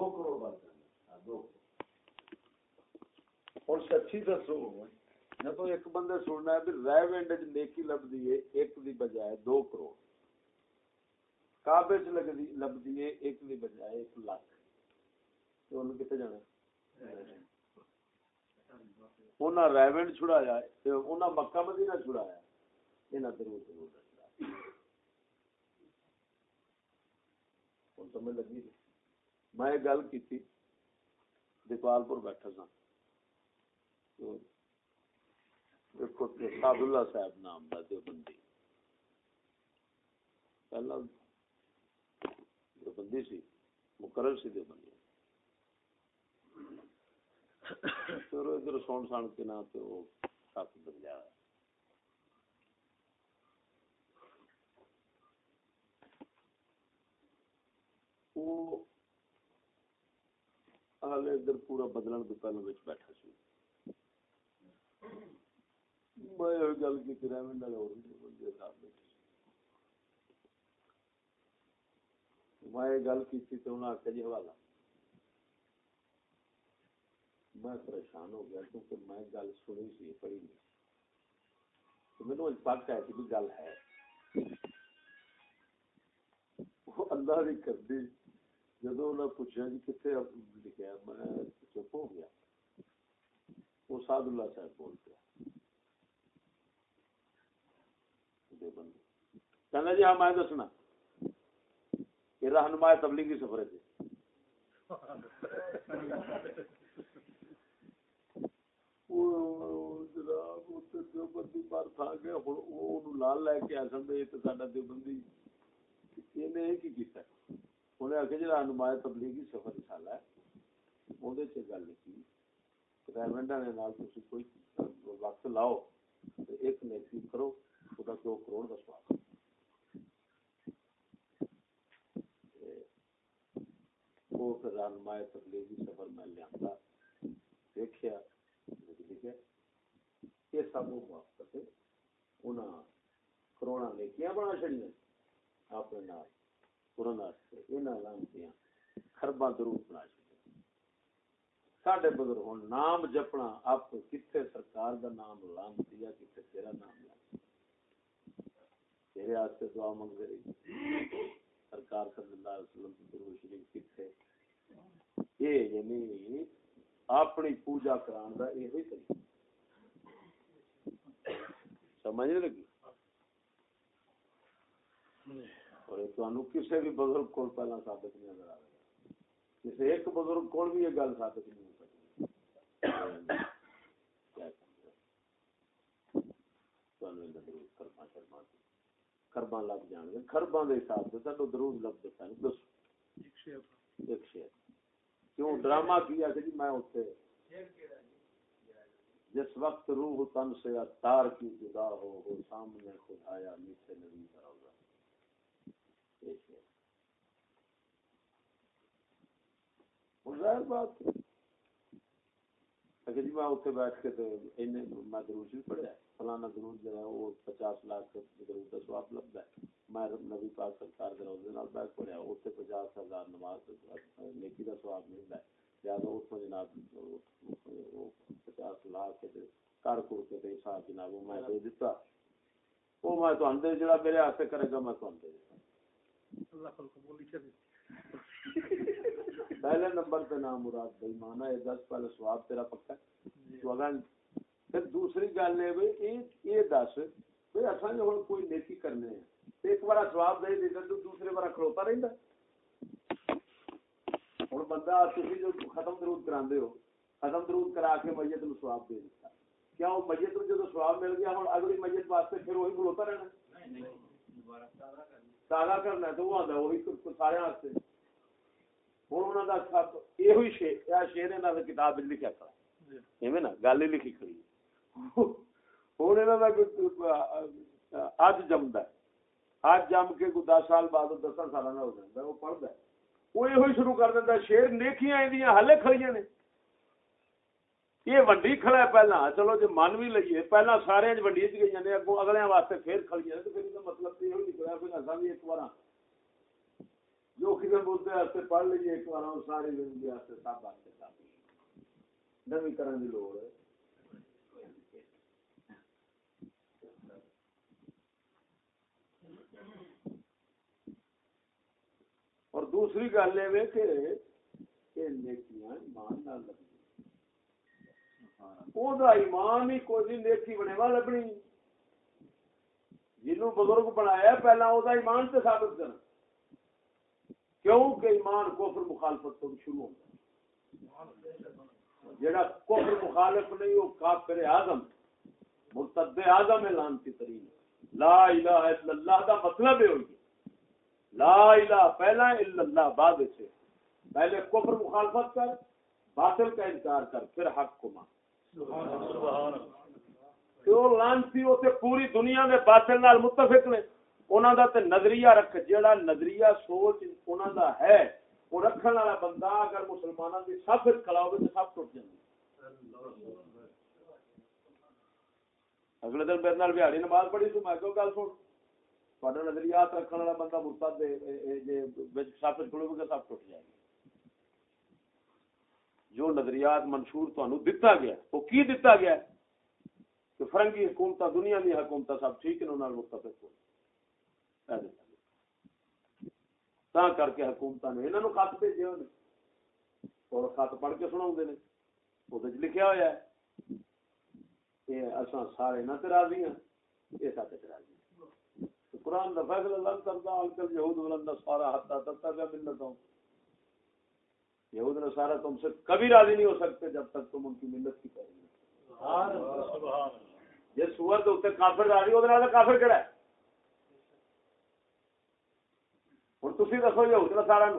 دو کروڑ بن جانا ہاں، دو ہوں سچی دسو جب ایک بندے سننا ہے بھی ریونڈ نیکی لبدی ہے، ایک دی بجائے دو کروڑ۔ کعبے چ لگدی لبدی ہے، ایک دی بجائے ایک لاکھ۔ تو انہوں کتے جانا؟ انہاں ریونڈ چھڑایا انہاں مکہ مدینہ چھڑایا۔ انہاں درود درود۔ چھڑایا ہن سمجھ لگی؟ میں گل کیتی، دیپال پور بیٹھا سا دیکھو اللہ صاحب نام دا دیوبندی۔ پہلا دیوبندی سی، مقرر سی دیوبندی۔ پھر ادھر سون سان کے نا تو وہ سات بن جا وہ حالے ادھر پورا بدلن تو پہلے بچ بیٹھا سی۔ میں یہ گل کی کرا میں نال اور بھی بندے صاحب بیٹھے میں گل کی تھی تو انہاں آخیا جی حوالہ۔ میں پریشان ہو گیا کیونکہ میں گل سنی سی، پڑھی نہیں تو مینو اج پک ہے کہ جی گل ہے۔ وہ اللہ کی کردی جدو انہیں پوچھا جی کتنے لکھا میں چپ ہو گیا وہ سعد اللہ صاحب بول پیا کہنا جی ہاں میں دسنا یہ رہنما تبلیغی سفر ہے لال لے کے دیوبندی انہیں آخیا جی رہنما تبلیغی سفر رسالہ ہے وہ گل لکھی ریمنڈا نے کوئی وقت لاؤ ایک نیکی کرو خدا دو کروڑ کا سواب وہ پھر تبلیغی سفر میں لیا دیکھا لکھے یہ سب انہاں کروڑا نیکیاں بنا چڑیا اپنے نال قرآن واسطے انہاں لانتیاں، خرباں درود بنا چڑیا ساڈے بزرگ ہوں نام جپنا، آپ کتنے سرکار دا نام لان دیا تیرا نام لان تیرے واسطے دعا منگ رہی۔ سرکار صلی اللہ علیہ وسلم کی درود شریف کتنے یہ یعنی اپنی پوجا کران دا یہ ہی طریقہ۔ سمجھ نہیں لگی؟ اور تمہیں کسی بھی بزرگ کو پہلا ثابت نہیں نظر آ رہا کسی ایک بزرگ کو بھی یہ گل ثابت نہیں ہو سکتی۔ لگ جان گے۔ حساب سے درود لگ دیتا ہے ایک کیوں؟ ڈرامہ کیا کہ جی میں جس وقت روح تن سے تار کی جدا ہو ہو سامنے خدایا میٹھے نبی کا روزہ۔ ظاہر بات اگر جی میں اتنے بیٹھ کے تو میں درود بھی پڑھیا فلانا درود جو ہے وہ پچاس لاکھ درود کا سواب لگتا ہے میں نبی پاک سرکار کے روزے نال بیٹھ پڑھیا اتنے پچاس ہزار نماز نیکی کا سواب ملتا ہے لہٰذا اس میں جناب پچاس لاکھ کر کر کے حساب جناب میں دے دیتا وہ میں تو اندر جڑا میرے ہاتھ کرے گا میں تو اندر پہلے نمبر پہ نام مراد بھائی مانا ہے دس پہلے سواب تیرا پکا تو اگر پھر دوسری گل ہے بھائی یہ دس بھائی اصل جو ہوں کوئی نیکی کرنے ہیں۔ ایک بار سواب دے دیتا تو دوسرے بار کھلوتا رہتا ہوں بندہ تھی جو ختم درود کرا ہو ختم درود کرا کے میت نو سواب دے دیتا کیا وہ میت نو جب سواب مل گیا ہوں اگلی میت واسطے پھر وہی کھلوتا رہنا تازہ کرنا تو وہ آتا وہی سارے واسطے۔ ہوں انہوں کا یہ شیر یہاں نے کتاب لکھا کرا ایویں نا گل ہی لکھی کھڑی ہوں یہاں کا اج جمد اج جم کے کوئی دس سال بعد دس سال ہو جاتا وہ پڑھتا ہے وہ یہ شروع کر دیتا شیر نیکیاں ہلے کھڑی نے یہ ونڈی کھڑا ہے پہلا چلو جی من بھی لئیے پہلا سارے ونڈی چ گئی نے اگوں اگلے واسطے پھر کھڑی ہے تو پھر مطلب یہ نکلا پھر اصل بھی ایک بار جو کسی مدے واسطے پڑھ لیجیے ایک بار ساری زندگی واسطے سب واسطے کافی نوی کرنے کی لوڑ ہے۔ اور دوسری گل یہ کہ نیکیاں ایمان نہ لگی ایمان ہی کوئی نیکی بنے لبنی۔ جنوں بزرگ بنایا، پہلا وہ ایمان سے ثابت کرنا۔ کیوں کہ ایمان کفر مخالفت تو شروع ہوتا جڑا کفر مخالف نہیں وہ کافر اعظم مرتد اعظم اعلان کی ترین۔ لا الہ الا اللہ دا مطلب ہے ہوئی لا الہ پہلا الا اللہ بعد سے۔ پہلے کفر مخالفت کر باطل کا انکار کر پھر حق کو مان۔ سبحان اللہ۔ لانتی پوری دنیا میں باطل نال متفق نے۔ انہوں دا تے نظریہ رکھ جڑا نظریہ سوچ انہوں دا ہے وہ رکھن والا بندہ اگر مسلمانوں کی سب کلا ہوگی سب ٹوٹ جائے اگلے دن میرے نال بہاڑی نماز پڑھی تو میں کیوں گل سن تھوڑا نظریات رکھنے والا بندہ مرتد سب کھڑو گے سب ٹوٹ جائے جو نظریات منشور تمہیں دتا گیا وہ کی دتا گیا کہ فرنگی حکومت دنیا کی حکومت سب ٹھیک نے متفق ہو تا کر کے حکومت نے یہاں خط بھیجے ہونے اور خط پڑھ کے سنا نے۔ ہے۔ کہ اصا سارے نہ راضی ہاں یہ سارے راضی قرآن کا فیصلہ لن کرتا کل یہود بلند سارا ہتھا تتا کا ملت ہوں۔ یہود نے سارا تم سے کبھی راضی نہیں ہو سکتے جب تک تم ان کی ملت کی کریں جس سور کے کافر راضی وہ کافر کہڑا ہے؟ دسو یہود سارا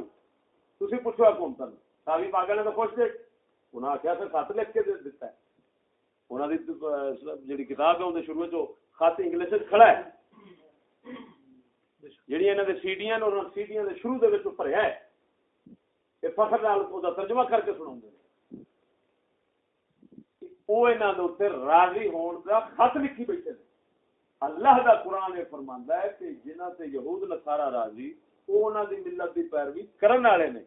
تھی پوچھو حکومت ساری پاگل نے تو خوش دے آخیا پھر خط لکھ کے دتا ہے جی کتاب ہے شروع چ خط انگلش کھڑا ہے جہی نے سیڈیاں شروع بھریا ہے فخر ترجمہ کر کے سنا راضی ہون کا خط لکھی بیٹھے اللہ دا قرآن فرماندا ہے کہ جنہ سے یہود نصارا راضی انہاں دی ملت دی پیروی کرن والے نے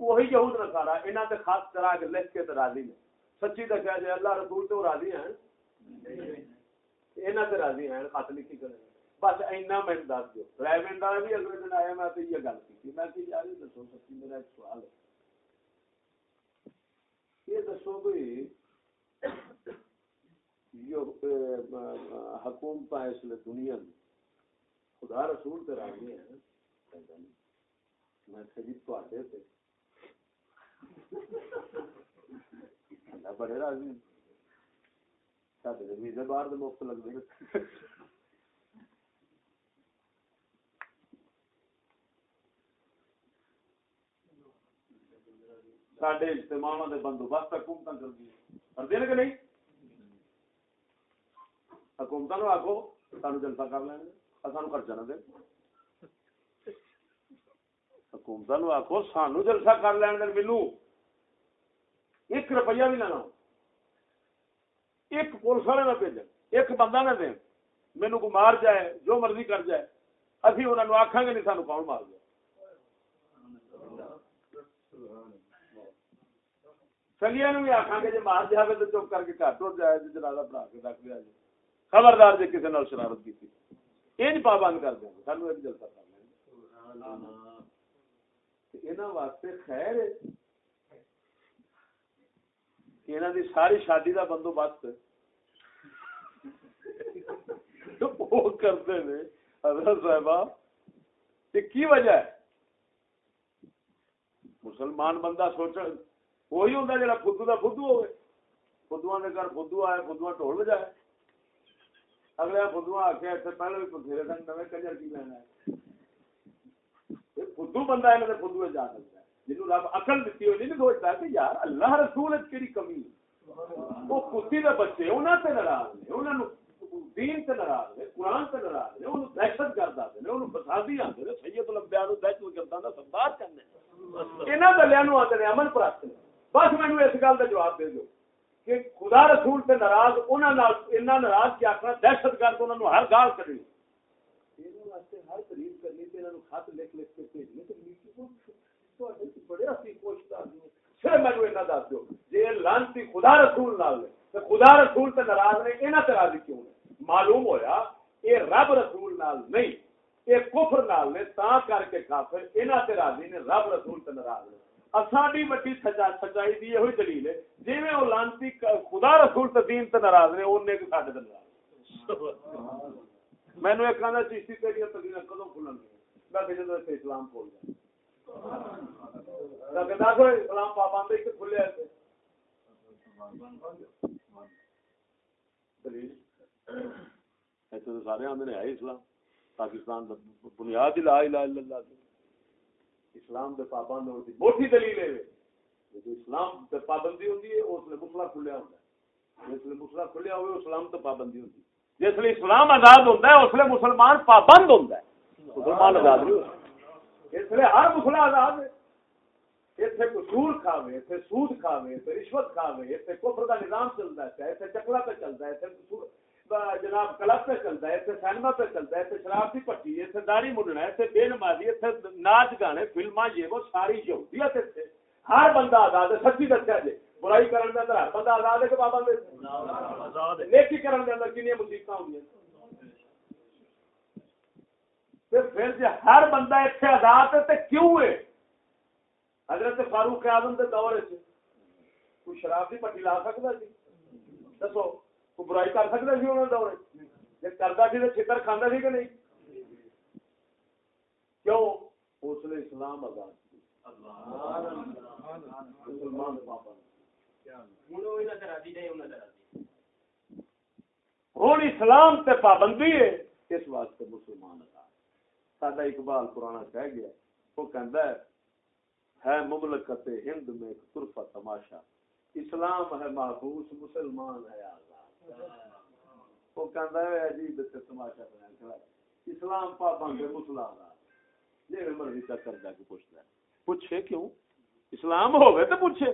وہی یہود نصارا انہاں تے خاص کرا کے لکھ کے راضی نے سچی دسیا جائے اللہ رسول تو راضی ہیں انہاں تے راضی ہیں خط لکھی کرے بس اینا میں دس دو ریمنڈ والا بھی اگلے دن آیا میں تو یہ گل کی میں کہ یار یہ دسو سچی میرا ایک سوال ہے یہ دسو بھائی حکومت اس لیے دنیا میں خدا رسول تے راضی ہیں میں بڑے راضی سارے ویزے باہر مفت لگتے اجتماع بندوبست حکومت کر دی کہ نہیں حکومت نو آگو سانو جلسہ کر لیں سانو خرچہ نہ دیں حکومت نو آخو سانو جلسہ کر لین دین مینو ایک روپیہ بھی نہ لو۔ ایک پولیس والے نہ بھیجن۔ ایک بندہ نہ دیں مینو کو مار جائے، جو مرضی کر جائے۔ ابھی انہوں نے آخان گے نہیں سانو کون مار جائے سنگیا بھی آخان گے جی مار جائے تو چپ کر کے گھر ٹر جائے جی جنازہ بنا کے رکھ لیا جی خبردار جی کسی نے شرارت کی یہ پابند کر دیں سانو ایک جلسہ کر لیں واسطے خیر یہاں دی ساری شادی دا بندوبست وہ کرتے ہیں حضرت صاحبہ۔ کی وجہ ہے؟ مسلمان بندہ سوچ وہی ہوں جا فدو کا فدو ہوگی فدو کے گھر فدو آئے فدو ٹول بجائے۔ اگلے فدو آ کے اتنے پہلے بھی بتھیرے سن نئے کنجر کی لینا ہے۔ فدو بندہ ہے فدو جا سکتا ہے۔ جنوب رب اقل دیتی ہوئی نہیں سوچتا کہ یار، اللہ رسول کی کمی وہ کتی کے بچے انہوں سے ناراض نے انہوں دین سے ناراض نے قرآن سے ناراض نے انہوں دہشت گرد آتے ہیں انہوں فسادی آتے ہیں۔ سید الانبیاء دہشت گردوں کا سردار کرنے یہاں دلیا آتے ہیں، امن پرست نے بس مینو اس گل کا جواب دے دو کہ خدا رسول سے ناراض انہوں ناراض کیا آخنا دہشت گرد انہوں ہر گال کرنی۔ ہر تعریف کرنی تے انہاں نوں خط لکھ لکھ کے بھیجنے تے میٹھی کو تواڈے تے بڑے اسی کوشش آدمی صرف مینوں اتنا دس دیو، جے لانتی خدا رسول نال نے تے خدا رسول تے ناراض نے انہاں تے راضی کیوں نے معلوم ہویا اے رب رسول نال نہیں اے کفر نال نے تا کر کے کافر انہاں تے راضی نے رب رسول تے ناراض نے اساڈی وڈی سچا سچائی دی یہ جی دلیل ہے جویں او لانتی خدا رسول تے دین تے ناراض نے اونے کہ ساڈے تے ناراض مینو ایک آدھا چیشتی تیری تقریر کدو کھلن میں اسلام کھول گیا اسلام کھلے ایسے ایسے تو سارے آدھے ہے اسلام۔ پاکستان بنیاد لا الہ الا اللہ دی۔ اسلام دے پابند ہوتی موٹی دلیل ہے۔ جو اسلام پابندی ہوتی ہے، اس لیے مسئلہ کھلیا ہوتا ہے۔ جس لیے مسئلہ کھلیا ہوئے، اسلام تو پابندی ہوتی ہے۔ جس لیے اسلام آزاد ہوتا ہے، اس لیے مسلمان پابند ہوتا ہے۔ مسلمان آزاد نہیں ہوتا۔ اس لیے ہر مسلم آزاد ہے۔ اتنے قصور کھاوے اتنے سود کھاوے اتنے رشوت کھاوے اتنے کفر کا نظام چلتا ہے اتنے چکلا پہ چلتا ہے اتنے جناب کلب پہ چلتا ہے اتنے سینما پہ چلتا ہے اتنے شراب کی پٹی اتنے داری مڈنا ہے اتنے بے نمازی اتنے ناچ گانے فلما یہ وہ ساری یہودیت اتنے ہر بندہ آزاد ہے، سچی دسیا جی۔ برائی کرنے کے اندر بندہ آزاد ہے کہ پابند نیکی کرنے کے اندر کنیا مصیبت ہوئی پھر جی ہر بندہ اتنے آزاد ہے تو کیوں ہے؟ حضرت فاروق اعظم کے دور کوئی شراب کی پٹی لا سکتا سی دسو کوئی برائی کر سکتا سی انہوں دور جی کرتا سی تو چھتر کھانا سی کہ نہیں؟ کیوں؟ اس لیے اسلام آزاد۔ مسلمان ہوں اسلام تے پابندی ہے اس واسطے مسلمان سڈا اقبال پرانا کہہ گیا وہ کہندا ہے ہے مملکت ہند میں ایک طرفہ تماشا۔ اسلام ہے محبوس مسلمان ہے آزاد۔ وہ کہندا ہے عجیب تے تماشا بنا کھڑا اسلام پابند ہے مسلمان آزاد یہ مرضی کا کر جا کے پوچھتا ہے۔ پوچھے کیوں؟ اسلام ہوئے تو پوچھے۔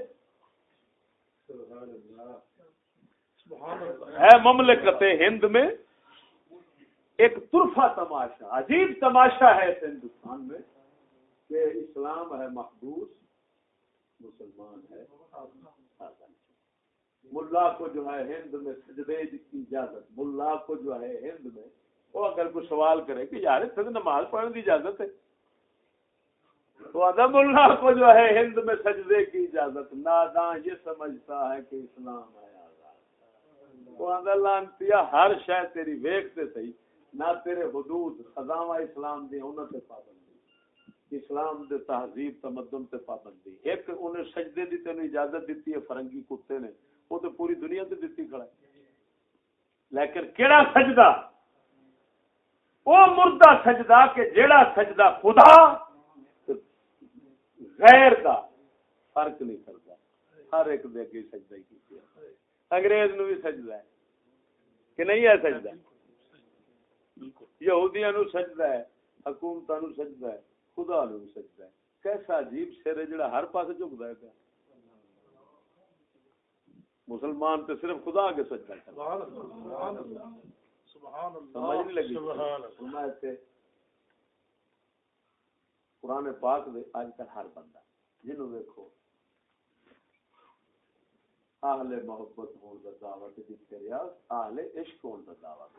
ہے مملکت ہند میں ایک طرفہ تماشا، عجیب تماشا ہے اس ہندوستان میں کہ اسلام ہے محبوس، مسلمان ہے۔ ملا کو جو ہے ہند میں سجدے کی اجازت، ملا کو جو ہے ہند میں، وہ اگر کوئی سوال کرے کہ یار نماز پڑھنے کی اجازت ہے۔ تو ادب اللہ کو جو ہے ہند میں سجدے کی اجازت، ناداں یہ سمجھتا ہے کہ اسلام ہے آزاد۔ لانتیا ہر شہ تیری ویکتے صحیح نہ تیرے حدود خزاں اسلام دی انہوں تے پابندی۔ اسلام دے تہذیب، تمدن تے پابندی۔ ایک انہیں سجدے دی تینوں اجازت دیتی ہے، فرنگی کتے نے۔ وہ تو پوری دنیا تے دیتی کھڑا ہے۔ لیکن کیڑا سجدہ؟ وہ مردہ سجدہ کہ جیڑا سجدہ خدا غیر دا فرق نہیں کرتا۔ ہر ایک دے کے سجدہ ہی کی انگریز نو بھی سجدہ ہے۔ کہ نہیں ہے سجدہ؟ یہودیاں نو سجدہ ہے حکومت نو سجدہ ہے خدا نو بھی سجدہ ہے۔ کیسا عجیب شیر ہے جڑا ہر پاس جھکدا ہے مسلمان تے صرف خدا کے سجدہ کرتا سبحان اللہ سبحان اللہ سمجھ نہیں لگی۔ سبحان اللہ۔ قرآن پاک دے اج کل ہر بندہ جنوں دیکھو اہل محبت ہون دا دعوت دتے رہیا اہل عشق ہون دا دعوت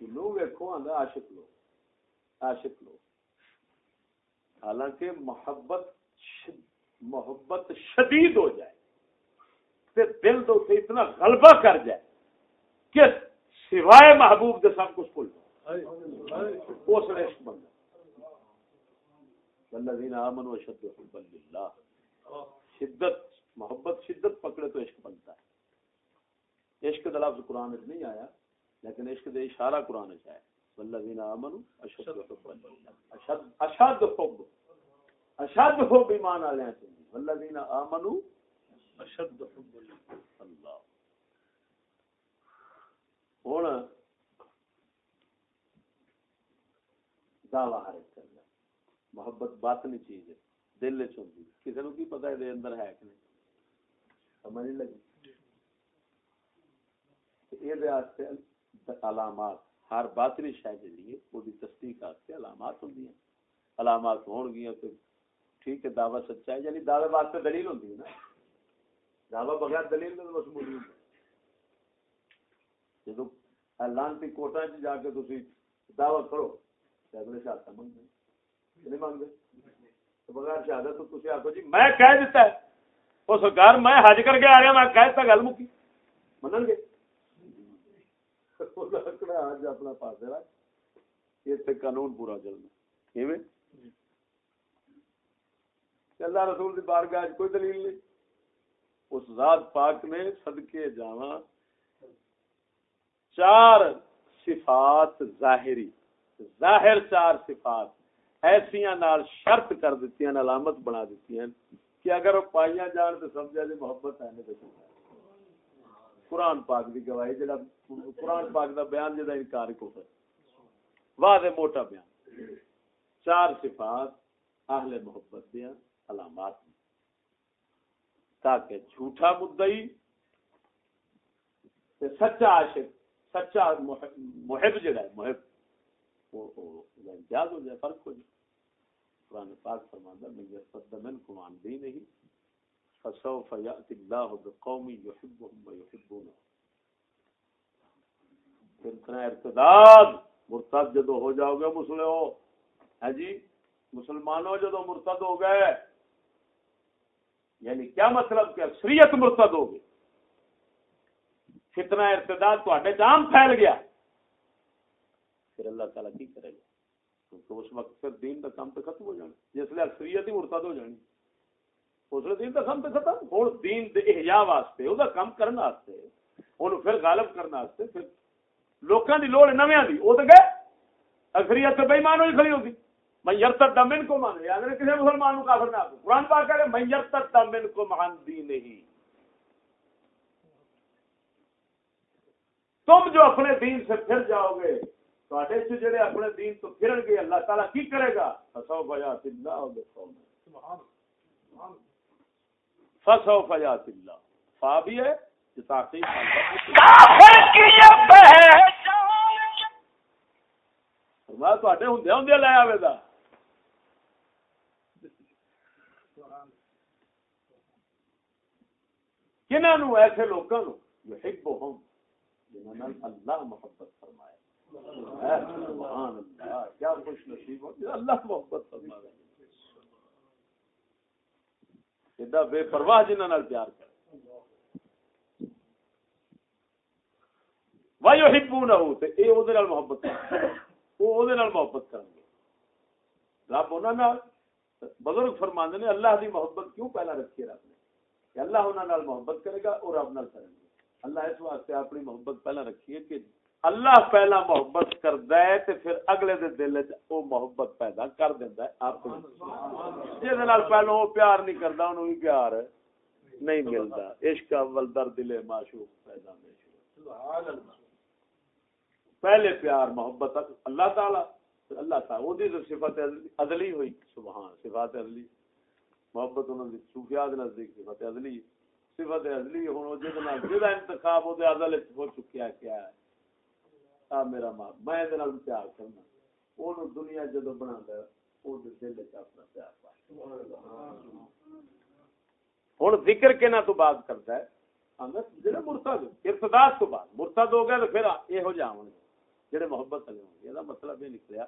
لو ویکھو آندا عاشق لو عاشق لو حالانکہ محبت شد محبت شدید ہو جائے تے دل تو تے اتنا غلبہ کر جائے کہ سوائے محبوب دے سب کچھ بھول جائے۔ اس نے عشق بننا والذین آمنوا اشد حبا للہ۔ شدت، محبت، شدت پکڑے تو عشق بنتا ہے۔ عشق کا لفظ قرآن میں نہیں آیا، لیکن عشق دے اشارہ قرآن میں ہے والذین آمنوا اشد حبا للہ۔ اشد اشد حب اشد حب ایمان والے ہیں والذین آمنوا اشد حب اللہ ہن دعوی ہر محبت باطنی چیز ہے، دل چ چی کسی نو کی پتا ہے اندر ہے کہ نہیں؟ سمجھ نہیں لگی؟ یہ علامات، ہر باطنی شے جڑی ہے وہ دی تصدیق واسطے علامات ہوندی ہیں۔ علامات ہون گیاں تے ٹھیک ہے، دعوی سچا ہے یعنی دعوے واسطے دلیل ہوندی ہے نا۔ دعوی بغیر دلیل تو مضمون نہیں جدو لانتی کوٹا چ جا کے تسی دعوی کرو تے اگلے شہادت منگتے نہیں منگتے بغیر شہادت تو تسی آکھو جی میں کہہ دیتا ہے۔ اس گھر میں حج کر کے آ رہا میں کہہ دیتا گل مکی۔ منن گے؟ آج اپنا پاس رکھ یہ قانون پورا چلنا اللہ رسول کی بارگاہ کوئی دلیل نہیں۔ اس ذات پاک نے صدقے جاوا چار صفات ظاہری۔ ظاہر چار صفات۔ ایسیا نال شرط کر دیتی ہیں، علامت بنا دیتی ہیں کہ اگر وہ پائیاں جان تو سمجھا جی محبت ہے، نہیں تو قرآن پاک کی گواہی، جڑا قرآن پاک دا بیان جدا انکار کو کر واضح موٹا بیان۔ چار صفات اہل محبت دیا علامات تاکہ جھوٹا مدعی سچا عاشق، سچا محب جڑا ہے، محب، وہ امتیاز ہو جائے، فرق ہو جائے۔ قرآن پاک فرماتا ہے میں یرتد منکم عن دینہ فسوف یأتی اللہ بقوم یحبهم و یحبونه پھر اتنا ارتداد، مرتد جدو ہو جاؤ گے مسلم ہو ہے جی؟ مسلمانوں جدو مرتد ہو گئے یعنی کیا مطلب کہ اکثریت مرتد ہو گئی فتنہ ارتداد تو عام پھیل گیا۔ پھر اللہ تعالیٰ کی کرے گا؟ کیونکہ اس وقت پھر دین کا کام تو ختم ہو جانا جس لیے اکثریت ہی مرتد ہو جانی اس لیے دین کا کام تو ختم۔ ہوں دین دے احیا واسطے وہ کام کرنے واسطے انہوں پھر غالب کرنے واسطے، پھر لوکاں دی لوڑ نویاں دی۔ وہ تو گئے۔ اکثریت تو بےمان ہوئی کھڑی ہوگی میں یرتد دمن کو مان یاد رہے کسی مسلمان کو کافر نہ قرآن پاک کہہ رہے میں یرتد دمن کو مان دی نہیں تم جو اپنے دین سے پھر جاؤ گے جڑے اپنے دین تو پھرن گے اللہ تعالیٰ کی کرے گا فسو فیات اللہ فسو فیات اللہ فا بھی ہے ہوں ہوں لے ایسے لوگوں جنہوں نے اللہ محبت فرمایا کیا خوش نصیب اللہ محبت فرما ایڈا بے پرواہ جنہوں پیار کر وائی ہبو نہ ہو تو یہ محبت وہ محبت کریں گے رب انہوں بزرگ فرماند نے اللہ کی محبت کیوں پہلا رکھی رب نے کہ اللہ انہوں محبت کرے گا اور رب نال کریں گے اللہ اس واسطے اپنی محبت پہلا رکھی ہے کہ اللہ پہلا محبت کردا ہے تے پھر اگلے دے دل وچ او محبت پیدا کر دیندا ہے۔ آپ جس نال پہلو او پیار نہیں کردا اونوں بھی پیار نہیں ملدا۔ عشق اول در دل معشوق پیدا میں سبحان اللہ پہلے پیار، محبت اللہ تعالی اللہ تعالی۔ وہ دی صفت ازلی ہوئی۔ سبحان، صفات ازلی محبت انہوں دی صوفیاء دے نزدیک صفت ازلی صفت ازلی ہن او جس نال جدا انتخاب او دے ازل ہو چکیا کیا ہے۔ آ میرا ماں میں پیار کرنا۔ اونوں دنیا جدو بناتا دل اپنا پیار پا۔ ہن ذکر کنا تو بات کرتا ہے۔ مرتد ارتداد تو بعد۔ مرتد ہو تو پھر یہ جڑے محبت والے ہوں مطلب یہ نکلیا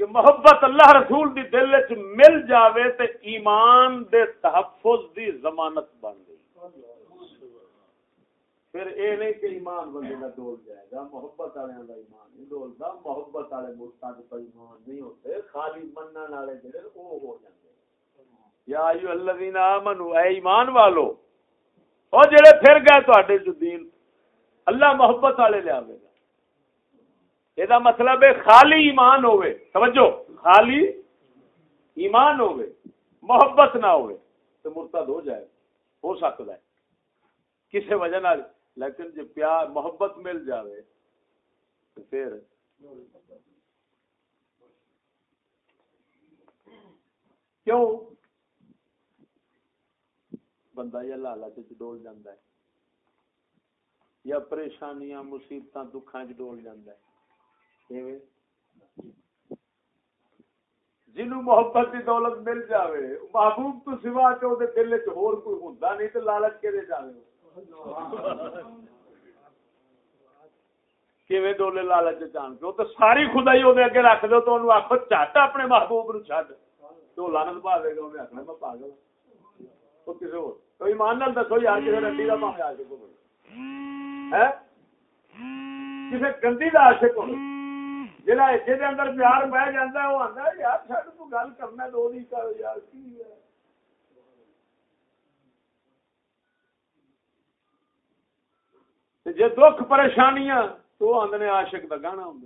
کہ محبت اللہ رسول دی دل مل جاوے تے ایمان دے تحفظ دی ضمانت بن پھر اے نہیں کہ ایمان بندے کا ڈول جائے گا، محبت والے کا ایمان نہیں ڈولتا محبت والے مستق کا ایمان نہیں ہوتے، خالی منن والے جڑے وہ ہو جاتے یا ایو الذین آمنو اے ایمان والو، او جڑے پھر گئے تواڈے جو دین، اللہ محبت والے لے آوے گا۔ یہ مطلب ہے خالی ایمان ہوئے توجہ، خالی ایمان ہوئے محبت نہ ہوئے تو مرتد ہو جائے، ہو سکتا ہے۔ کسی وجہ نہ لیکن جب پیار محبت مل جاوے، تو پھر کیوں؟ بندہ یا لالچ ڈول جاندہ ہے، یا پریشانیاں، مصیبتاں، دکھاں چ ڈول جاندہ ہے۔ جنوں محبت کی دولت مل جاوے، محبوب تو سوا کے وہ دل ہور کوئی ہوندا نہیں تے لالچ کے دے جاوے؟ کیویں ڈولے لالچ جان کے تو ساری خدائی وہ اگے رکھ دو تو انہوں آخو چٹ اپنے محبوب نو چڈ تو لانت پا دے گا انہیں آخنا میں پاگل تو کسی ہو تو ایمان نال دسو یار کسی رنڈی کا پاوے عاشق ہو کسی گندی کا عاشق ہو جہاں جہد اندر پیار بہ جاتا ہے وہ آتا یار چڈ تو گل کرنا دو نہیں کر یار کی ہے جی دکھ پریشانیاں تو آدھے عاشق کا گانا ہوں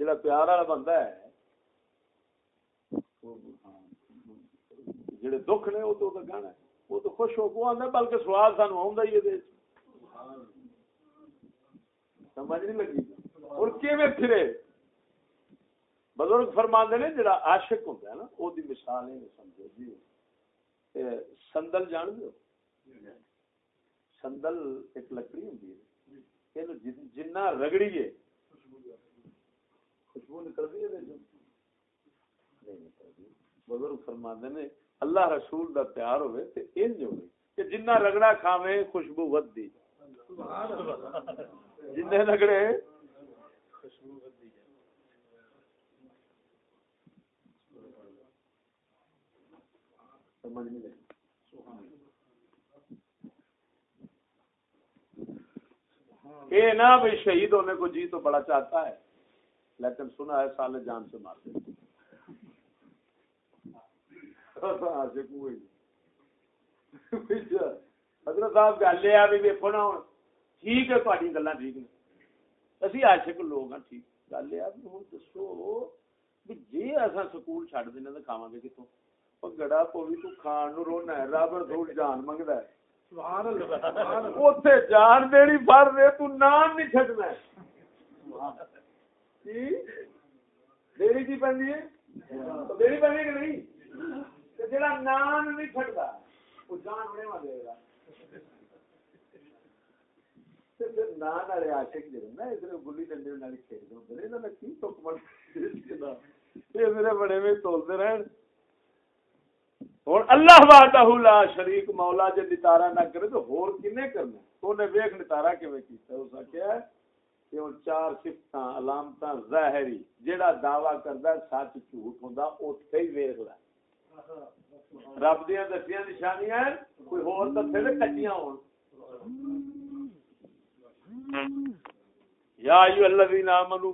جا پیار والا بندہ ہے جڑے دکھ نے وہ تو گانا وہ تو خوش ہو کو آدھا بلکہ سواد سان آ ہی سمجھ نہیں لگی۔ اور کیویں پھرے؟ بزرگ فرما نے جڑا عاشق ہوتا ہے نا وہ مثال ہے سمجھو جی۔ سندل جان دو سندل ایک لکڑی ہوں جنا رگڑیے خوشبو نکلتی ہے بزرگ فرما نے، اللہ رسول دا پیار ہوئے تے انج ہوئے۔ کہ جنہ رگڑا کھاوے، خوشبو ود دی جن رگڑے خوشبو ود دی سمجھ نہیں لگی یہ نہ بھی شہید ہونے کو جی تو بڑا چاہتا ہے، لیکن سنا ہے سال جان سے مارتے حضرت صاحب گل یہ بھی ویکو نا ہوں ٹھیک ہے تاری گلا ٹھیک نے۔ اسی عاشق لوگ ہاں ٹھیک۔ گل یہ بھی ہوں دسو۔ بھی جی اصا سکول چڈ دینا تو کھاوا گے کتوں گڑا پوی تو کھان نو رونا ہے، رابر رب جان منگتا ہے۔ جان دینی فر دے تو نہیں دیری کی؟ دیری کہ جان بڑے دے گا. نان والے آشک جڑے نا ادھر گلی ڈنڈے کھیلتے ہوتے ہیں کی تک میرے بڑے میں تولتے رہن۔ ہوں۔ اللہ وحدہ لا شریک، مولا جے نتارا نہ کرے تو ہور کنے کرنا تو نے ویکھ نتارا کیویں کیتا اس کیا کہ ہن چار صفتاں، علامتاں ظاہری، جیڑا دعویٰ کردا سچ جھوٹ ہوندا، اوتھے ہی ویکھ لے۔ رب دیاں دسیاں نشانیاں کوئی ہور تے پھر کچیاں ہون۔ یا ایھا الذین آمنو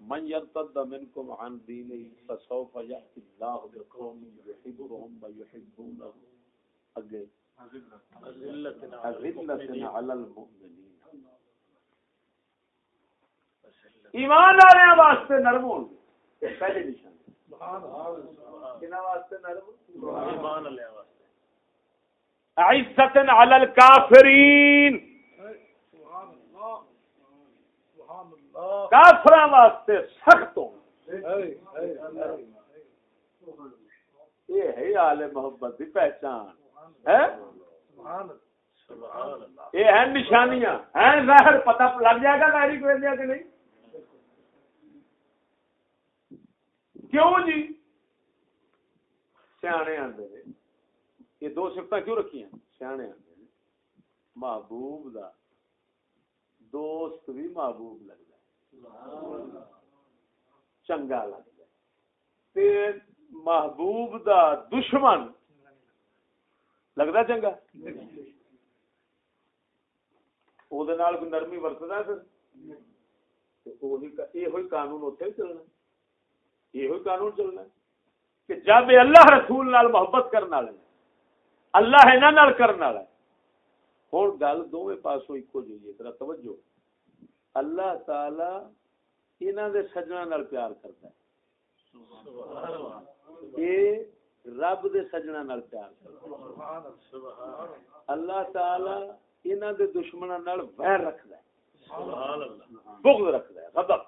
من يرتد منكم عن دينه فسوف يأتي الله بقوم يحبهم ويحبونه. على المؤمنين. ایمان والے واسطے نرم ہو پہلے نشان عزت علی الکافرین کافر واسطے سخت ہو۔ یہ ہے آل محبت کی پہچان۔ ہے؟ یہ ہے نشانیاں۔ ہیں ظاہر پتہ لگ جائے گا کو دیا کہ نہیں؟ کیوں جی؟ سیانے یہ دو سفت کیوں رکھی ہیں؟ سیانے محبوب دا۔ دوست بھی محبوب لگتا چنگا لگتا محبوب دا دشمن لگتا چنگا؟ نرمی ورتنا یہ قانون اتنے چلنا یہ قانون چلنا کہ جب اللہ رسول نال محبت کرنے والے اللہ یہاں کرنے والا ہوں گل دونوں پاسوں ایک جی ہے توجہ۔ اللہ تعالی انہوں دے سجنا نال پیار کرتا ہے۔ یہ رب دے سجنا نال پیار کرتا ہے۔ اللہ۔ تعالی انہوں دے دشمنوں نال ویر رکھتا ہے۔ بغض رکھتا ہے غضب۔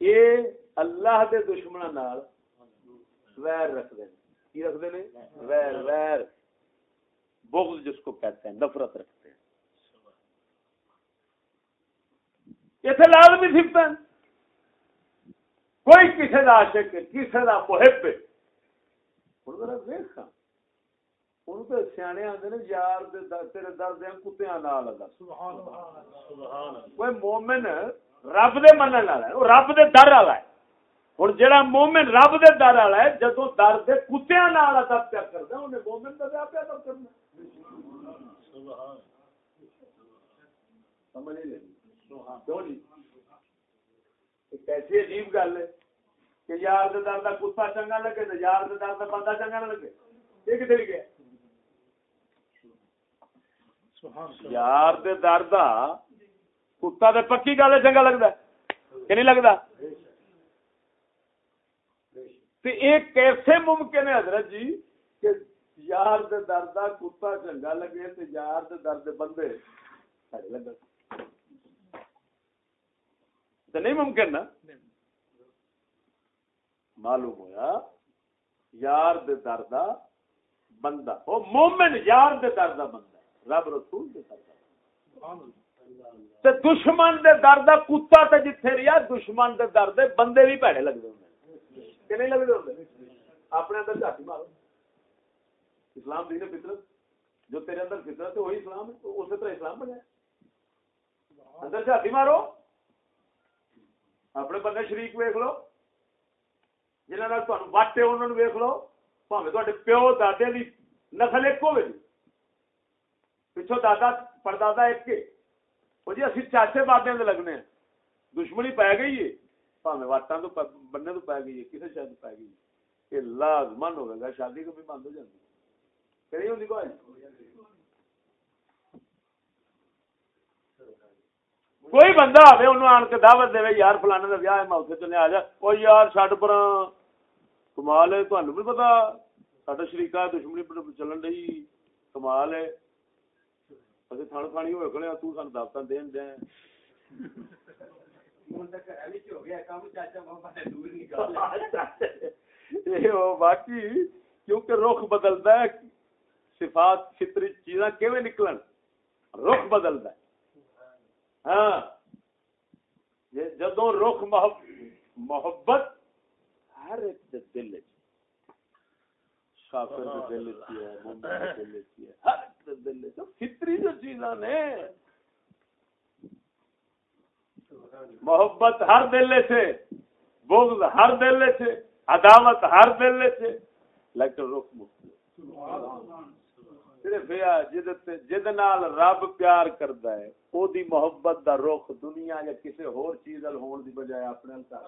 یہ اللہ دے دشمنوں نال ویر رکھتے ہیں کی رکھتے ہیں ویر۔ ویر بغض جس کو کہتے ہیں نفرت رکھتے ہیں اتنے لازمی سفت کوئی کسی کا عاشق کسی کا محب سیانے نے یار تیرے درد کتیا نال کوئی مومن رب دے من والا ہے رب دے در والا ہے مومن رب دے در والا ہے در دے نال ادب پیا مومن کا پیا ادب کرنا سمجھ نہیں ایک ایسی عجیب گل ہے کہ یار دے در کا کتا چنگا لگے تو یار دے در کا بندہ چنگا نہ لگے۔ یہ کتنے گیا؟ یار دے در دا کتا تے پکی گل چنگا لگتا کہ نہیں لگتا؟ ایک کیسے ممکن ہے حضرت جی کہ یار دے در دا کتا چنگا لگے تے یار دے در دے بندے لگے؟ تو نہیں ممکن نا؟ معلوم ہوا یار دے در دا بندہ۔ او مومن یار دے در دا بندہ رب رسول دے در دا تے دشمن دے در دا کتا تے جتھے ریا دشمن دے در دے بندے بھی پیڑے لگ دے کہ نہیں لگ دے اپنے اندر جاتی مارو۔ اسلام دین فطرت جو تیرے اندر فطرت ہے وہی اسلام ہے اسی طرح اسلام بنا اندر جاتی مارو۔ اپنے بندے شریک ویک لو جنہوں نے وٹ ہے انہوں نے ویک لو پاوے تے پیو دادے کی نسل ایک ہوے پچھو دادا پردادا ایک کے وہ جی اسی چاچے بابے کے لگنے دشمنی پی گئی ہے پاوے واٹان تو بننے تو پی گئی ہے کسی شاید پی گئی ہے یہ لازمن ہوگا گا شادی کبھی بند ہو جاتی کہی ہوتی کوئی کوئی بندہ آئے انہوں آن کے دعوت دے یار فلانے کا ویاہ میں اتنے چلے آ جا وہ یار چڈ پر کمال ہے تمہیں بھی پتا ساڈا شریقا دشمنی چلن رہی کمال ہے اچھے تھان کھانی ہوئے کھڑے تو سان دعوت دین دیں باقی کیونکہ رخ بدلتا ہے صفات فطری چیزاں کیویں نکلن رخ بدلتا ہے ہاں۔ جدو رخ محبت ہر ایک دل فطری جو چیزاں نے۔ محبت ہر دل سے بغض ہر دل سے عداوت ہر دل سے لیکن رخ مختلف صرف یہ جد نال رب پیار کردا ہے، او دی محبت دا رخ دنیا یا کسی ہور چیز ال ہون دی بجائے اپنے ال کر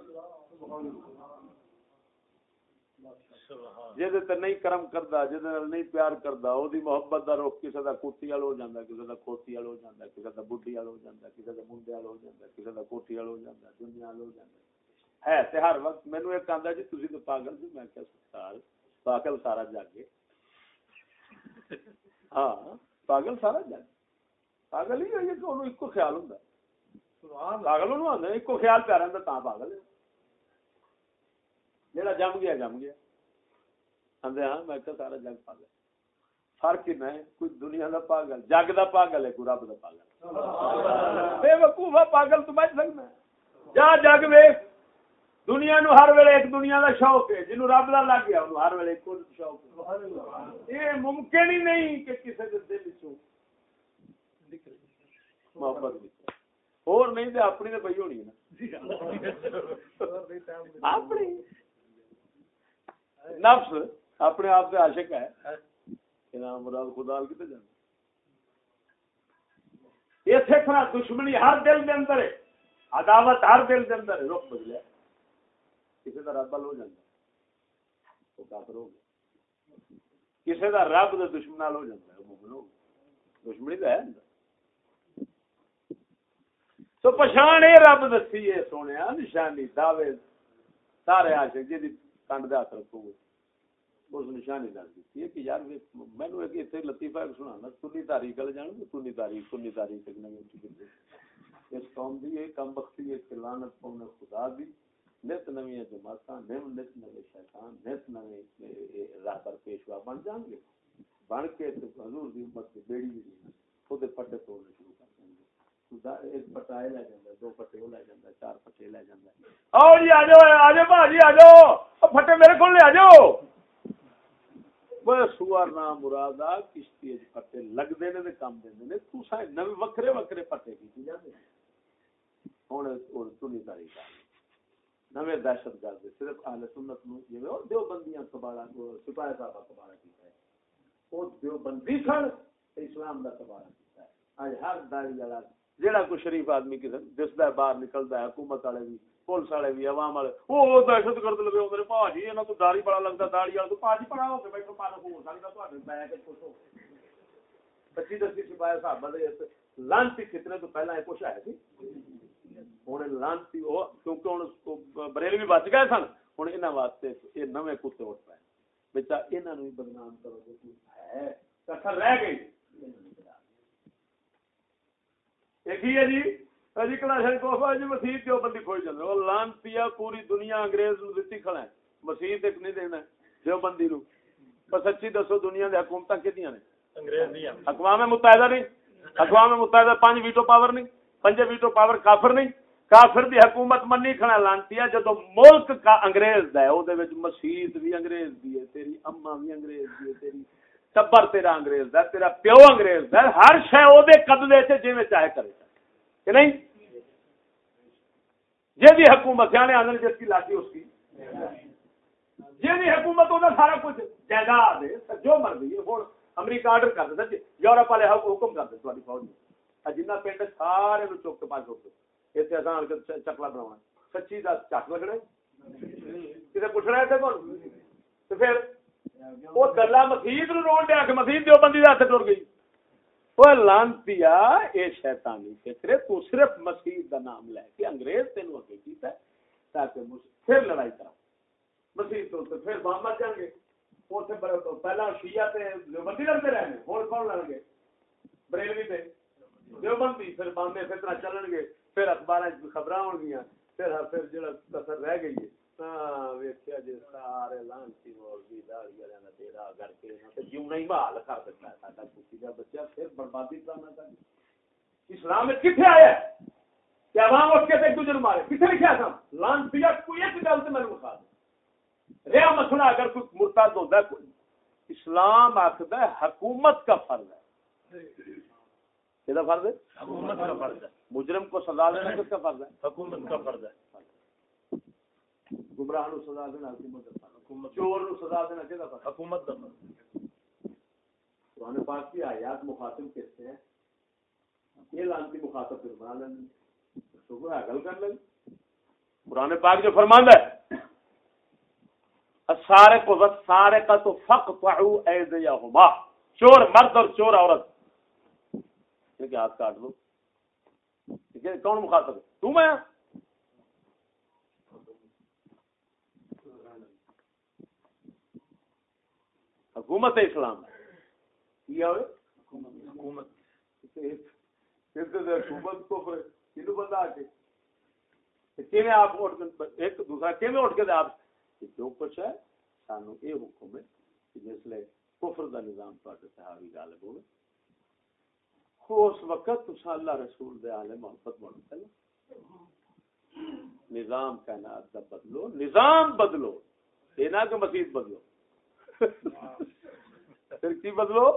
جد تے نہیں کرم کردا جد نال نہیں پیار کردا، او دی محبت دا رخ کسی دا کوٹھی وال ہو جاندا کسی دا کھوتی وال ہو جاندا کسی دا بڈھی وال ہو جاندا کسی دا منڈے وال ہو جاندا کسی دا کوٹھی وال ہو جاندا، دنیا وال ہو جاندا۔ ہے تے ہر وقت مینوں ایک آندا جی تسی تے پاگل جی میں کہ سال پاگل سارا جاگے۔ ہاں پاگل سارا جان۔ پاگل ہی ہوئی کہ ایک خیال ہوں پاگل انہوں آدھے ایک خیال پہ رہتا تا پاگل ہے۔ جا جم گیا جم گیا۔ آدھے ہاں میں کہ سارا جگ پاگل فرق ہی ہے کوئی دنیا دا پاگل جگ دا پاگل ہے کوئی رب دا پاگل بے وقوفا پاگل تو بچ سکنا جا جگ ویخ دنیا نو ہر ویلے ایک دنیا دا شوق ہے جنو رب دا لگ گیا انہوں ہر ویلے ایک شوق ہے؟ یہ ممکن ہی نہیں کہ کسی دے دل محبت اور نہیں تے اپنی تے پئی ہونی نا۔ اپنی۔ نفس اپنے آپ سے عاشق ہے۔ کہ نام مراد خدا کتے جانا اسی طرح دشمنی ہر دل دے اندر ہے۔ عداوت ہر دل دے اندر ہے۔ رخ بدلیا۔ کسی کا رب ہو جاتا وہ کافر ہو گیا کسی کا رب کا دشمن ہو جاتا ہے مومن ہو دشمنی تو ہے تو پچھان یہ رب دسی ہے سونے نشانی، دعوے، سارے عاشق جی کنڈ دے ہاتھ رکھو گے۔ اس نشانی دس دیتی ہے کہ یار مینو ایک اتنے لطیفہ سنا سنی تاریخ والے جان گے؟ سنی تاریخ سنی تاریخ اس قوم کی یہ کم بختی ہے کہ لانت قوم نے خدا دی۔ نت نوی جماعت نت نوے شیطان، نت نوے راہبر پیشوا بن جان گے۔ بن کے حضور دی امت کی بیڑی بھی خود پٹے توڑنے شروع کر دیں گے۔ ایک لے جاندہ دو پٹے لے جاندہ چار پٹے لے جاندہ آؤ جی, جی، میرے کو لے سوار نام کشتی پٹے لگتے نے کام دے تو نویں وکھرے وکھرے پٹے کی جاتے ہوں تنی تاریخ نویں دہشت گرد صرف اہل سنت نو جی دو بندیاں کباڑا سپاہی صاحب کباڑا کیتا ہے۔ وہ دو بندی سن، اسلام کا کباڑا کیتا ہے۔ اج ہر داڑی والا جہاں کوئی شریف آدمی کسی دستا ہے باہر نکلتا ہے، حکومت والے بھی، پولیس والے بھی، عوام والے، وہ دہشت گرد لگے ہوتے پاجی یہاں تو داری بڑا لگتا داڑی والا تو پاجی پڑا ہو کے بیٹھو پانا ہو سکتا تو خوش ہو پچی دسی سپاہی صاحب لانتی کتنے تو پہلے کچھ آیا سی ہوں لانتی کیونکہ ہوں بریل بھی بچ گئے سن ہوں یہاں واسطے یہ نویں کتے اٹھ پائے۔ بچہ یہاں بھی بدنام کرو ہے۔ کسر رہ گئی۔ دیکھیے جی جی مسیح جو بندی کھوئی جاندے وہ لان پیا پوری دنیا انگریز نو دتی کھڑا ہے۔ مسیح ایک نہیں دینا جو بندی نو سچی دسو دنیا دے حکومتاں نے؟ انگریز دی اقوام متحدہ نہیں اقوام متحدہ پانچ ویٹو پاور نہیں۔ پنج ویٹو پاور کافر نہیں، کافر دی حکومت منی کھڑا لانتی ہے، جدو ملک کا انگریز دا ہے، او دے وچ مسجد بھی انگریز دی ہے، تیری اما بھی انگریز دی ہے، تیری ٹبر تیرا انگریز دا تیرا پیو انگریز دا ہر شے او دے قبضے سے جویں چاہے کرے کہ نہیں؟ جی بھی حکومت یعنی آنند جس کی لاٹھی اس کی جی بھی حکومت ہوتا سارا کچھ جائیداد ہے جو مرضی ہے ہوں امریکہ آرڈر کر دیتا جی یورپ والے حکم کر دے تاری فوج جنہ پنڈ سارے چوک کے پاس چوک اتنے اصل چکلا بنا سچی کا چک لگنا کتنے پوچھنا اتنے کون؟ پھر وہ گلا مسیح رو دیا کہ مسیح جو بندی ہاتھ ٹر گئی۔ وہ لانتی اے شیطانی فکرے تو صرف مسیح دا نام لے کے انگریز تین اگے کیتا ہے تاکہ پھر لڑائی کرا مسیح تو پھر بام مر جان گے۔ پہلا شیعہ تے دیوبندی لڑتے رہے ہیں ہوں کون لڑ گے بریلوی تے۔ دیوبندی، پھر باندے پھر طرح چلن گے پھر اخبار خبر ہو گیا پھر پھر جڑا کسر رہ گئی ہے۔ ہاں ویکھیا سارے مولوی داڑھی والے تیرا کر کے تے کر دیتا ہے، ساڈا کسی دا بچہ پھر بربادی اسلام آیا کہ عوام اٹھ کے ایک دوسرے مارے؟ کتنے لکھا تھا لانتیا کوئی ایک گل تے میرے مسئلہ اگر کوئی مرتد ہوتا ہے اسلام آخد حکومت کا فرض ہے۔ فرض کا فرض ہے۔ مجرم کو سزا دینا کس کا فرض ہے؟ حکومت کا فرض ہے۔ گمراہ نو سزا دینا حکومت چور نو سزا دینا حکومت دا قرآن پاک کی آیات مخاطب ہیں؟ یہ لانتی مخاطب پھر بنا لیں تو گل کر لیں قرآن پاک جو فرماندا ہے سارے کو سارے کا تو فق ایدیہما چور مرد اور چور عورت۔ یہ کہ ہاتھ کاٹ دو کون مخاطب تو میں۔ حکومت اسلام حکومت۔ حکومت کو بندہ آ کے آپ ایک دوسرا اٹھ کے آپ؟ جو کچھ ہے، سانو یہ حکم ہے جس لیے کفر دا نظام پاتے صحابی غالب ہوئے اس وقت تو اللہ رسول دے آلے محبت بڑھ چلو نظام کائنات دا بدلو نظام بدلو نہ کہ مسیح بدلو پھر کی بدلو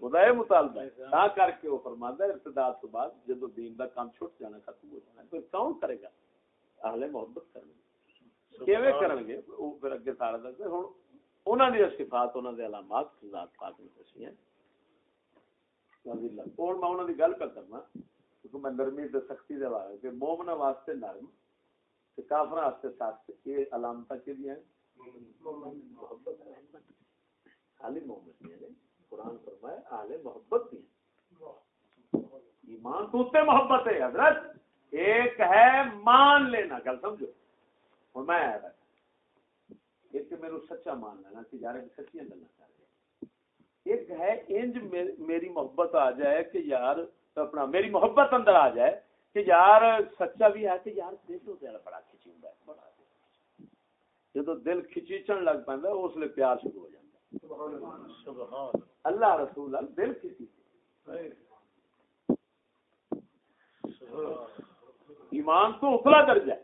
خدا مطالبہ تا کر کے وہ فرماندا ہے ارتداد تو بعد جب دین دا کام چھٹ جانا ختم ہو جانا پھر کون کرے گا اہل محبت کرنے کیویں کرن گے او پھر اگے سارا دس ہن انہاں دی صفات انہاں دے علامات ذات پاک میں دسی ہیں اور میں گل کرنا کیونکہ میں نرمی سختی دے بارے کہ مومنا واسطے نرم کافر واسطے سخت یہ ہیں محبت خالی نہیں قرآن فرمائے محبت بھی ایمان تو تے محبت ہے حضرت ایک ہے مان لینا گل سمجھو اور میں آیا ایک میرے سچا مان لینا کہ یار سچی گلا کر ایک ہے انج میری محبت آ جائے کہ یار اپنا میری محبت اندر آ جائے کہ یار سچا بھی ہے کہ یار دیکھو بڑا کھچی ہوں بڑا جب دل کھچیچن لگ پہ اس لیے پیار شروع ہو جاتا اللہ۔ رسول دل کھچی۔ ایمان تو اتلا درجہ ہے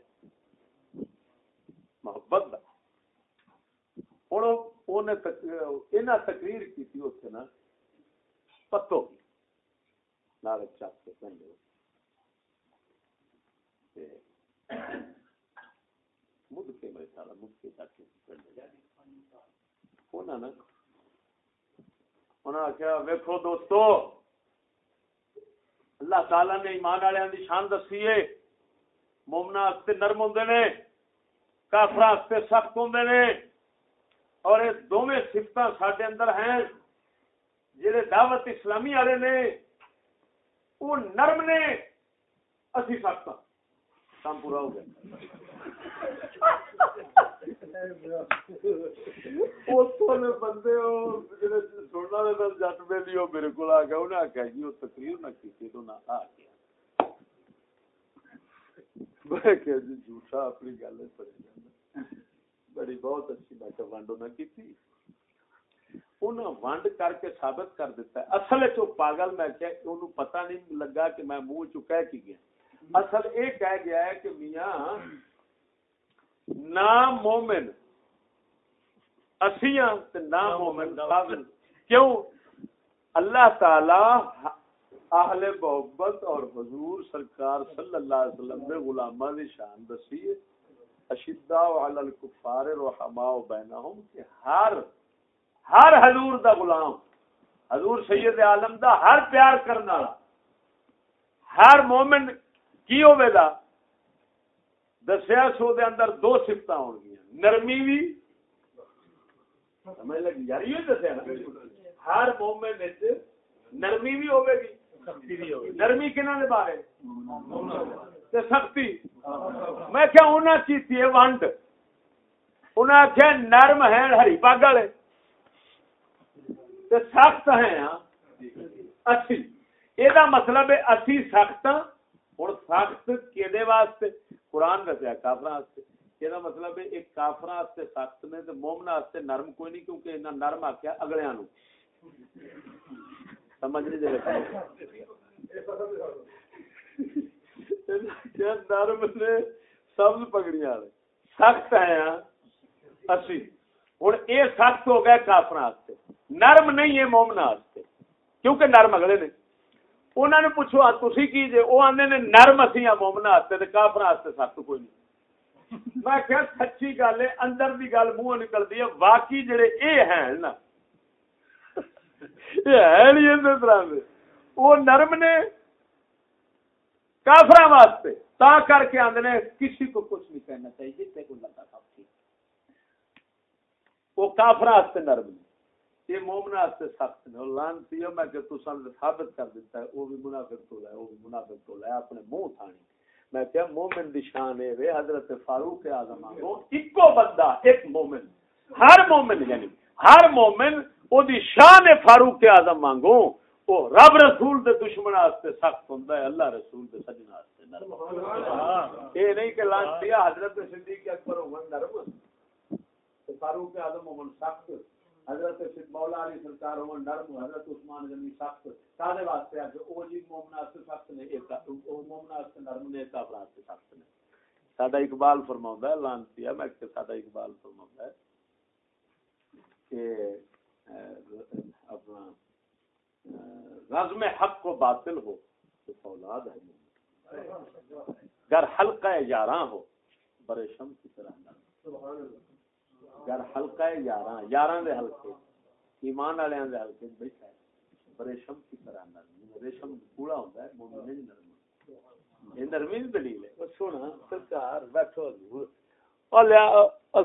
محبت دا ہوں انہیں تقریر کی اتنے نا پتو نال چک کے مد کے میرے مد کے کے آخیا دوستو، اللہ تعالی نے ایمان والوں شان دسی ہے۔ مومنا نرم ہوں نے کافر سخت ہوں نے۔ اور یہ دونوں سفت سڈے اندر ہیں۔ جہے دعوت اسلامی والے نے وہ نرم نے، اسی سخت کام پورا ہو گیا۔ بندے جٹ میرے کو آ گیا انہیں آخیا جی وہ تقریر نہ کی تو نہ آ گیا۔ میں کہ جی جھوٹا اپنی گل بڑی بہت اچھی میں ونڈ انہیں کی انہیں ونڈ کر کے ثابت کر دیتا ہے اصل چ پاگل میں کیا انہوں پتہ نہیں لگا کہ میں منہ چ کہہ کی گیا اصل یہ کہہ گیا ہے کہ میاں نام مومن اسیاں نام مومن قابل کیوں اللہ تعالی اہل محبت اور حضور سرکار صلی اللہ علیہ وسلم نے غلامہ دی شان دسی ہے اشداء علی الکفار رحماء بینہم، کہ ہر ہر حضور دا غلام، حضور سید عالم دا ہر پیار کرنا ہر مومن کی ہوئے دا، دسیا سو دے اندر دو سفت ہو گیا نرمی بھی سمجھ لگی؟ یار یہ دسیا نا۔ ہر مومن وچ نرمی بھی ہوگی نرمی کنہ دے بارے سختی۔ میں کیا انہیں کی ونڈ۔ انہیں آخیا نرم ہے ہری پگ والے۔ سخت ہیں ہاں۔ اسی۔ یہ مطلب ہے اسی سخت۔ ہوں سخت کہ واسطے؟ قرآن دسیا کافر یہ مطلب ہے ایک کافر سخت نے تو مومنا نرم کوئی نہیں کیونکہ انہیں نرم آخیا اگلے سمجھ نہیں دے جی، نرم نے سبز پگڑیاں سخت ہے ہاں اسی۔ ہوں یہ سخت ہو گیا کافر نرم نہیں ہے مومنا کیونکہ نرم اگلے نے۔ انہوں نے پوچھو تھی کی جی وہ آدھے نے نرم اسی ہاں مومنا کافر سخت کوئی نہیں۔ میں کیا سچی گل ہے، اندر دی گل منہ نکلتی ہے۔ واقعی جڑے اے ہیں نا یہ ہے نہیں اس طرح وہ نرم نے کافر واسطے۔ تا کر کے آدھے کسی کو کچھ نہیں کہنا چاہیے، جتنے کو لگا سب ٹھیک وہ کافر واسطے نرم نے یہ مومنا واسطے سخت نے لانتی میں کہ تو ثابت کر دیتا ہے، وہ بھی منافق تو لے وہ بھی منافق تو لے اپنے منہ تھانی میں کیا مومن دی شان ہے وے، حضرت فاروق اعظم آگو اکو بندہ، ایک مومن۔ ہر مومن یعنی ہر مومن او دی شان فاروق اعظم مانگو او رب رسول دے دشمن واسطے سخت ہوندا ہے اللہ رسول دے سجن واسطے نرم اے نہیں کہ لانتیا حضرت صدیق اکبر عمر نرم فاروق اعظم عمر سخت۔ حضرت مولا علی سرکار ہو نرم حضرت عثمان غنی سخت۔ سارے واسطے اج او جی مومنا سے سخت نے ایک او مومنا سے نرم نے کا اپرادھ سے سخت نے ساڈا اقبال فرماوندا ہے ہے۔ میں کہ ساڈا اقبال فرماوندا ہے کہ اپنا رزم حق کو باطل ہو تو فولاد ہے۔ گر حلقہ یاراں ہو برے شم کی طرح گر ہے یارہ یارہ دے ہلکے ایمان والے دے ہلکے بیٹھا ہے ریشم کی طرح نرم ریشم پورا ہوتا ہے مومن نرم یہ نرمی دلیل ہے۔ سونا سرکار بیٹھو۔ اور لیا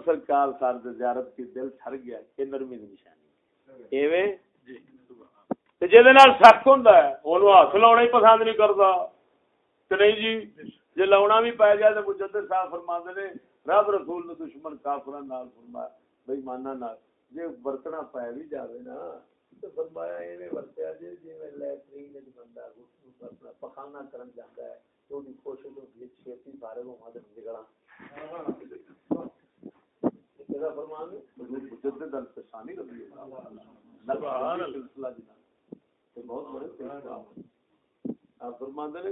سرکار سار زیارت کی دل ٹھر گیا یہ نرمی دی نشانی۔ ایویں؟ جی۔ نال سخت ہے اونوں ہاتھ لاونا ہی پسند نہیں کردا تے نہیں جی جے لاونا بھی پے جائے تے مجدد صاحب فرماندے نے رب رسول نے دشمن کافر نال فرمایا بھائی مانا نال جی برتنا پی بھی جائے نا تو فرمایا ایویں ورتیا جی جی میں لیٹرین بندہ اپنا پخانا کرن ہے تو دی کوشش ہوتی ہے چھیتی سارے کو مدد نکلا فرمان مجدد الفسانی رضی اللہ عنہ بہت بڑے آپ فرماندے نے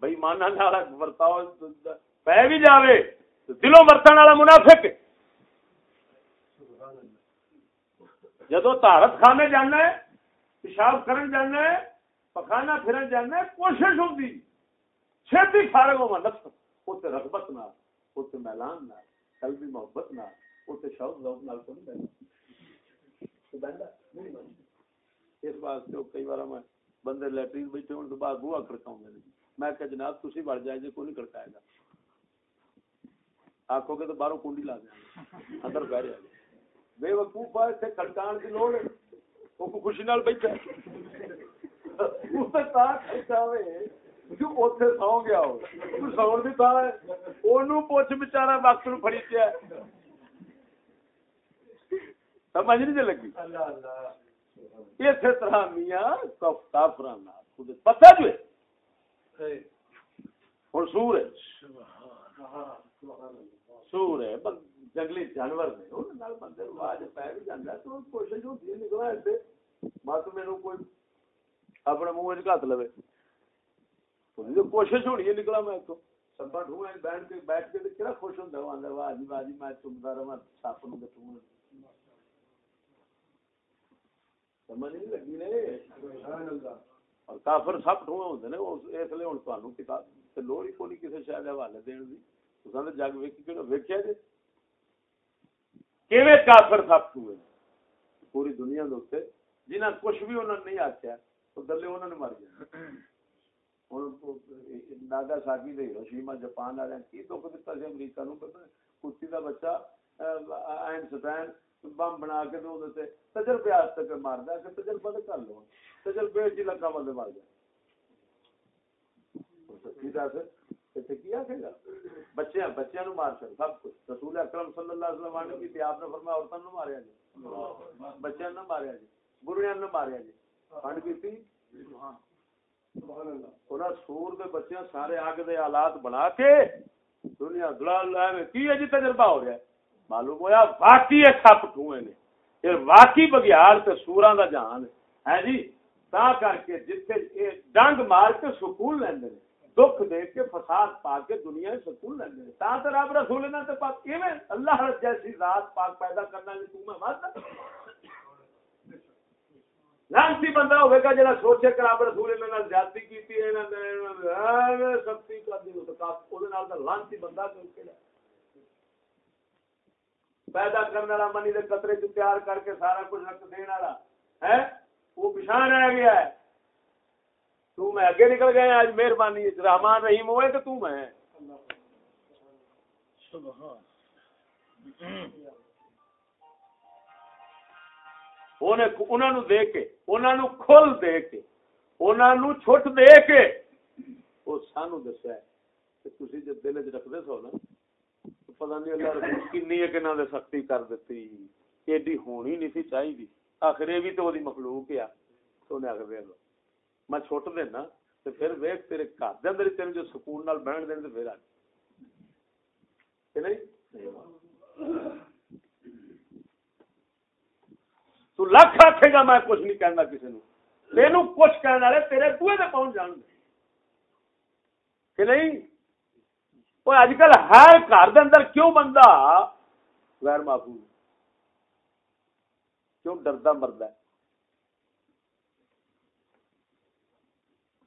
بےمانا ورتاؤ پہ بھی جاوے دلوں مرتن والا منافق۔ جدو تارت خانے جانا ہے پیشاب کرن جانا ہے پخانا پھرن جانا ہے کوشش ہوتی چھتی فارغ ہوا نفس اتنے رغبت نہ اتنے میلان نہ قلبی محبت نہ اتنے شوق ذوق نال کو نہیں بہنا اس واسطے کئی بار میں بندے لیٹرین بیٹھے ہونے تو بعد بوا کھڑکاؤں گے۔ میں کہ جناب تھی بڑھ جائے جی کوئی نہیں کھڑکائے گا۔ آخو گے تو باہروں کنڈی لا دیں اندر بہ رہے بے وقوف اتنے کھڑکان کی لوڑ وہ کو خوشی نال بیٹھا اس تا کھڑکا ہوئے۔ جو اوتھے سو گیا ہو۔ تو سو بھی تھا پوچھ بچارا وقت نو فری پیا سمجھ نہیں جی لگی؟ اللہ اللہ۔ اسی طرح میاں کافر پتہ جو ہوں سور ہے۔ سور ہے۔ جنگلی جانور نے بندے بھی جانا تو کوشش ہوتی ہے نکلا ایسے مت میرے کوئی اپنے منہ چ لو کوشش ہونی ہے نکلا میں تو سبا ڈھو بیٹھ کے بیٹھ کے کہڑا خوش ہوتا ہوں واہ جی واہ جی میں چمتا رہا سپ نو ٹھوں سمجھ نہیں لگی نے اور کافر سب ٹھوئے ہوتے ہیں اس لیے ہوں تمہیں کتاب لوڑ ہی کونی کسی شاید حوالے دین دی تو جگ ویکھی ویکیا جی کیویں کافر سب ٹھوئے پوری دنیا دے جنہیں کچھ بھی انہوں نے نہیں آخیا تو دلے انہوں نے مر گیا ناگا ساکی دے ہیروشیما جاپان والے کی دکھ دتا سی امریکہ نو کتی کا بچہ آئنسٹائن بم بنا کے دو دیتے تجربے آج تک ماردا کہ تجربہ تو کر لو۔ تجربے جی لگا بندے مار گیا سچی دس اتنے کیا کہ گا؟ بچے بچے نو مار سکتے سب کچھ۔ رسول اکرم صلی اللہ علیہ وسلم نے کی آپ نے فرمایا عورتوں نو ماریا جی۔ بچے نو ماریا جی۔ بڑھیا نو ماریا جی۔ فنڈ کی سور دے بچے سارے آگ دے آلات بنا کے دنیا دلال کی ہے جی تجربہ ہو رہا ہے؟ معلوم ہوا واقعی سپ ٹوئے نے یہ واقعی بگیار تے سورا دا جان ہے۔ ہاں جی؟ تا کر کے جتھے ڈنگ مار کے سکون لیندے نے، دکھ دے کے فساد پا کے دنیا سکون لیندے نے۔ تا تے رب رسول نے تے پاک ایویں اللہ جیسی ذات پاک پیدا کرنا ہے تو میں مانتا لانتی بندہ ہوئے گا جڑا سوچے کہ رب رسول نے نال زیادتی کیتی ہے، انہاں سختی کر دی تو کا اودے نال دا لانتی بندہ کیڑا پیدا کرنے والا منی دے قطرے چ تیار کر کے سارا کچھ رکھ دین والا۔ ہے وہ پچھان رہ گیا ہے۔ تو میں اگے نکل گیا آج مہربانی رحمان رحیم ہوئے کہ تو میں انہوں دے کے انہوں کھل دے کے انہوں چھٹ دے کے، وہ سانو دسیا کہ تھی جب دل چ رکھتے سو نا پتہ نہیں اللہ رسول کنی ہے کہ دے سختی کر دیتی ایڈی ہونی نہیں سی چاہیے آخر یہ بھی تو وہی مخلوق ہے تو انہیں آخر دیکھ لو میں چھوٹ دینا تو پھر ویخ تیرے گھر دے اندر تین جو سکون نال بہن دین تو پھر آ نہیں تو لکھ آکھے گا میں کچھ نہیں کہنا کسی نے تینوں کچھ کہنا والے تیرے بوئے تے پہنچ جان گے کہ نہیں اج کل ہر گھر اندر کیوں بندہ غیر محفوظ۔ کیوں ڈردا مرد ہے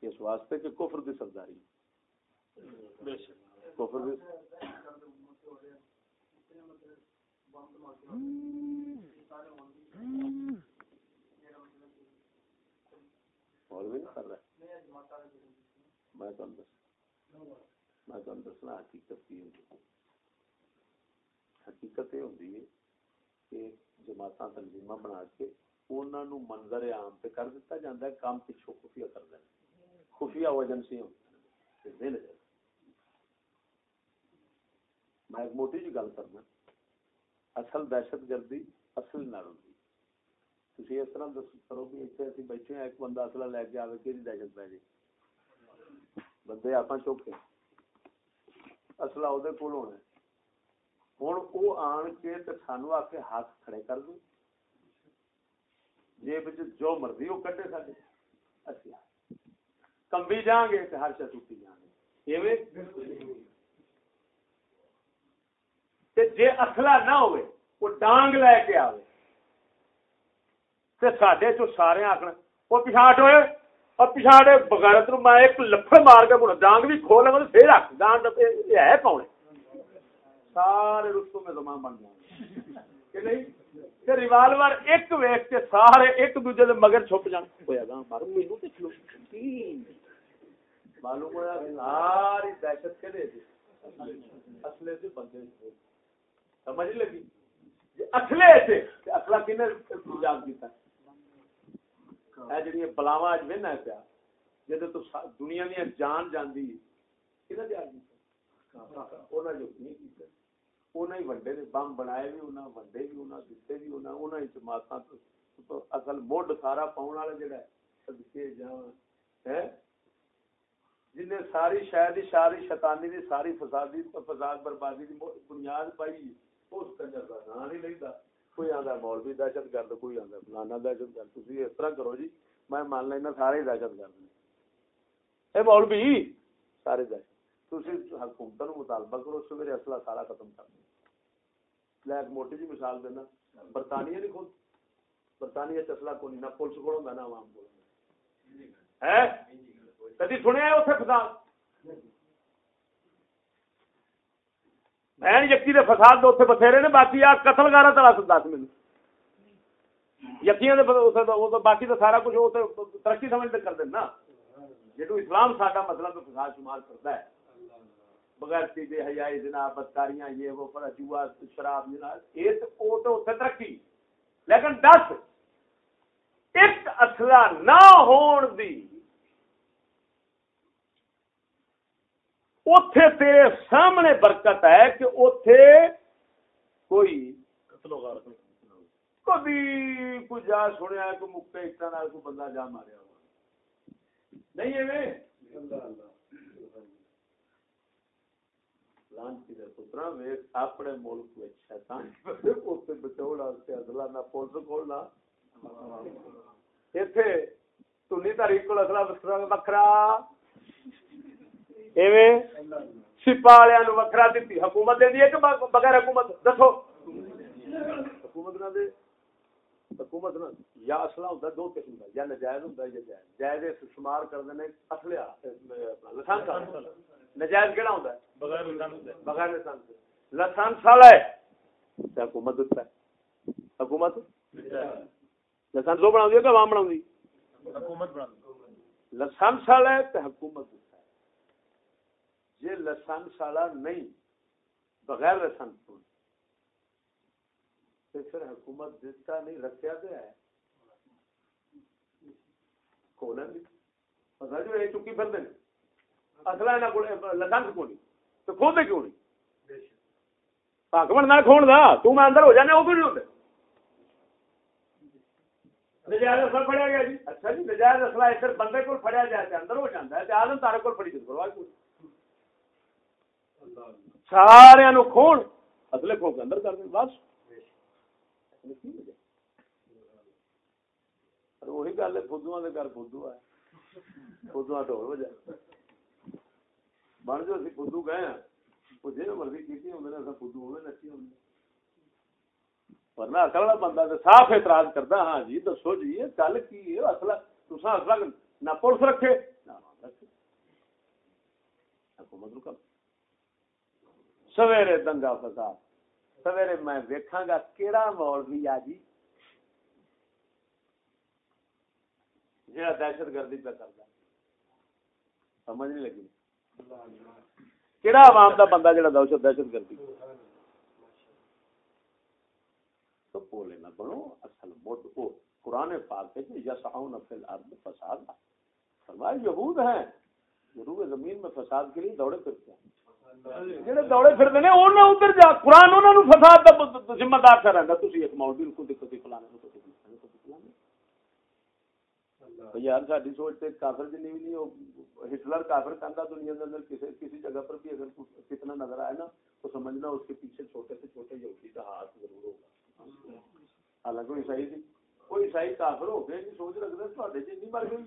اس واسطے کہ کفر دی سرداری۔ کفر دی اور بھی نہیں کر رہا۔ میں میں تمہیں دسنا، حقیقت کی ہوں حقیقت یہ ہوتی ہے کہ جماعت تنظیم بنا کے انہوں نے منظر عام پہ کر دیتا جاتا ہے، کام پچھو خفیہ کر دیں خفیہ ایجنسی میں ایک موٹی جی گل کرنا۔ اصل دہشت گردی اصل نہ ہوتی تھی اس طرح دس کرو کہ اتنے ابھی بیٹھے ہیں، ایک بندہ اصلہ لے کے آئے کہ دہشت پہ جی؟ بندے آپ چوکے اصلا وہ کول ہونا ہوں وہ آن کے سانو آ کے ہاتھ کھڑے کر دو جیب جو مرضی وہ کٹے سارے اچھا کمبی جان گے تو ہر شا ٹوٹی جان گے ایویں تے جے اصلہ نہ ہوئے وہ ڈانگ لے کے آوے تے ساڈے چو سارے آکھنا وہ پچھاٹ ہوئے اور پچھاڑے بغیرت نو میں ایک لفڑ مار کے بولا ڈانگ بھی کھول لگا تو پھر رکھ ڈانگ یہ ہے کون سارے رستوں میں زمان بن جائیں کہ نہیں؟ تے ریوالور ایک ویکھ کے سارے ایک دوسرے دے مگر چھپ جان۔ ہویا گا، مار، مینوں تے کھلو معلوم ہوا ساری دہشت کے دے اصلے سے بندے سمجھ لگی؟ اصلے سے اصلا کن انتظام کیتا ہے جڑی بلاوا اج وینا پیا جدے تو دنیا دی جان جاندی جان اونا جو نہیں کیتا ہی ونڈے بم بنائے بھی ونڈے بھی دتے بھی ہی جماعتاں تو اصل موڈ سارا والا جڑا ہے صدقے ہے جن نے ساری شاید ساری شیطانی دی ساری فسادی فساد بربادی دی بنیاد پائی اس کنجر کا نام نہیں لیتا کوئی آدھا مولوی دہشت گرد کوئی آدھا فلانا دہشت گرد۔ تھی اس طرح کرو جی میں مان لینا سارے دہشت گرد نے۔ اے مولوی، سارے دہشت۔ تھی حکومت نو مطالبہ کرو، سویرے اصلہ سارا ختم کر دیں میں ایک موٹی جی مثال دینا، برطانیہ نہیں خود برطانیہ چسلا کو نہیں نہ پولیس کو نہ عوام کو ہے کدی سنیا اتنے فساد؟ میں یقین دے فساد دے اتنے بتھیرے نے باقی آ قتل گارا تلا دس مینو یقین باقی تو سارا کچھ ترقی سمجھتے کر دینا جدو اسلام ساڈا مطلب فساد شمار کرتا ہے بغیر سیدھے حیائی جناب بدکاریاں یہ وہ پر جوا شراب جناب یہ تو اتنے ترقی لیکن دس ایک اصلہ نہ ہون دی اتے تیرے سامنے برکت ہے کہ اتے کوئی کبھی کوئی جا سنیا کوئی مکے اٹھا کوئی بندہ جا ماریا ہوا۔ نہیں ہے اپنے ملک بچوڑا اصلا نہ پولیس کھولنا اتنے تھی تاریخ کو اصلا سپا والے وکرا دیتی حکومت دے دی بغیر حکومت؟ دسو۔ حکومت نہ دے حکومت نہ یا اصلا ہوتا دو قسم کا یا نجائز ہوتا یا جائز۔ جائز شمار کر دینے اصلیا لسانس نجائز کہڑا ہوتا ہے؟ بغیر لسانس لسانس والا ہے۔ حکومت دیتا ہے۔ حکومت؟ لسانس وہ بنا کہ عوام بنا حکومت لسانس والا ہے تو حکومت۔ جی لسنس والا نہیں بغیر لسنس تو پھر حکومت دیتا نہیں رکھا گیا ہے۔ کھولن پتا جو یہ چکی پھر دیں اصل لسنس کو نہیں تو کھولتے کیوں نہیں؟ حکمت نہ کھول دا تو میں اندر ہو جانے وہ بھی نہیں ہوتے۔ نجائز اصل پڑیا گیا جی۔ اچھا جی نجائز اصل ادھر بندے کو پڑیا جائے اندر ہو جاتا ہے آدم تارے کو پڑی جائے سارے نو کھون۔ اگلے کھو کے اندر کر دیں۔ بس۔ وہی گل ہے فدو کے گھر فدو ہے۔ فدو ڈول وجہ بن جو اسی فدو گئے ہیں، وہ جی مرضی کی ہوں فدو ہوئے نچی ہوں ورنہ اکل والا بندہ تو صاف اعتراض کرتا ہاں جی دسو جی گل کی ہے؟ اصل تصا اصل نہ پولیس رکھے۔ نہ حکومت رکا سویرے دنگا فساد۔ سویرے میں ویکھاں گا کیڑا مولوی آ جی۔ جہاں دہشت گردی پہ کرتا سمجھ نہیں لگی۔ کیڑا عوام دا بندہ جڑا دہشت دہشت گردی۔ تو بولے نہ بنو، اصل مد کو قرآن پاک ہے کہ یسعون فی الارض فساد فرمایا، یہود ہیں۔ یہود زمین میں فساد کے لیے دوڑے پھرتے ہیں۔ جڑے دوڑے پھرتے ہیں انہوں ادھر جا قرآن انہوں نے فساد کا ذمہ دار کر رہا تھی ایک مولوی کو دقت فلانے کو یار ساری سوچ سے کافر جنی بھی نہیں ہٹلر کافر کہتا دنیا کے اندر کسی کسی جگہ پر بھی اگر کتنا نظر آئے نا تو سمجھنا اس کے پیچھے چھوٹے سے چھوٹے یہودی کا ہاتھ ضرور ہوگا حالانکہ عیسائی تھی وہ عیسائی کافر ہو گئے سوچ رکھتے تھے جی مر گئی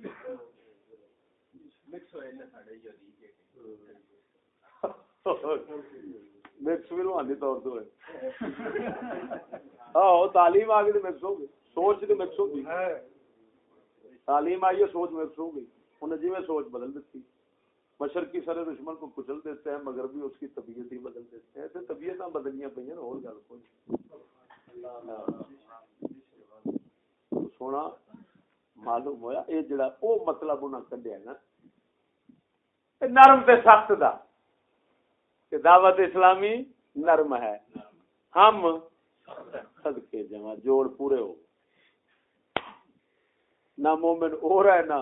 مکس بھی روحانی طور تو آہو تعلیم آ گئی مکس ہو گئی سوچ تو مکس ہو گئی تعلیم آئی ہے سوچ مکس ہو گئی انہیں جی میں سوچ بدل دیتی مشرقی سر دشمن کو کچل دیتے ہیں مگر بھی اس کی طبیعت ہی بدل دیتے ہیں ایسے طبیعت بدلیاں پہ اور گل کوئی سونا معلوم ہوا یہ جڑا وہ مطلب انہیں کڈیا نا نرم تے سخت دا کہ دعوت اسلامی نرم ہے۔ ہم صدقے جمع، جوڑ پورے ہو۔ نہ مومن اور ہے نہ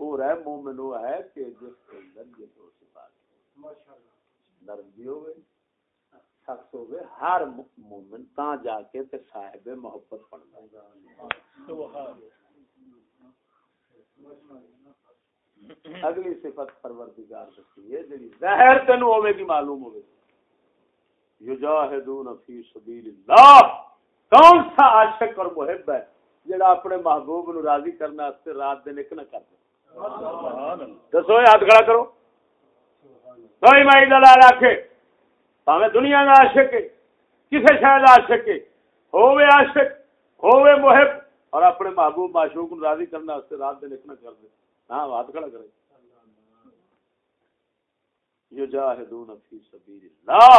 اور ہے مومن وہ ہے کہ جس کے اندر یہ دو صفات نرم بھی ہوئے، سخت ہوئے، ہر مومن تا جا کے تے صاحب محبت پڑھتا اگلی صفت پروردگار دسی ہے جڑی ظاہر تینو ہوے گی معلوم ہوے یجاہدون فی سبیل اللہ۔ کون سا عاشق اور محب ہے جڑا اپنے محبوب نو راضی کرنے واسطے رات دن ایک نہ کرتا دسو ہاتھ کھڑا کرو۔ کوئی مائی دلال آکھے پاوے دنیا کا عاشق ہے کسے شاید عاشق ہے؟ ہوے عاشق ہوے محب اور اپنے محبوب معشوق نو راضی کرنے واسطے رات دن ایک نہ کر دے۔ ہاں ہاتھ کھڑا کرے یجاہدون فی سبیل اللہ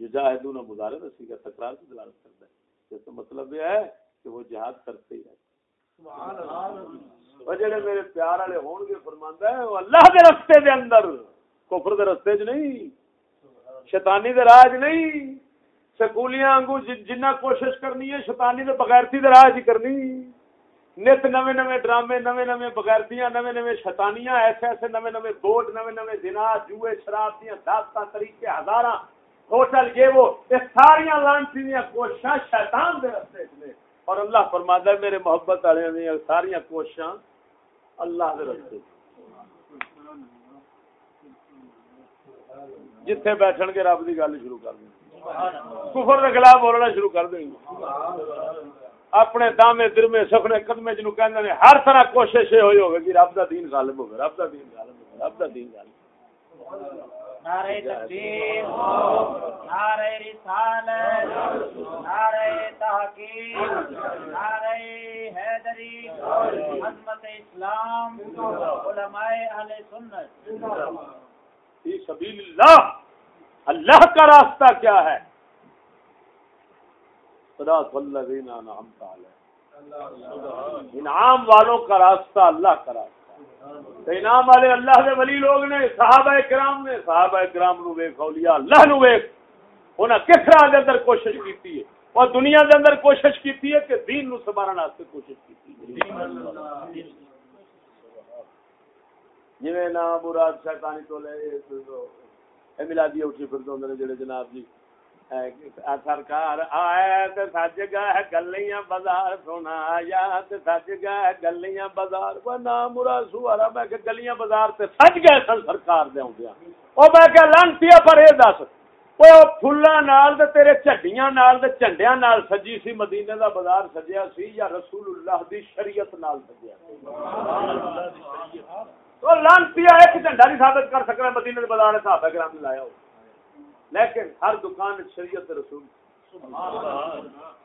یجاہدون مضارع اسی کا تکرار کی دلالت کرتا ہے۔ اس کا مطلب یہ ہے کہ وہ جہاد کرتے ہی رہتے سبحان اللہ۔ وہ جڑے میرے پیار والے ہون گے فرماندا ہے وہ اللہ دے دے اندر کفر دے وچ نہیں شیطانی دے راہ وچ نہیں سکولیاں وانگو جنہ کوشش کرنی ہے شیطانی دے بغیرتی دے راہ وچ کرنی۔ نت نوے نوے ڈرامے، نوے نوے بغیرتیاں، نوے نوے شیطانیاں، ایسے ایسے نوے نوے بوٹ، نوے نوے دنا جوئے، شراب دیاں داستان طریقے، ہزاراں، ہوٹل، یہ وہ، یہ ساری لانچی دیا کوششاں شیطان دے رستے میں اور اللہ فرماتا ہے، میرے محبت والے نے ساری کوششاں اللہ دے رستے جتھے بیٹھن گے، رب کی گل شروع کر دیں۔ کفر کے خلاف بولنا شروع کر دیں۔ اپنے دامے درمے سپنے قدمے جنو کہندے نے ہر طرح کوشش یہ ہوئی ہوگی رب دا دین غالب ہوگا رب دا دین غالب ہوگا رب دا دین غالب نعرہ تکبیر نعرہ رسالت نعرہ تحقیق نعرہ حیدری عظمت اسلام علماء اہل سنت۔ فی سبیل اللہ اللہ کا راستہ کیا ہے؟ صداق والذین انعمت علیہ انعام والوں کا راستہ اللہ کا راستہ۔ انعام والے اللہ دے ولی لوگ نے، صحابہ کرام نے، صحابہ کرام نو ویکھ، اولیاء اللہ نو ویکھ۔ انہاں کس طرح دے اندر کوشش کیتی ہے؟ اور دنیا دے اندر کوشش کیتی ہے کہ دین نو سنبھالنے واسطے کوشش کیتی ہے۔ جویں نا مراد شیطانی تو لے اے میلادی اٹھی پھر تو جڑے جناب جی۔ سرکار آیا سج گئے گلیاں بازار سونا آیا سج گئے گلیاں بازار وہ نام مرا سوارا میں کہ گلیاں بازار تے سج گئے سن سرکار دے آدھا وہ میں کہ لانتی پر یہ دس نال تے تیرے نال تے چنڈیاں نال سجی سی مدینے دا بازار سجیا سی یا رسول اللہ دی شریعت نال سجیا تو لانتی ایک جھنڈا نہیں ثابت کر سکنا مدینے دے بازار صحابہ کرام نے لایا ہو لیکن ہر دکان شریعت رسول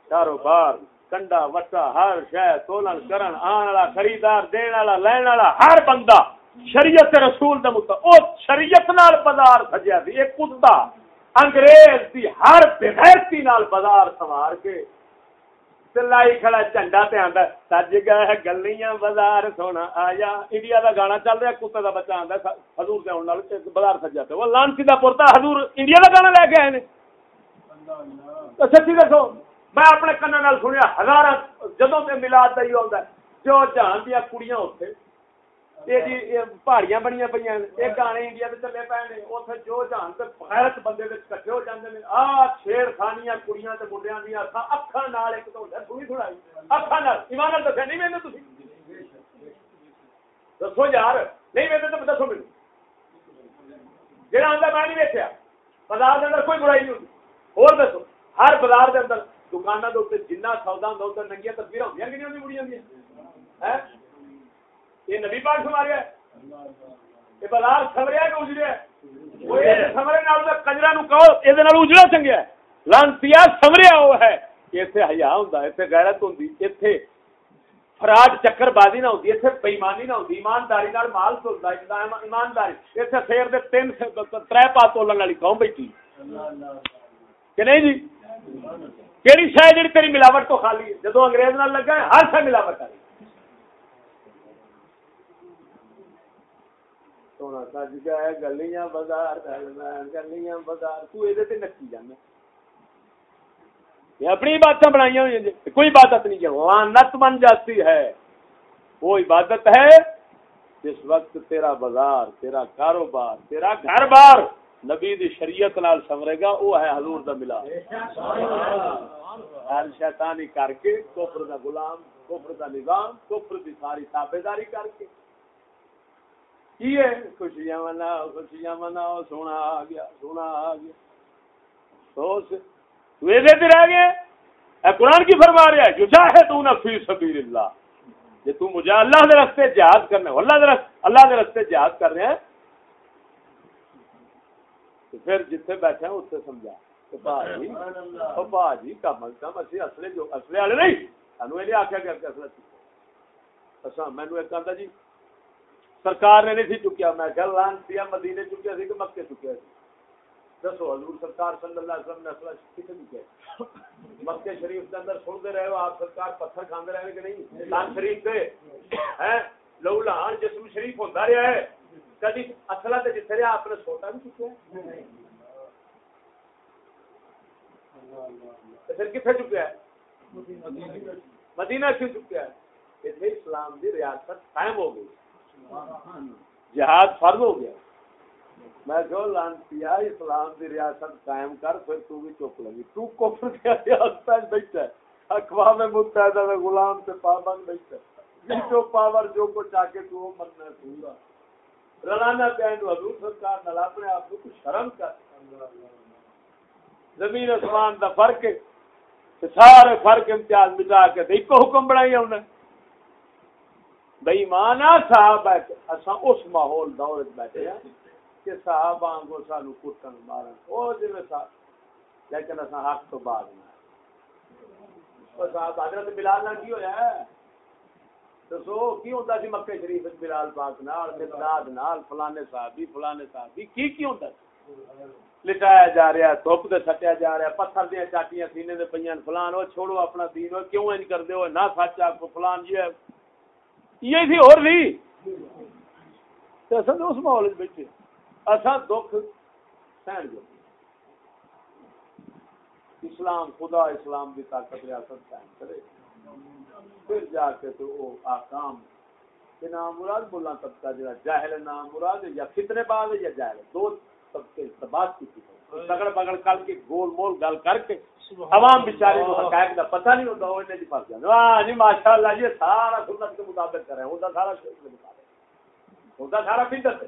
کاروبار کنڈا وٹا ہر شہ تولن کرن آن والا خریدار دین والا لین والا ہر بندہ شریعت رسول دے مطابق او شریعت نال بازار سجیا سی ایک کتا انگریز دی ہر بغیرتی نال بازار سوار کے لائی کھڑا جھنڈا تے آندا سج گیا ہے گلیاں بازار سونا آیا انڈیا دا گانا چل رہا کتے دا بچہ آندا حضور دے نال بازار سجا تے وہ لانسی دا پورتا حضور انڈیا دا گانا لے کے آئے نے سچی دسو میں اپنے کنا نال سنیا ہزار جدوں تے میلاد دا ہی ہوندا جو جہان دیا کڑیاں اوتھے جی، پہاڑیاں بنیا پہ ایک گانے انڈیا کے چلے پے نے اتنے جو جان تک غیرت بندے کٹھے ہو جاتے ہیں آ چھیڑ خانیاں کڑیاں تے منڈیاں دی اکھاں اکھاں نال ایک تو سنی تھوڑائی اکھاں نال ایمان نال دسیا نہیں ویندے تسی دسو یار نہیں ویندے تے دسو مینوں جڑا آندا میں نہیں ویکھیا بازار دے اندر کوئی برائی نہیں ہوندی اور دسو ہر بازار دے اندر دکاناں دے اوپر جنہ سودا ہوندا اوتے ننگیاں تصویراں ہوندیاں کہ نہیں ہوندی بڑیاں دی ہیں یہ نبی پاک سماریا ہے یہ سمریا کہ اجڑیا وہ سمرے نال کجرا نو کہو اجڑا چنگیا لانتی سمریا وہ ہے۔ غیرت فراڈ چکر بازی نہ ہوتی اتنے بےمانی نہ ہوتی ایمانداری مال چلتا ایمانداری۔ اتنے سیر دے تین تر پا تولن والی قوم بیٹھی۔ کہ نہیں جی؟ کہڑی شاید جی تیری ملاوٹ تو خالی ہے؟ جدو انگریز نال لگا ہے، ہر شاید ملاوٹ آئی سونا سج گیا گلیاں بازار گلیاں بازار تو یہ نکی جانا یہ اپنی عبادت بنائی ہوئی ہیں کوئی عبادت نہیں ہے لانت بن جاتی ہے وہ عبادت ہے جس وقت تیرا بازار تیرا کاروبار تیرا گھر بار نبی دی شریعت نال سمرے گا وہ ہے حضور دا ملا ہر شیطانی کر کے کفر دا غلام کفر دا نظام کفر دی ساری تابے کر کے کی ہے؟ خوشیاں مناؤ خوشیاں مناؤ سونا آ گیا، سونا آ گیا۔ سوچ رہ گئے۔ اے قرآن کی فرما رہا ہے جو چاہے تو فی سبیل اللہ یہ تو مجھے اللہ کے رستے جہاد کرنے اللہ کے اللہ کے رستے جہاد کر رہے ہیں۔ تو پھر جتنے بیٹھے ہیں اس سے سمجھا کم از کم اصلے جو، اصلے والے نہیں۔ سانو یہ آخیا کہ اچھا، ایک جی سرکار نے نہیں سی چکیا۔ میں کہ لانتی مدینے چکیا سی کہ مکے چکیا سی۔ دسو حضور، سرکار صلی اللہ علیہ وسلم نے اصلا کتنے کیا مکے شریف کے اندر سنتے رہے ہو، آپ سرکار پتھر کھاندے رہے کہ نہیں؟ لان شریف سے ہیں؟ لو لان جسم شریف ہوتا رہا ہے۔ کدی اصلا تو جتنے رہا آپ نے سوٹا بھی چکیا؟ پھر کتنے چکیا؟ ہے مدینہ کیوں چکیا؟ ہے اسلام کی ریاست قائم ہو گئی۔ جہاد فرض ہو گیا۔ میں جو لانتیا اسلام دی ریاست قائم کر، پھر تو بھی چپ لگی۔ تو کفر کے ریاست بیٹھا ہے۔ اقوام متحدہ میں غلام سے پابند بیٹھا ہے۔ جو پاور جو کو چاہ کے تو مننا پورا رلانا پہن حضور سرکار نال اپنے آپ کو کچھ شرم کر۔ زمین آسمان دا فرق ہے۔ سارے فرق امتیاز مٹا کے ایک حکم بنائی انہیں بے ایمانا صاحب اس ماحول دور بیٹھے ہیں کہ صاحب آنگو سانو کٹن مارن۔ او جی صاحب، لیکن اسا حق تو بعد میں۔ صاحب، حضرت بلال نال کی ہویا ہے؟ دسو، کی ہوندا سی مکہ شریف وچ بلال پاک نال، مقداد نال؟ فلانے صحابی فلانے صحابی کی کی ہوندا لٹایا جا رہا دھوپ دے سٹیا جا رہا پتھر دیا چاٹیاں سینے دے پیاں فلان او چھوڑو اپنا دین او کیوں انج کردے؟ ہو نہ سچ آپ کو فلان یہ ہے۔ یہ تھی اور بھی۔ اصل اس ماحول بیٹھے۔ اصا دکھ سہن جو اسلام، خدا اسلام کی طاقت ریاست قائم کرے۔ پھر جا کے تو وہ آکام، کہ نام مراد بولنا طبقہ جا جاہل نام مراد یا کتنے بعد یا جاہل۔ دو طبقے بات کی تھی تگڑ بگڑ کر کے گول مول گل کر کے عوام بیچارے کو حقائق کا پتہ نہیں ہوتا وہ نہیں پھنس جانا ہاں جی ماشاء اللہ یہ سارا سنت کے مطابق کرے ہوتا سارا شریف کے مطابق۔ ہوتا سارا بدت ہے۔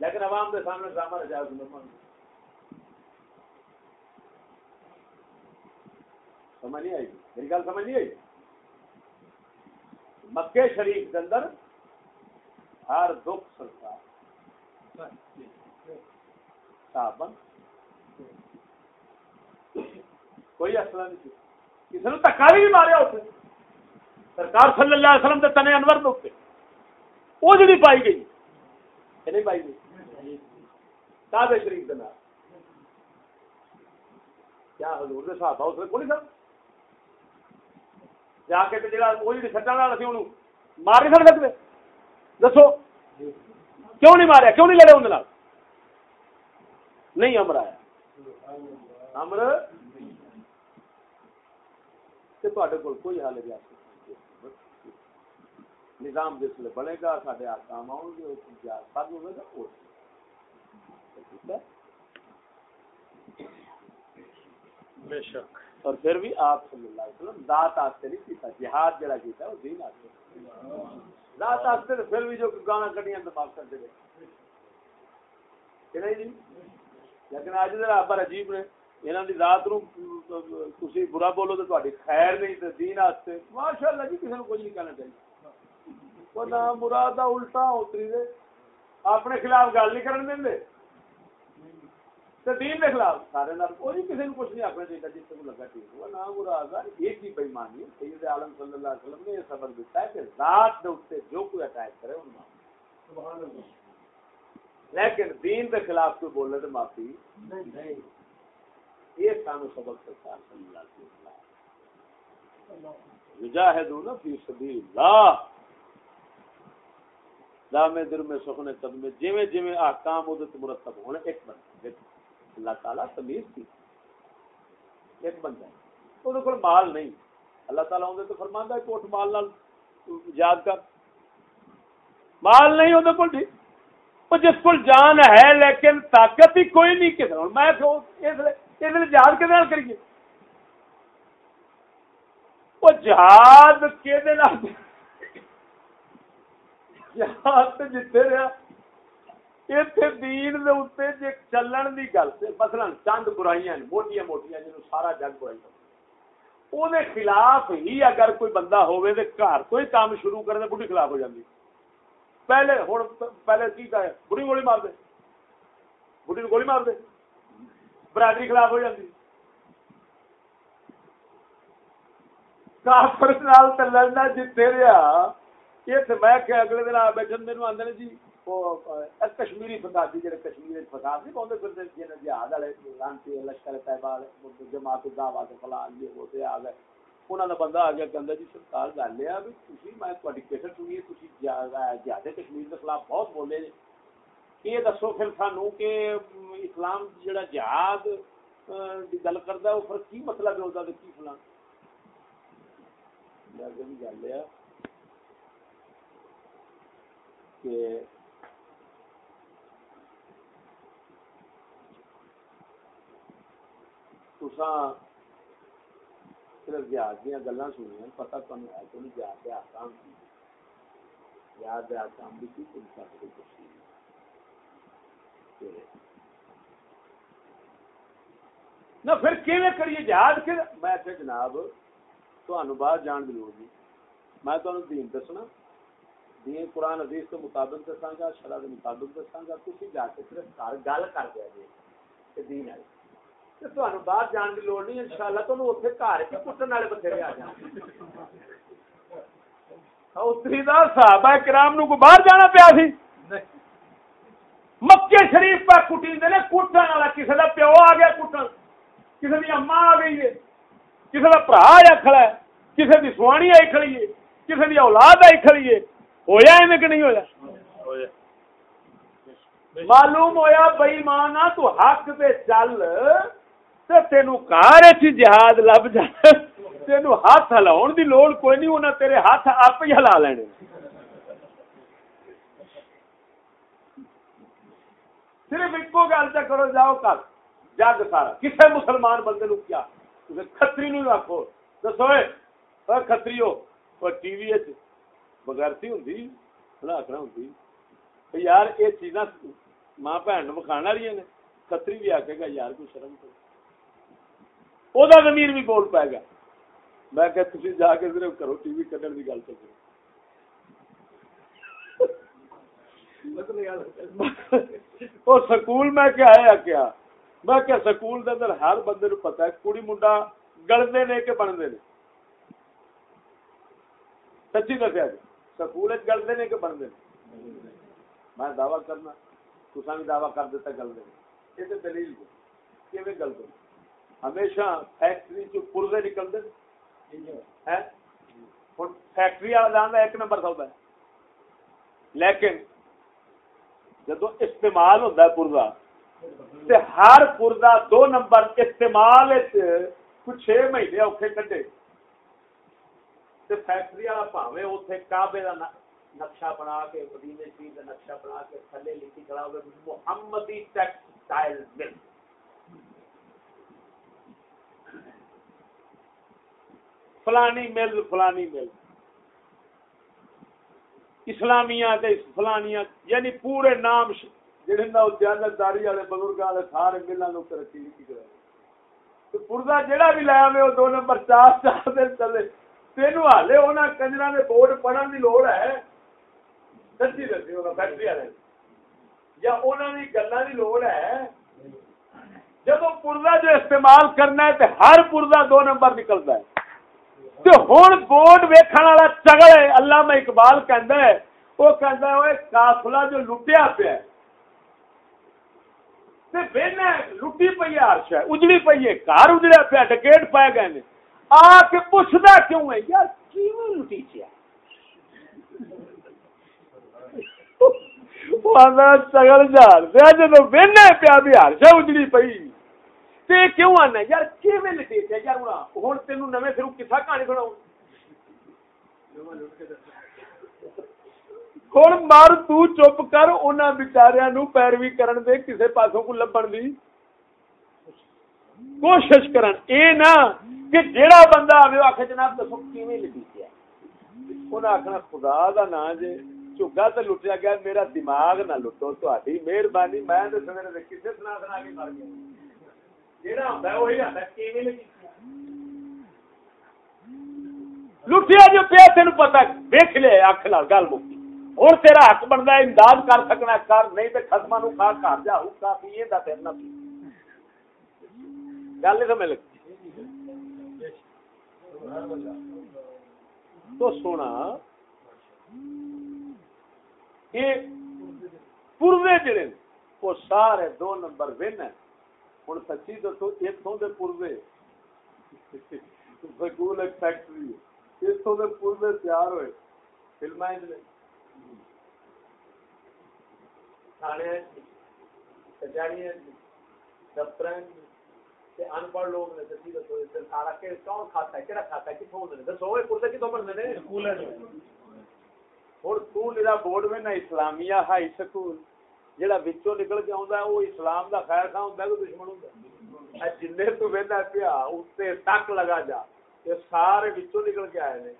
لیکن عوام کے سامنے ڈرامہ رجا سمجھ نہیں آئی؟ میری گل سمجھ نہیں آئی؟ مکے شریف کے اندر ہر دکھ سرکار۔ صاحب کوئی اصلا نہیں سی کسی نے تکا بھی ماریا اسے۔ سرکار صلی اللہ علیہ وسلم کے تنے انور دے وہ جی پائی گئی۔ نہیں پائی گئی۔ کعبے شریف کے نام کیا حضور دے صحابہ اس نے کوئی سر جا کے تے جڑا وہی سٹا نال اسی اونوں مار نہیں سکتے دسو۔ کیوں نہیں ماریا؟ کیوں نہیں لڑے ان نہیں امر آیا۔ امر تے کول کوئی حال ریاست نظام جس لیے بنے گا سارے آکام آؤ گے سب ہوگا بے شک۔ اور پھر بھی آپ صلی اللہ علیہ وسلم ذات آستے نہیں کیتا جہاد جڑا کیتا وہ دین آستے ذات آستے پھر بھی جو گانا کٹیاں دماغ کر دے۔ کہ نہیں جی؟ لیکن آج ذرا آپ عجیب نے انہاں دی ذات نو تسی برا بولو تے تہاڈی خیر نہیں تے دین واسطے ماشاءاللہ جی کسی نو کوئی نہیں کہنا چاہیے وہ نہ مراد الٹا اتری دے اپنے خلاف گل نہیں کرن دین کے خلاف سارے کوئی کچھ نہیں چاہیے جس کو لگا ٹھیک ہوا بےمانی سید عالم صلی اللہ علیہ وسلم نے یہ سبق دیتا ہے کہ ذات جو کوئی اٹیک کرے ان لیکن دین کے خلاف کوئی بولے تو معافی نہیں یہ سانو سبق سرکار صلی اللہ علیہ وسلم۔ یجاہدون فی سبیل اللہ دامے در میں سخنے قدمے جویں جویں احکام مرتب ہونے، ایک بند اللہ تعالیٰ تمیز تھی۔ ایک بندہ۔ وہ کو مال نہیں۔ اللہ تعالیٰ اندر تو فرمانا ہے مال نال یاد کر۔ مال نہیں اندر کو جس کو جان ہے لیکن طاقت ہی کوئی نہیں کدھر۔ میں جہاد کے نال کریے۔ وہ جہاد کے جہاد جتنے رہا اتنے دین دے جے چلن دی گل تے، مثلا چند برائیاں موٹیاں موٹیاں جنوں سارا جگ برائی او دے خلاف ہی اگر کوئی بندہ ہوے تے گھر تو ہی کام شروع کرے تے بڈھی خلاف ہو جاندی۔ پہلے ہن، پہلے کی کہے؟ بڈھی گولی مار دے۔ بڈھی نو گولی مار دے۔ برادری خلاف ہو جاندی کافر نال تے لڑنا جتے رہیا یہ میں کہ اگلے دن آ بیٹھن دے نو آندے جی کشمیری فسادی جڑے کشمیر فساد نہیں پاؤں پھر جنہیں جہاد والے، لانتی، لشکر طیبہ جماعت دعوا کے فلان، یہ وہ آ گئے انہوں نے بندہ آ گیا کہ جی سرکار گل ہے بھی تھی میں تھوڑی کیسٹ سنی تھی جہاد کشمیر کے خلاف بہت بولے جی۔ یہ دسو پھر سانو کہ اسلام جڑا جہاد کی گل کرتا ہے وہ پھر کی مطلب ہے وہ کی فلان گل ہے کہ صرف جہاز دیا گلا سنیا پتا تمہیں ہے تو نہیں جہاز دیا آسام کی۔ جہاز دیا آسام بھی کی تم سب کو کچھ نہ پھر کیویں کریے جہاز کے؟ میں کہ جناب تمہیں باہر جان کی لوڑ نہیں میں تمہیں دین دسنا۔ دین قرآن حدیث کے مطابق دساں گا شرح کے مطابق دساں گا تھی جا کے صرف گل کر دیا جی کہ دین ہے۔ باہر جان کی لوڑ نہیں ان شاء اللہ تمہیں اتنے گھر کٹن والے بتھیرے آ جان صحابہ کرام نو کو باہر جانا پیا سی۔ مکے شریف پہ کٹی نے کٹن والا کسی کا پیو آ گیا کٹن کسی کی اما آ گئی ہے کسی کا برا آیا کھڑا ہے کسی کی سوانی آئی کھڑی ہے کسی کی اولاد آئی کھڑی ہے۔ ہویا ایویں کہ نہیں ہویا؟ معلوم ہویا بئی ماں تو حق پہ چل تینو کار جہاد لب جائے تینو ہاتھ ہلاؤ دی لوڑ کوئی نہیں انہیں تیرے ہاتھ آپ ہی ہلا لینے۔ صرف ایک گل تو کرو، جاؤ کل۔ جگ سارا۔ کسے مسلمان بندے نو کیا؟ کتری نو آخو دسو کتری ہو۔ ٹی وی بغیرتی ہوں ہلاکنا ہوں یار یہ چیزاں ماں بھن وکھا رہی نے۔ کتری بھی آکے گا، یار کوئی شرم کرو وہ زمین بھی بول پائے گا۔ میں کہ تھی جا کے صرف کرو، ٹی وی کٹن کی گل تو کرو وہ سکول میں کیا ہے کیا میں کیا سکول دے اندر ہر بندے نو پتا ہے کڑی منڈا گلتے نے کہ بنتے نے سچی دسیا جی سکول گلتے نے کہ بنتے میں دعوی کرنا تصا بھی دعوی کر دیتا گلتے یہ تو دلیل گلتے ہمیشہ فیکٹری چ پورزے نکلتے فیکٹری والا ایک نمبر سودا ہے لیکن جدو استعمال ہوتا ہے پورزا تے ہر پورزا دو نمبر استعمال کچھ چھ مہینے اوکھے کٹے تے فیکٹری والا پاوے اتنے کعبے کا نقشہ بنا کے، مدینے شریف کا نقشہ بنا کے تھلے لکھی کھڑا ہوگا محمدی ٹیکسٹائل مل فلانی مل فلانی مل۔ اسلامیہ فلانیاں یعنی پورے نام جڑے نا جہاں جانتداری والے بزرگ والے سارے ملوں ترقی کی کرا پورزا جہاں بھی لایا میں وہ دو نمبر چار چار دن چلے۔ تین ہالے انہوں کنجر کے بورڈ پڑھنے کی لوڑ ہے۔ سچی دسی وہ فیکٹری والے۔ یا انہوں کی گلوں کی لوڑ ہے۔ جب پورزا جو استعمال کرنا ہے تو ہر پورزا دو نمبر نکلتا ہے۔ تو ہوں بورڈ ویکن والا چگل ہے۔ اللہ میں اقبال کہہ ہے وہ کہہ وہ کافلا جو لٹیا پیا تے لٹی پی ہے ہرش ہے، اجڑی پی ہے، گھر اجڑیا پیا ڈکیٹ پائے گئے نے۔ آ کے پوچھتا کیوں ہے؟ یار کیوں لٹی چیا چگل جان جب وہنا پیا بھی ہرش اجڑی پی تے کیوں آنا یار کیویں لٹیٹیا یار ہن ہن تینوں نویں سرو کسا کہانی سناؤں مار تو چپ کر انہاں بیچاریاں نو پیروی کرن دے کسے پاسوں کو لبن دی کوشش کرن اے نا کہ جیڑا بندہ آوے آکھے جناب دسو کیویں لٹیٹیا انہاں آکھنا خدا دا نام جے چگا تے لٹیا گیا میرا دماغ نہ لٹو تہاڈی مہربانی میں تے سویرے کسے سنا سنا کے مر گیا لٹیا جو پیا تین پتا دیکھ لے اک لال گل مکی ہوں تیرا حق بنتا ہے امداد کر سکنا کر نہیں تو خسما نو کھا کر جا کا پیے دا تیرنا پی گل نہیں سمجھ لگتی تو سونا یہ پورے جڑے وہ سارے دو نمبر ون ہیں ہوں سچی دسو اتوں کے پورے سکول ایک فیکٹری اتوں کے پورے تیار ہوئے۔ فلم کچہری دفتر انپڑھ لوگ نے سچی دسو سارا کون کھاتا ہے؟ کہڑا کھاتا ہے؟ کتوں ہوتے دسو پورے کتوں بنتے ہیں ہوں تا بورڈ میں نہ اسلامیہ ہائی سکول۔ جہاں بچوں نکل کے آتا ہے، وہ اسلام کا خیر خاں ہوتا ہے، کوئی دشمن ہوتا ہے؟ جن تو وہدا پیا اسے تک لگا جا یہ سارے بچوں نکل کے آئے ہیں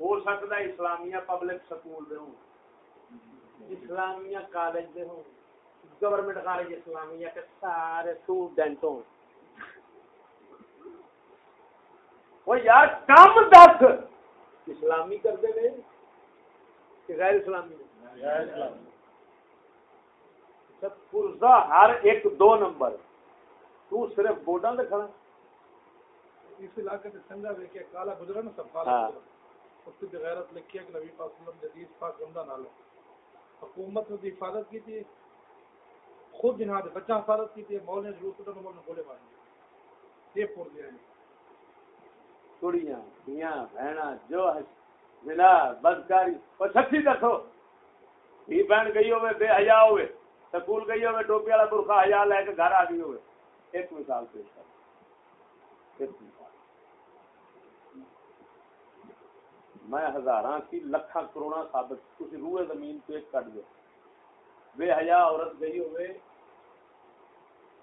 ہو سکتا اسلامیہ پبلک سکول دے ہوں، اسلامیہ کالج دے ہوں گورنمنٹ کالج اسلامیہ کے سارے اسٹوڈنٹ ہوں۔ وہ یار کام دس۔ اسلامی کرتے گئے کہ غیر اسلامی۔ غیر اسلامی۔ پرزا ہر ایک دو نمبر۔ تو صرف دے کھڑا۔ اس علاقے سے سنگا کالا گزرا سب کالا ہاں۔ اس غیرت کہ نبی پاک صلی اللہ علیہ وسلم جدید پاک حکومت نے حفاظت کی تھی خود جنہاں بچہ حفاظت کی تھی مول نے ضرورت تو مول نے گولے مارے۔ یہ پور دیا ہے۔ کڑیاں میاں بہنا جو زنا بدکاری اور سچی دسو۔ ہی بہن گئی ہوئے بے حیا ہوئے سکول گئی ہوئے ٹوپی والا برخا ہزار لے کے گھر آ گئی ہوئے ایک مثال پیش کر میں ہزار کی لکھا کروڑا ثابت، کسی روئے زمین پہ کٹ دو بے حیا عورت گئی ہوئے،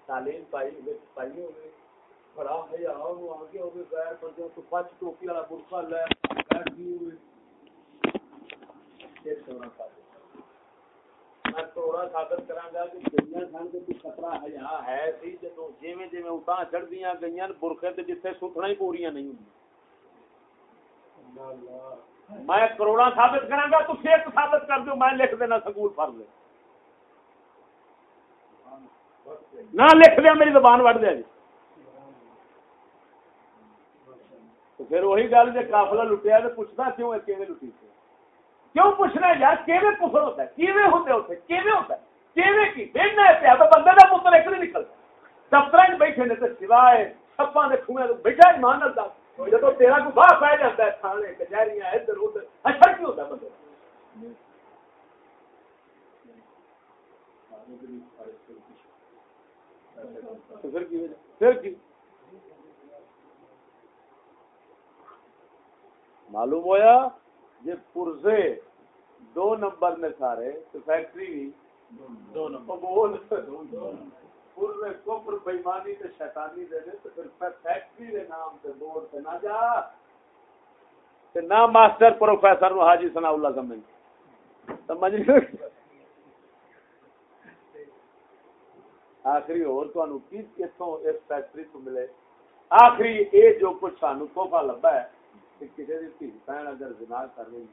تعلیم پائی ہوئے پائی ہوئے، بڑا حیا آگے ہوئے غیر بندوں تو پچ ٹوپی والا برخا لے بیٹھ گئی ہوئے۔ ایک کروڑا ثابت۔ میں توڑا ثابت کراں گا کہ گئیاں سن کوئی خطرہ حیا ہے سی جدوں جویں جویں چڑھدیاں گئیاں برخے تے جتھے ہی پوریاں نہیں ہوندی میں کروڑا ثابت کراں گا تو ایک ثابت کر میں لکھ دینا سکول فرض ہے نہ لکھ دیا میری زبان وڈ دیا جی پھر وہی گل جی کافلا لٹیا تو پوچھتا کیوں ہے لٹی کیوں پوچھنا یار؟ کیویں کفر ہوتا ہے؟ کیویں ہوتے ہوتے کیویں ہوتا ہے؟ کیویں کی؟ بہنا ہے پیا تو بندے کا پتر ایک نہیں نکلتا دفتر بیٹھے نے تو سوائے سپا کے کھوئے تو بیٹھا ایمان نال دس۔ جب تیرا کو باہر پہ جاتا ہے، تھانے، کچہریاں، ادھر ادھر۔ اچھا کی ہوتا ہے بندے معلوم ہوا یہ پرزے دو نمبر نے سارے تو فیکٹری دو نمبر۔ پورے کفر بےمانی تے شیطانی دے دے تو پھر فیکٹری دے نام تے بورڈ تے نہ جا۔ تے نہ ماسٹر پروفیسر نو حاجی اللہ سمجھ۔ سمجھ آخری اور تانوں کی کتھوں اس فیکٹری تو ملے؟ آخری اے جو کچھ سانو تحفہ لبا ہے کسی کی دھی بہن اگر زنا کر رہی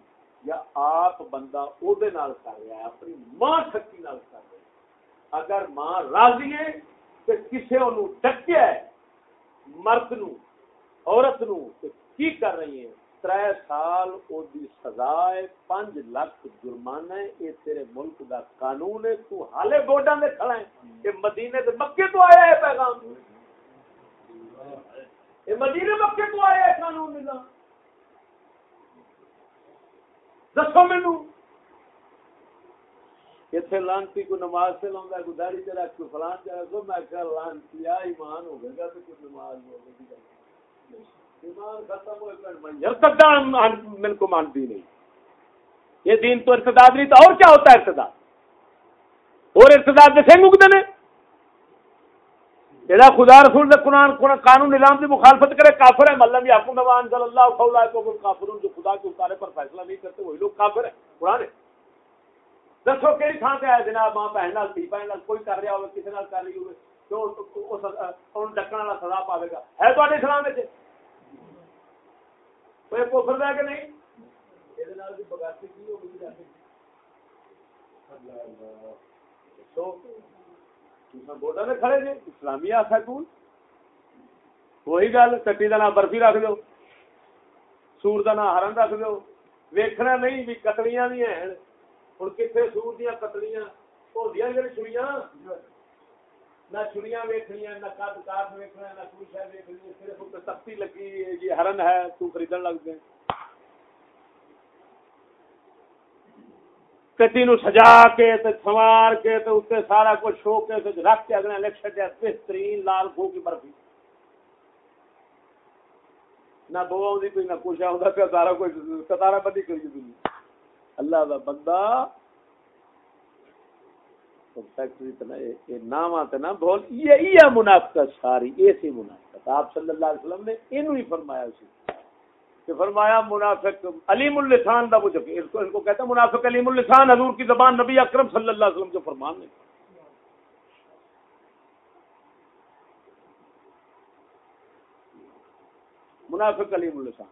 یا آپ بندہ او دے نال کر رہا ہے، اپنی ماں تھکی نال کر رہا ہے۔ اگر ماں راضی ہے تو کسے انہوں ڈکیا ہے، مرد نو عورت نو کی کر رہی ہیں؟ تر سال او دی سزا ہے پانچ لاکھ جرمانہ ہے یہ تیرے ملک دا قانون ہے، تو حالے گوڈا میں کھڑا ہے یہ مدینے دے مکے تو آیا ہے پیغام۔ یہ مدینے مکے تو آیا ہے قانون نظام۔ دسو مینو اتنے لانتی کو نماز سے لاؤں گا کوئی داڑھی چلا کوئی فلان چلا تو میں کہ لانتی ایمان ہو گیا تو کوئی نماز ہو گئی ایمان ختم ہو من کو مانتی نہیں یہ دین تو ارتداد نہیں تو اور کیا ہوتا ہے ارتداد اور ارتداد میں سے مکتے ہیں یہ خدا رسول دے قرآن قانون نظام کی مخالفت کرے، کافر ہے ملم یا حکم نوان صلی اللہ علیہ وسلم کافر جو خدا کے اتارے پر فیصلہ نہیں کرتے، وہی لوگ کافر ہے قرآن ہے۔ دسو کہڑی تھان سے آئے جناب، ماں بہن نال تھی بہن نال، کوئی کر رہا ہو کسی نال کر رہی ہو ڈکن والا سزا پاوے گا۔ ہے تو اسلام میں کوئی پوکھر دیا کہ نہیں؟ اے نال دی بغاوت کی ہو گئی اللہ اللہ۔ سو بوٹا نے کھڑے جی اسلامی آخا کون وہی گل چٹی کا نام برفی رکھ دو، سور کا نام ہرن رکھ دو۔ ویکنا نہیں بھی کتلیاں بھی ہیں۔ ہوں کتنے سور دیا پتلیاں ہوتی چڑیاں نہ چڑیاں ویکنیا نہ کد کاٹ ویکنا نہ کوئی شاید ویکنی صرف تختی لگی جی ہرن ہے، تو خریدن لگ گئے۔ کٹی نو سجا کے تے سوار کے تے اتنے سارا کچھ شو کے تے رکھ کے اگلے لکھ چڈیا بہترین لال گو کی برفی۔ نہ بو آئی کوئی، نہ کچھ آتا سارا کچھ کتارا بندی کری دنیا اللہ دا بندہ فیکٹری تے نہ اے نام تے نہ بول یہ یہ منافقت ساری، ایسی منافقت۔ آپ صلی اللہ علیہ وسلم نے اینو ہی فرمایا سی۔ کہ فرمایا منافق علیم اللسان دا وہ جو اس کو ان کو کہتا ہے منافق علیم اللسان، حضور کی زبان نبی اکرم صلی اللہ علیہ وسلم کے فرمان نے۔ منافق علیم اللسان۔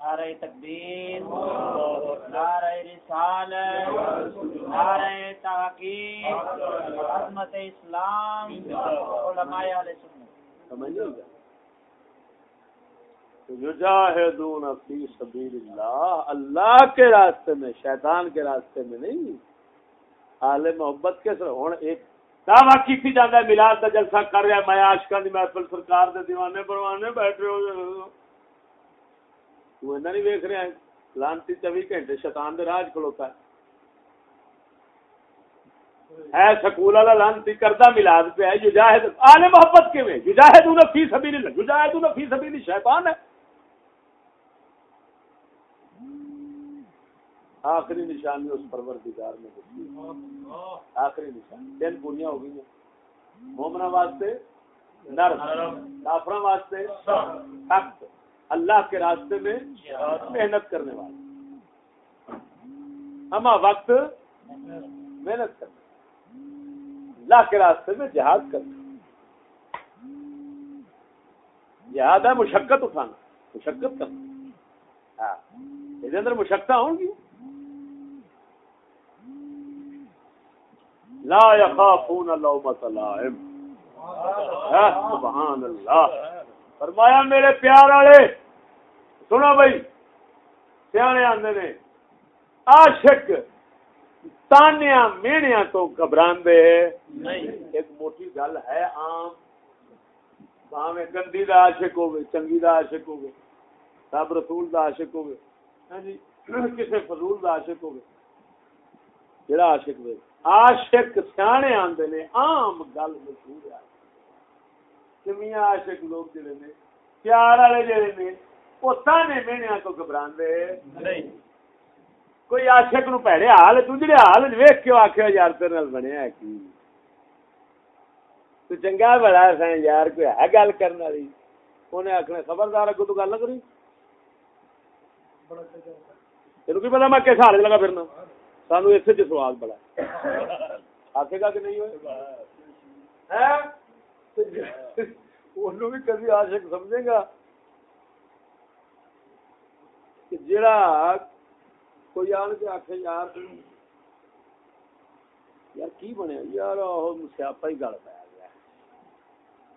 نعرہ تکبیر نعرہ رسالت نعرہ عظمت اسلام علماء اہل سنت۔ یجاہدون فی سبیل اللہ اللہ کے راستے میں شیطان کے راستے میں نہیں۔ آل محبت کے سر ہوں ایک دعویٰ کی جاتا ہے ملاد کا جلسہ کر رہا ہے میں دی محفل سرکار دے دیوانے پروانے بیٹھے ہو تو نہیں ویک رہا ہے لانتی گھنٹے شیطان دے راج کھلوتا ہے۔ ہے سکول والا لانتی کرتا ملاد پہ ہے، یجاہد، آل محبت کے میں یجاہدون فی سبیل اللہ یجاہدون فی سبیل شیطان ہے۔ آخری نشانی اس پروردگار میں آخری نشانی تین پوریاں ہو گئی ہیں۔ مومنا واسطے نرم کافرا واسطے سخت، اللہ کے راستے میں محنت کرنے والے ہم وقت محنت کرنا۔ اللہ کے راستے میں جہاد کرنا۔ جہاد ہے مشقت اٹھانا، مشقت کرنا۔ ہاں یہ اندر مشقت ہوں گی۔ لا يخافون لومت لائم۔ ہاں، سبحان اللہ۔ فرمایا میرے پیار والے، سنو بھائی، سیانے آدھے نے، عاشق تانیا میڑیا تو گھبرا ایک موٹی گل ہے عام۔ باویں گندی دا عاشق ہوگی چنگی دا عاشق ہوگی سب رسول دا عاشق ہوگی ہاں جی کسی فضول دا عاشق ہوگی جڑا عاشق وے عاشق سیانے آندے نے عام گل مشہور ہے۔ کہ میاں عاشق لوگ جڑے نے پیار والے جڑے نے وہ تانے مہنیاں تو گھبراندے۔ نہیں۔ کوئی عاشق نو پیڑے حال تو حال ویکھ کے آکھیا یار تیرے نال بنیا کی تو چنگا بڑا سائیں یار کوئی ہے گل کرنے والی انہیں آخنا خبردار اگو تو گل نہ کری تین کی پتا میں کس حال لگا پھرنا سانو اس سوال بڑا آخے گا کہ نہیں ہوئے بھی کبھی عاشق سمجھے گا کہ جڑا کوئی آن کے آخ یار یار کی بنیا؟ یار سیاپا ہی گل پایا گیا۔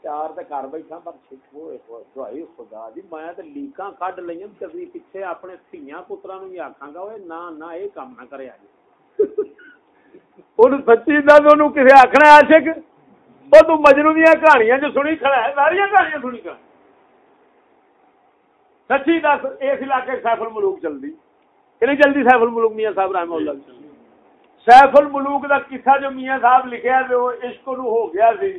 چار تے گھر بیٹھا پر دوائی، خدا دی، میں تے لیکاں کڈ لئیاں کبھی پیچھے اپنے تھیاں پتراں نوں بھی آکھاں گا نہ نہ اے کام نہ کرے اج اون سچی دس اونوں کسے آکھنا عاشق؟ او تو مجنوں دی کہانیاں جو سنی کھڑا ہے ساری کہانیاں سنی کھڑا سچی دس، اس علاقے سیف الملوک چلدی کہ نہیں چلدی سیف الملوک میاں صاحب رحمہ اللہ سیف الملوک دا قصہ جو میاں صاحب لکھیا تے او عشق نو ہو گیا سی۔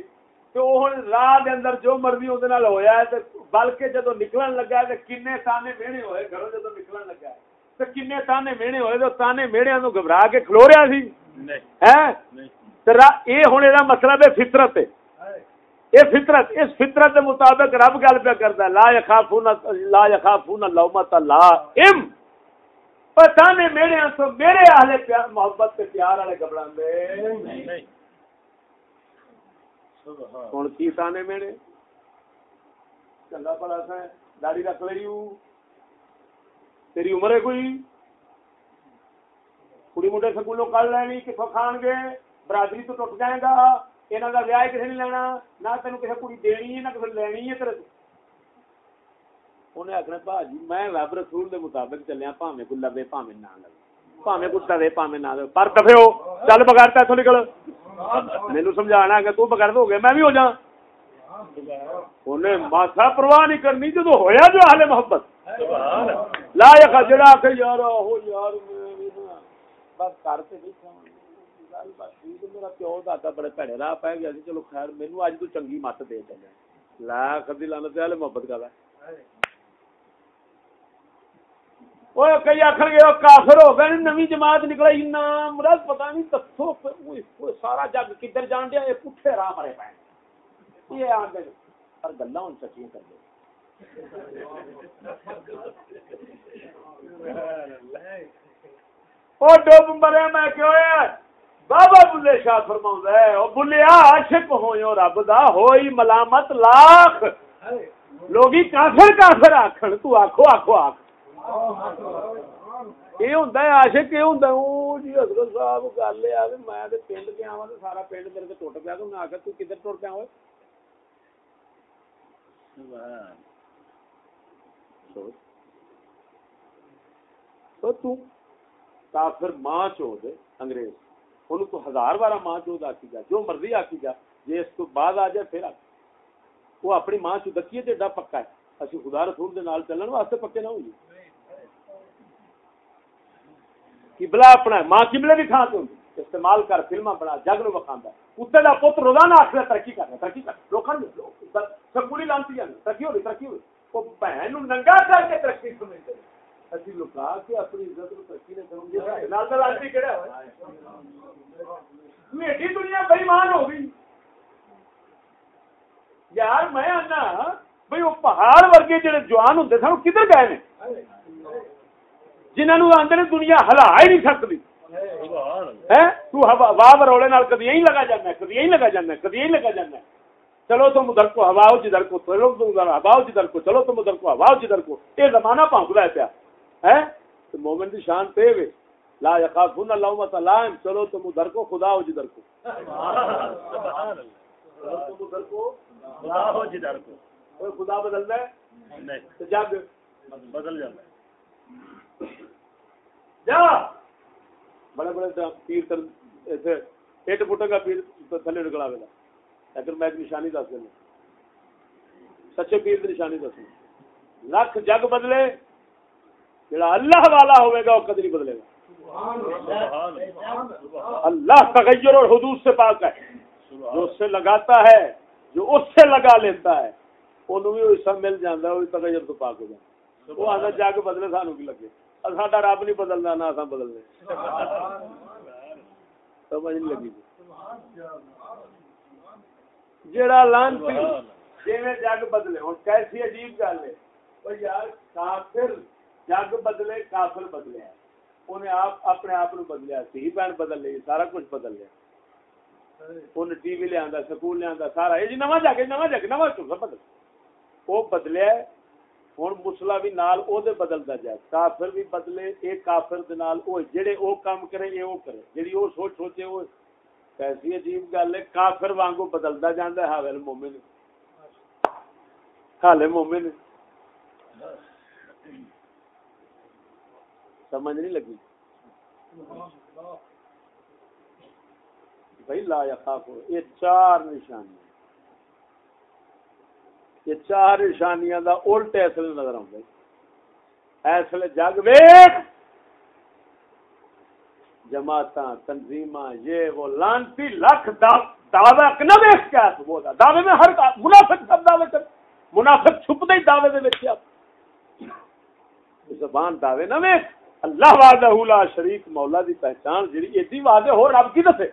تے او ہن راہ دے اندر جو مرضی اودے نال ہویا ہے تے بلکہ جدوں نکلن لگا تے کنے تانے مینے ہوئے گھروں جدوں نکلن لگا تے کنے تانے مینے ہوئے تے تانے میڑیاں نو گھبرا کے کھلو رہیا سی۔ نہیں۔ ہیں؟ تے اے ہن دا مطلب ہے فطرت۔ ہے یہ فطرت اس فطرت کے مطابق رب گل پہ کرتا ہے لا یخافون لا یخافون لومت لا ام! پتہ نہیں میرے تو میرے اہل پیار محبت کے پیار والے گھبراندے ہوں کی تانے میرے؟ چنگا پڑا سا داڑی رکھ لی تیری عمر ہے کوئی؟ کڑی منڈے سکولوں کل لینی کتوں کھان گے؟ برادری تو ٹوٹ جائے گا۔ یہاں کا ویاہ کسی نے لینا۔ نہ تین کسی کڑی دینی ہے نہ کسی لینی ہے تیرے انہیں آخنا بھاجی میں ویب رسول دے مطابق چلیا پاوے کو لوے پاوے نہ لوے پاوے کو پاوے نہ پر دفے ہو چل بغیر نکل مینو سمجھانا کہ تو بغیر ہو گیا میں بھی ہو جا انہیں ماسا پرواہ نہیں کرنی جدو ہویا جو اہل محبت لا جڑا کہ یار ہو یار بس کر میرا پیو دادا بڑے پیڑے راہ پہ گیا چلو خیر مینو اج تو چنگی مت دے چلے لا کدی لانت والے محبت کر کئی آخر گے کافر ہو گئے نوی جماعت نکلا مرد پتا نہیں دسو سارا جگ کدھر جان دیا یہ پٹھے راہ مرے پے یہ آ گئے پر گلا ہوں سچی کر دے وہ ڈب مرے میں کیوں بابا بلے شاہ فرما ہے وہ بلیا عاشق رب دا ہوئی ملامت لاکھ لوگ کافر کافر آخر تو آخو آخو آخ یہ ہوں عاشق یہ ہوں جی حضرت صاحب گل ہے میں تے پنڈ گیا وا سارا پنڈ میرے ٹوٹ پیا تو میں آخر تو کدھر ٹوٹ پیا ہوئے تو تو کافر ماں چود انگریز ان تو ہزار بارہ ماں چود آکی جا جو مرضی آکی جا جی اس کو بعد آ جائے پھر آکی وہ اپنی ماں چودکی ہے ایڈا پکا ہے اسی خدا رسول دے نال چلن واسطے پکے نہ ہوئی قبلہ اپنا ماں قبلے بھی کھا تو استعمال کر فلما بنا جگ نو بخاندا کتے دا پتر روزانہ آکھدا ترقی کر ترقی کر لوکاں سکولی لانتی جان ترقی ہو رہی ترقی ہو رہی بہن نو ننگا کر کے ترقی اسی لوکا کے اپنی عزت نو ترقی نہ کروں۔ گے نال دا لانتی کیڑا ہوئے دنیا بے ایمان ہو گئی۔ یار میں آنا بھائی وہ پہاڑ ورگے جڑے جوان ہوں سن کدھر گئے نے؟ جنہوں آدھے دنیا ہلا ہی نہیں سکتی۔ واہ بروڑے کدی یہی لگا جانا کدی یہی لگا جانا کدی یہی لگا جانا چلو تم ادھر کو ہوا جدھر کو چلو تم ادھر ہوا جدھر کو چلو تم ادھر کو ہوا جدھر کو۔ یہ زمانہ پونکتا ہے پیا۔ ہے تو مومن کی شان پہ وے۔ لا یقافون اللہ تعالی چلو تم ادھر کو خدا ہو جدھر کو۔ تم ادھر کو خدا ہو جدھر کو کوئی خدا بدلنا ہے۔ جگ بدل جاتا جا! بڑے بڑے پیر تر ایسے ایٹ فٹ کا پیر تھلے نکلا گا لیکن میں ایک نشانی دس دینا۔ سچے پیر کی نشانی دس لکھ جگ بدلے، جڑا اللہ والا ہوئے گا وہ کدی نہیں بدلے گا۔ اللہ تغیر اور حدود سے پاک ہے۔ جو اس سے لگاتا ہے، جو اس سے لگا لیتا ہے انہوں بھی حصہ مل جاتا ہے، وہ تغیر تو پاک ہو جاتا وہ آدھا جا کے بدلے سانو کی لگے۔ ساڈا رب نہیں بدلنا، نہ اصا بدلنے۔ سمجھ نہیں لگی۔ جڑا لانتی، جیویں جگ بدلے۔ ہوں کیسی عجیب گل ہے۔ وہ یار، کافر جگ بدلے، کافر بدلے۔ انہیں آپ، اپنے آپ نو بدلیا۔ سی بہن بدل لی سارا کچھ بدل لیا۔ ان ٹی وی لیا سکول لیا سارا۔ یہ جی نواں جگ نواں جگ، نواں بدل۔ وہ بدلیا ہوں مسلا بھی نال او دے بدلتا جائے۔ کافر بھی بدلے، اے کافر دے نال او جڑے او کام کرے، اے او کرے۔ جڑی او سوچ سوچے او کیسی عجیب گل ہے، کافر وانگو بدلتا جاندا ہے۔ حاوی مومن۔ حالے مومن۔ سمجھ نہیں لگی؟ بھائی لا یخاف یہ چار نشانی۔ یہ چار نشانیاں دا الٹ ایسے نظر آؤں ایسے جگ ویٹ جماعت تنظیم یہ وہ لانتی لکھ دعوی نہ ویس کیا وہ دعوے میں ہر منافق سب دعوے کر منافق چھپ دے دعوے دے وچ زبان دعوے نہ ویس اللہ وحدہ لا شریک، مولا دی پہچان جڑی، ایڈی واضح ہو، رب کی دسے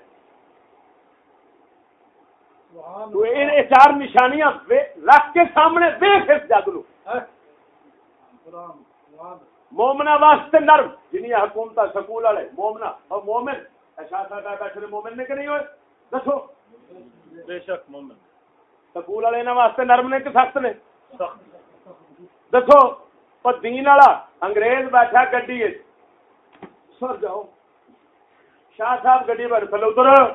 تو یہ چار نشانیاں رکھ کے سامنے دیکھ اس جگ لو۔ مومنا واسطے نرم جنیا حکومت سکول والے مومنا اور مومن۔ بیٹھے مومن نے کہ نہیں ہوئے؟ دسو۔ بے شک مومن۔ سکول والے انہوں واسطے نرم نے کہ سخت نے؟ دسو پر دین والا انگریز بیٹھا گڈی سر جاؤ۔ شاہ صاحب گڈی بیٹھ تھلے اتر۔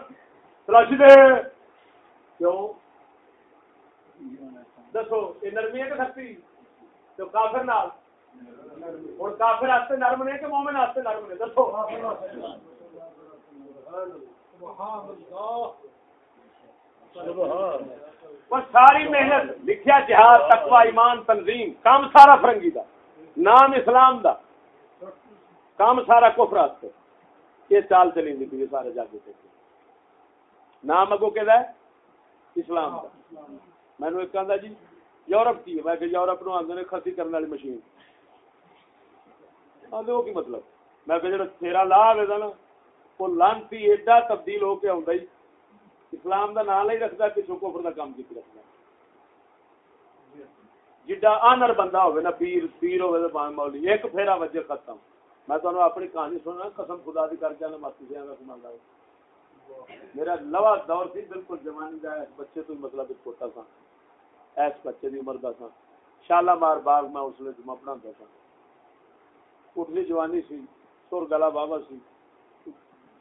تلاشی دے۔ کیوں؟ دسو، یہ نرمی ہے کہ سختی؟ تو کافر نال۔ ہوں کافر واسطے نرم نے کہ مومن واسطے نرم نے؟ دسو۔ ساری محنت، لکھیا جہاد، تقوی، ایمان، تنظیم، کام سارا فرنگی دا، نام اسلام دا۔ کام سارا کفر واسطے۔ یہ چال چلی پی سارے جاگے نام اگو کہ اسلام کا میں نے ایک آدھا جی یورپ کی ہے۔ میں کہ یورپ نو آدھے خسی کرنے والی مشین۔ آدھے وہ کی مطلب؟ میں کہ جڑا تیرا لا آئے نا وہ لانتی ایڈا تبدیل ہو کے آتا ہی جی۔ اسلام دا نام نہیں رکھتا کہ چو کفر دا کام کی رکھنا جڈا آنر بندہ ہوئے نا، پیر پیر ہوئے تو مولی، ایک پھیرا وجہ ختم۔ میں تو اپنی کہانی سننا، قسم خدا دی کر کے آنا ماسی سے آنا سنا میرا لوا دور سی بالکل جوانی کا اس بچے تو مطلب چھوٹا سا۔ ایس بچے کی عمر کا سا۔ شالا مار باغ میں اس لیے جمع پڑھا سا۔ اٹھلی جوانی سی سر گلا بابا سی۔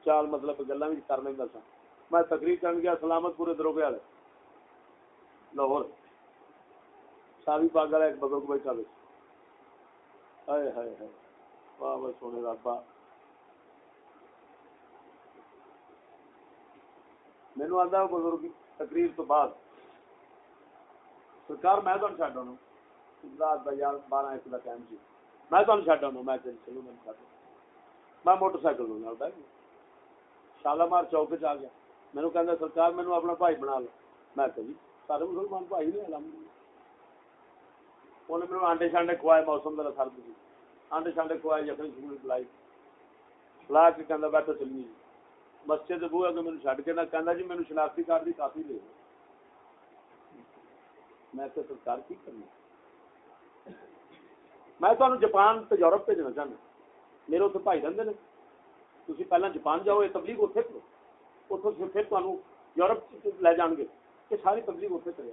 چال مطلب گلا بھی کر لینا سا۔ میں تقریر کر گیا، سلامت پورے دروگے والے۔ لاہور۔ ساوی پاگ والا ایک بزرگ بیٹھا بے ہائے ہائے ہائے۔ واہ سونے رابا مینو آتا بزرگ تقریر تو بعد سرکار میں تمہیں چڈ آنا رات کا یار بارہ ایک کا ٹائم سی میں تمہیں چڈ آنا میں چلو میں چڈ میں موٹر سائیکل لوں گا شالامار چوک چ آ گیا مینو کہ سرکار مینو اپنا بھائی بنا لو میں کہ جی سارے مسلمان بھائی نے الحمد انہیں میرے آنڈے شانڈے کھوائے موسم میرا سرد آنڈے شانڈے کھوائے یخنی سکول پلائی لا کے کہ بیٹھو چلیے جی مسجد بو ہے کہ میرے چڈ کے نہ کہنا جی میرے شناختی کارڈ کی کافی لے میں تو سرکار کی کرنا میں تو جاپان تو یورپ بھیجنا چاہنا۔ میرے اتنے بھائی رہتے ہیں تھی پہلے جاپان جاؤ، یہ تبلیغ اتنے کرو۔ اتوں پھر تمہیں یورپ لے جان گے۔ یہ ساری تبلیغ اتنے کرے۔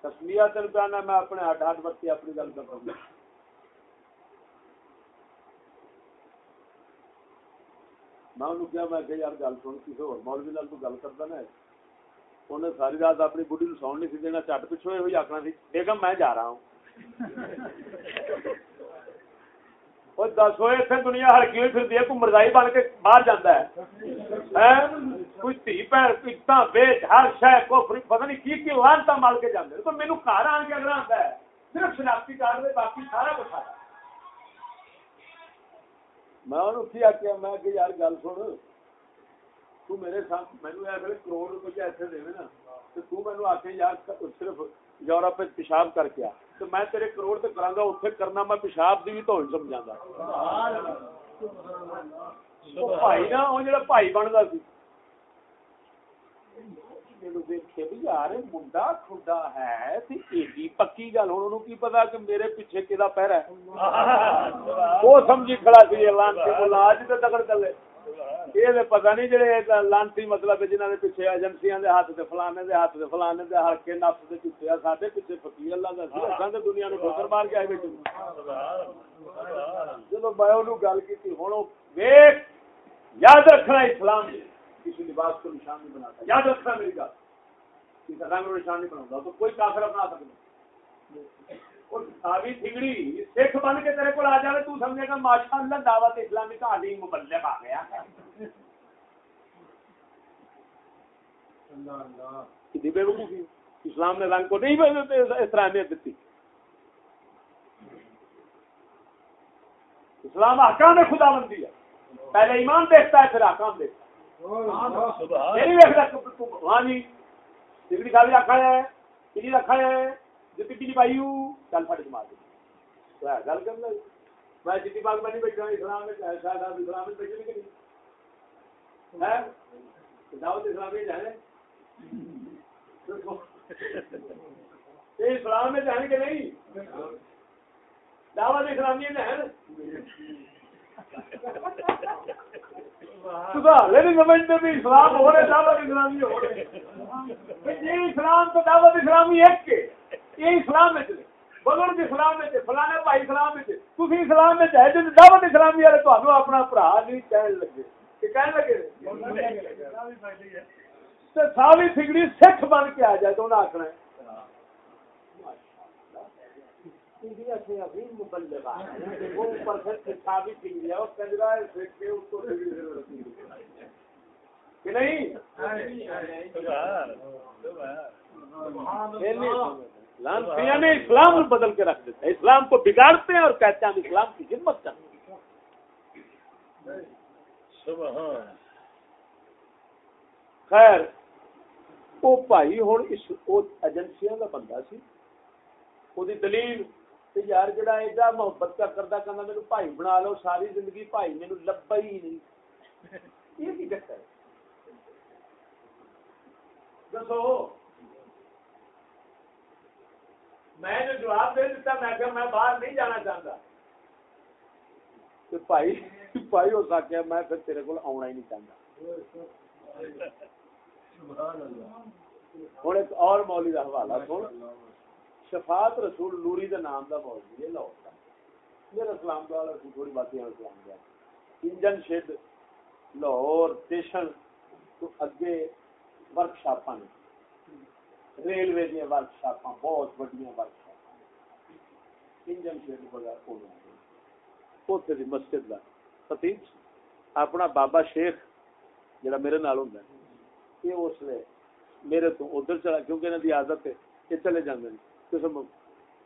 تسلیہ چل پانا میں اپنے ہڈ ہڈ برتی اپنی گل کر رہا ہوں۔ میں انہوں کیا میں کہ یار گل سن، کسی اور مولوی تو گل نا انہیں ساری رات اپنی نو نہیں سی دینا، چٹ پچھو آخنا سی بیگم میں جا رہا ہوں۔ دس ہوئے اتنے دنیا ہلکی ہوئی پھر کوئی مردائی بن کے باہر جانا ہے۔ کوئی تھی ہر شہ کو پتہ نہیں کی کی لانتا مل کے جانے تو مینو گھر آن کے اگر آتا ہے، صرف شناختی کارڈ باقی سارا کچھ آتا میں انہوں میں کہ یار گل سن، تو میرے ساتھ ایسے کروڑ روپیہ ایسے دے نا؟ تو تو یار صرف یورپ میں پیشاب کر کے آ۔ تو میں تیرے کروڑ تے کراں گا کرنا میں پیشاب دی بھی تو سمجھا بھائی نا جڑا بھائی سی۔ دیکھے بھی یار منڈا کھڈا ہے تے ایڈی پکی گل کی پتا کہ میرے پیچھے کدا پہرا ہے وہ سمجھی کھڑا سی لانتی بولا اج تے تکڑ چلے یہ پتا نہیں جڑے لانتی مطلب پیچھے ایجنسیاں دے ہاتھ سے فلانے دے ہاتھ سے فلانے دے ہر کے نفس دے پیچھے آ ساڈے پیچھے فقیر اللہ دا سی اساں تے دنیا نو ٹھوکر مار کے آئے بیٹھے جدو میں گل کی ہوں ویک یاد رکھنا اسلام کسی لباس کو نشان نہیں بناتا۔ یاد رکھنا میری گل کسی رنگ کو نشان نہیں بناتا۔ تو کوئی کافر بنا سکتا اور ساری تھگڑی سکھ بن کے تیرے کو آ جائے تو سمجھے گا ماشاء اللہ دعوت اسلامی کا علی مبلغ آ گیا۔ بے وقوفی اسلام نے رنگ کو نہیں اس طرح اہمیت دیتی۔ اسلام احکام خدا بندی ہے۔ پہلے ایمان دیکھتا ہے پھر احکام دیکھتا ہے۔ نہیں اسلام میں نہیں؟ دعوت اسلامی نہیں سمجھتے بھی اسلام ہو رہے دعوت اسلامی ہو رہے یہ اسلام تو دعوت اسلامی ایک کے یہ اسلام اسلام فلانے بھائی اسلام اسلام میں دعوت اسلامی والے اپنا نہیں لگے۔ کہ لگے؟ ساری سکھ بن کے آ جائے تو انہیں آخنا اسلام بدل کے رکھ دیتے ہیں اسلام کو بگاڑتے ہیں اور کہتے ہیں ہم اسلام کی خدمت کرتے ہیں۔ خیر وہ بھائی ہوں اس ایجنسیاں کا بندہ سی۔ وہ دلیل یار جڑا ایڈا محبت کا کرتا کہنا میرے بھائی بنا لو ساری زندگی بھائی میرے لبا ہی نہیں یہ کی چکر ہے دسو میں نے جواب دے دیتا میں کہ میں باہر نہیں جانا چاہتا بھائی بھائی ہو سکیا میں پھر تیرے کو آنا ہی نہیں چاہتا ہوں ایک اور مولی کا حوالہ سن شفاعت رسول نوری دا نام دا موضوع ہے لاہور کا میرا سلام دا والا تھوڑی باتیں ہیں سلام دا۔ انجن شیڈ لاہور اسٹیشن تو اگے ورکشاپاں نے۔ ریلوے دیا ورکشاپاں، بہت بڑی ورکشاپاں انجن شیڈ وغیرہ کو اتنے دی مسجد دا خطیب اپنا بابا شیخ جڑا میرے نال ہوندا ہے، یہ اس لیے میرے تو ادھر چلا، کیونکہ انہوں کی عادت ہے، یہ چلے جاندے ہیں قسم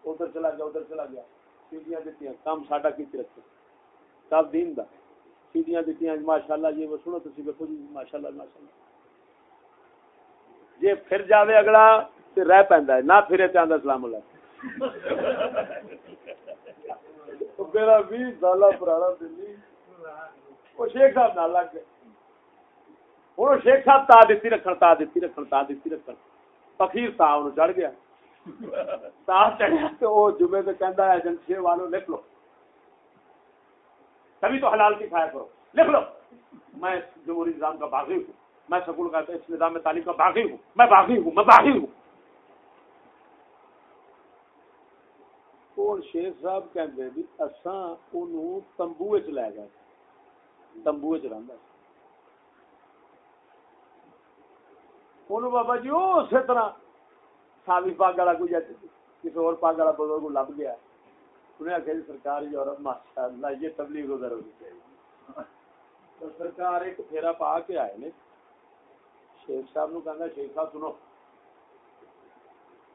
ادھر چلا گیا، ادھر چلا گیا۔ سیدیاں دیتی کام ساڈا کی رکھے سب دین دا۔ سیدیاں دیتی ماشاء اللہ یہ جی، وہ سنو تھی دیکھو جی ماشاء اللہ ماشاء اللہ جی پھر جاوے اگلا تو رہ پہ نہ پھرے تو آدھا سلام اللہ میرا بھی سالہ پرانا دلی وہ شیخ صاحب نہ لگ گئے۔ ہوں شیخ صاحب تا دیتی رکھن، تا دیتی رکھن، تا دیتی رکھن۔ فقیر تا، انہوں چڑھ گیا۔ تا چڑھیا تو وہ جمعے سے کہندا ہے ایجنسی والوں لکھ لو۔ تبھی تو حلال کی کھایا کرو۔ لکھ لو۔ میں جمہوری نظام کا باغی ہوں۔ میں سکول کا اس نظام میں تعلیم کا باغی ہوں۔ میں باغی ہوں، میں باغی ہوں۔ اور شیخ صاحب کہندے بھی اساں اونوں تمبو وچ لے گئے۔ تمبو وچ رہندا انہوں بابا جی وہ اسی طرح ساوی پاگ والا کوئی کسی اور پاگ والا بزرگ لب گیا انہیں آخیا جی سرکار یورپ ماشاء اللہ یہ تبلیغ ادھر ہونی چاہیے تو سرکار ایک پھیرا پا کے آئے نے شیخ صاحب نو کہنا شیخ صاحب سنو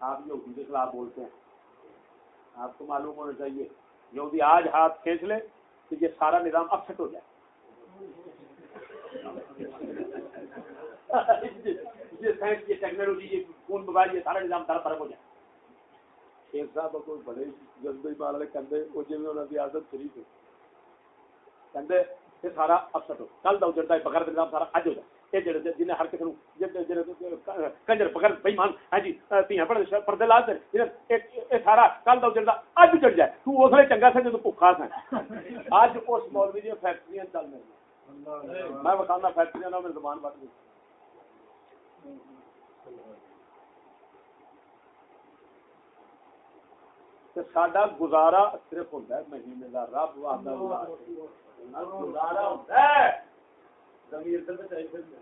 آپ یہودی کے خلاف بولتے ہیں آپ کو معلوم ہونا چاہیے یہودی آج ہاتھ کھینچ لے کہ یہ سارا نظام اپسٹ ہو جائے یہ سائنس یہ ٹیکنالوجی یہ فون موبائل یہ سارا نظام سارا فرق ہو جائے۔ شیخ صاحب کوئی بڑے جذبے مال والے کہتے وہ جی انہوں کی عادت شریف ہے کہتے یہ سارا اپسٹ ہو۔ کل کا اجڑتا ہے بغیر نظام سارا اج ہو جائے۔ یہ جڑے جنہیں ہر کسی نو کنجر پکڑ بئی مان ہاں جی تیاں پڑھ پردے لا دے۔ یہ سارا کل کا اجڑتا اج چڑھ جائے۔ تو اس لیے چنگا سا جب بھوکا سا۔ اج اس مولوی دیا فیکٹریاں چل رہی میں بتانا فیکٹریاں نہ میری زبان بڑھ گئی۔ ساڈا گزارا صرف ہوتا ہے مہینے کا رب گزارا ہوتا ہے۔ بچائی پھرنا۔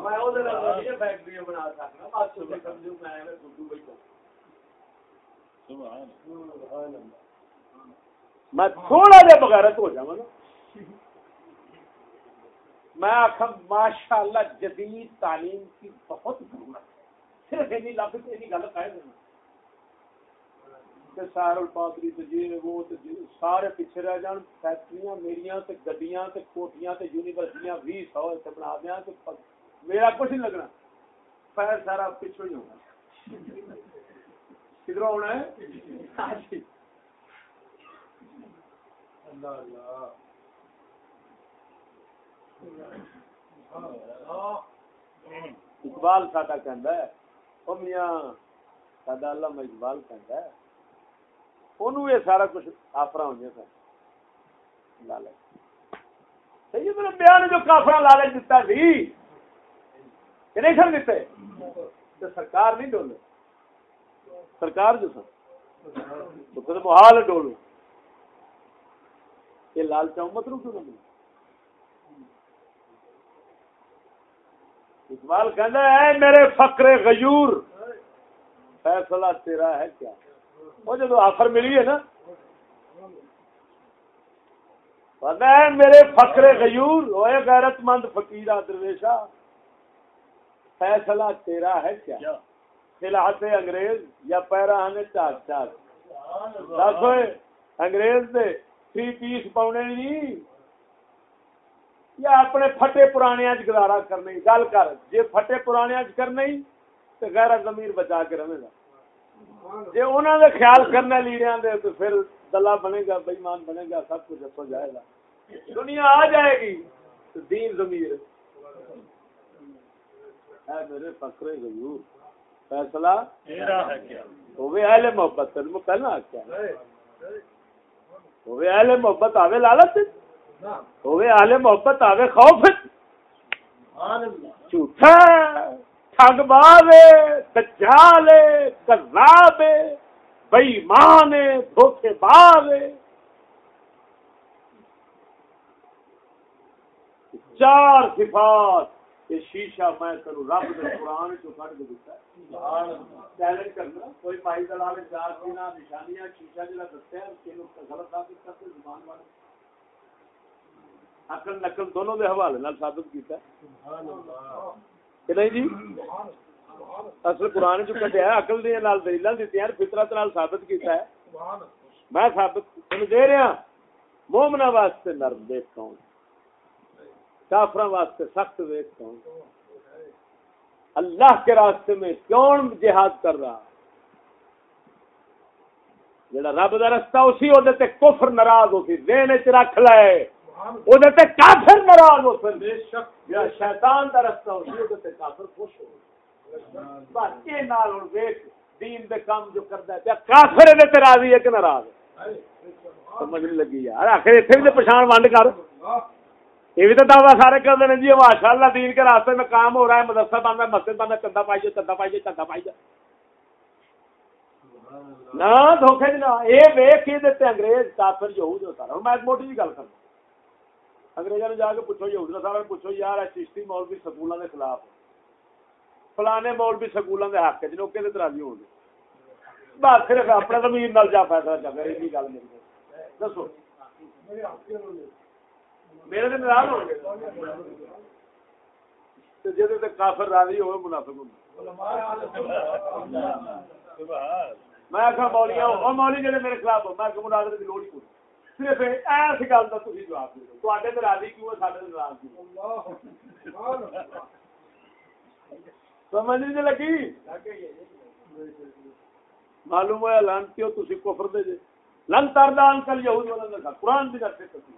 میں فیکٹری بنا تھوڑا جہا بغیرت ہو نا۔ میں آخر ماشاء اللہ جدید تعلیم کی بہت ضرورت ہے۔ صرف اینی لفظ اینی گل کہہ دینا کہ سار الپاتری تے جی وہ تے جی سارے پیچھے رہ جان، فیکٹریاں میریاں تے گڈیاں تے کوٹیاں تے یونیورسٹیاں 20 تے بنا دیاں تے میرا کچھ نہیں لگنا۔ پیر سارا پیچھے ہی ہونا۔ کدھر ہونا ہے؟ اللہ اللہ۔ اقبال ساڈا کہندا ہے، او میاں، ساڈا علامہ اقبال کہندا ہے۔ اونوں یہ سارا کچھ آفر ہوندے سن۔ لالچ سید بیان جو کافر لالچ دیتا سی کہ نہیں سن دیتے۔ تو سرکار نہیں ڈولے۔ سرکار جو سن، تو محال ڈولو۔ یہ لالچ امت نو کیوں نہ اقبال کہنا ہے میرے فقر غیور فیصلہ تیرا ہے کیا؟ وہ جب آفر ملی ہے نا پتا ہے میرے فقر غیور ہوئے غیرت مند فقیر درویشا فیصلہ تیرا ہے کیا؟ خلاحت انگریز یا پیرانے چاک چاک؟ دس ہوئے انگریز دے تھری پیس پاؤنے نہیں۔ یا اپنے پھٹے پرانے گزارا کرنے گل کر جے پھٹے پرانے اج کرنے تو غیر ضمیر بچا کے رہے گا جے انہوں نے خیال کرنا لیڑیاں دے تو پھر دلہ بنے گا بےمان بنے گا سب کچھ ہو جائے گا۔ دنیا آ جائے گی تو دین ضمیر۔ اے میرے فقرے غیور فیصلہ؟ ہوئے اہل محبت تیرے میں کہنا کیا ہوئے اہل محبت آوے لالت ہوئے اہل محبت آوے خوف۔ جھوٹا ٹھگ باوے دجالے کذابے بےمان دھوکے باوے چار صفات یہ شیشہ میں کروں رب دے قرآن چو کٹ کے دیتا ہے۔ چیلنج کرنا۔ کوئی مائی دلال نشانیاں شیشہ کہ لوگ غلط ثابت کرتے زبان والے۔ عقل نقل دونوں دے حوالے نال ثابت کیتا ہے۔ کہ نہیں جی؟ اصل قرآن چ کٹیا ہے عقل دے نال دلیلاں دتی ہیں فطرت نال ثابت کیتا ہے۔ میں ثابت تینوں دے رہا مومنا واسطے نرم دیکھ کون؟ کافر واسطے سخت ویک کون؟ اللہ کے راستے میں کون جہاد کر رہا؟ جڑا رب دا رستہ اسی او تے کفر ناراض ہو سی ذہن وچ رکھ لے۔ تے کافر ناراض ہو شیطان دا رستہ او تے کافر خوش ہو بس یہ نال ہن ویکھ دین دے کام جو کردا ہے کافر دے تے راضی ہے کہ ناراض ہے۔ سمجھ نہیں لگی یار آخر اتنے بھی تو پچھان ونڈ کر۔ یہ بھی تو دعویٰ سارے جی ماشاء اللہ دین کے راستے میں کام ہو رہا ہے مدرسہ بند ہے مسجد بند ہے چندہ پائیے چندہ پائیے چندہ پائیے نہ دھوکھے نہ یہ یہ دیتے انگریز کافر یہود ہوتا رہا۔ میں ایک موٹی جی گل کرنا انگریزوں نے جا کے پوچھو یہود نے سارا پوچھو یار چشتی مولوی سکولوں کے خلاف فلانے مولوی سکولوں کے حق چ لوگ راضی ہو گئے بس صرف اپنے زمین نال جا فیصلہ چل رہا یہ گل میری دسو میرے دن ناراض ہو گئے جی کافر راضی ہوئے منافق میں آخا مولی مولی جڑے میرے خلاف میں مناظر کی لوڑ ہی کوئی صرف ایس گل کا تھی جواب دو۔ تے راضی کیوں ہے؟ سارے ناراض کیوں سمجھ نہیں لگی؟ معلوم ہوا لانتی ہو تھی کفر دے لن تر دان کل یہ قرآن دی رکھتے تسی۔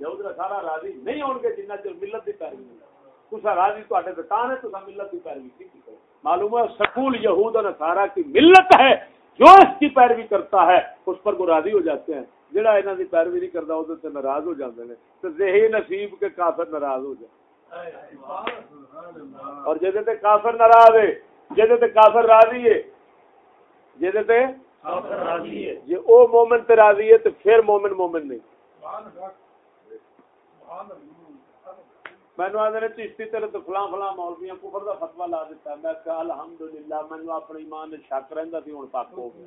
یہود دا سارا راضی نہیں ہون گے جنہ چر ملت کی پیروی نہیں۔ راضی تے تاں ہے تسا ملت دی پیروی معلوم ہوا سکول یہود اور نصارا کی ملت ہے۔ جو اس کی پیروی کرتا ہے، اس پر وہ راضی ہو جاتے ہیں۔ جڑا انہاں دی پیروی نہیں کردا او تے ناراض ہو جاندے نے تے ذہی نصیب کے کافر ناراض ہو جائے۔ اور جے تے کافر ناراض ہے جے تے کافر راضی ہے جے تے کافر راضی ہے۔ جے او مومن تے راضی ہے تے پھر مومن مومن نہیں۔ میں نے آدھے چشتی تیرے تو فلاں فلاں مولویاں کفر دا فتوی لا دیتا میں کہا الحمدللہ میں نے اپنے ایمان شک رہندا سی ہن پاک ہو گیا۔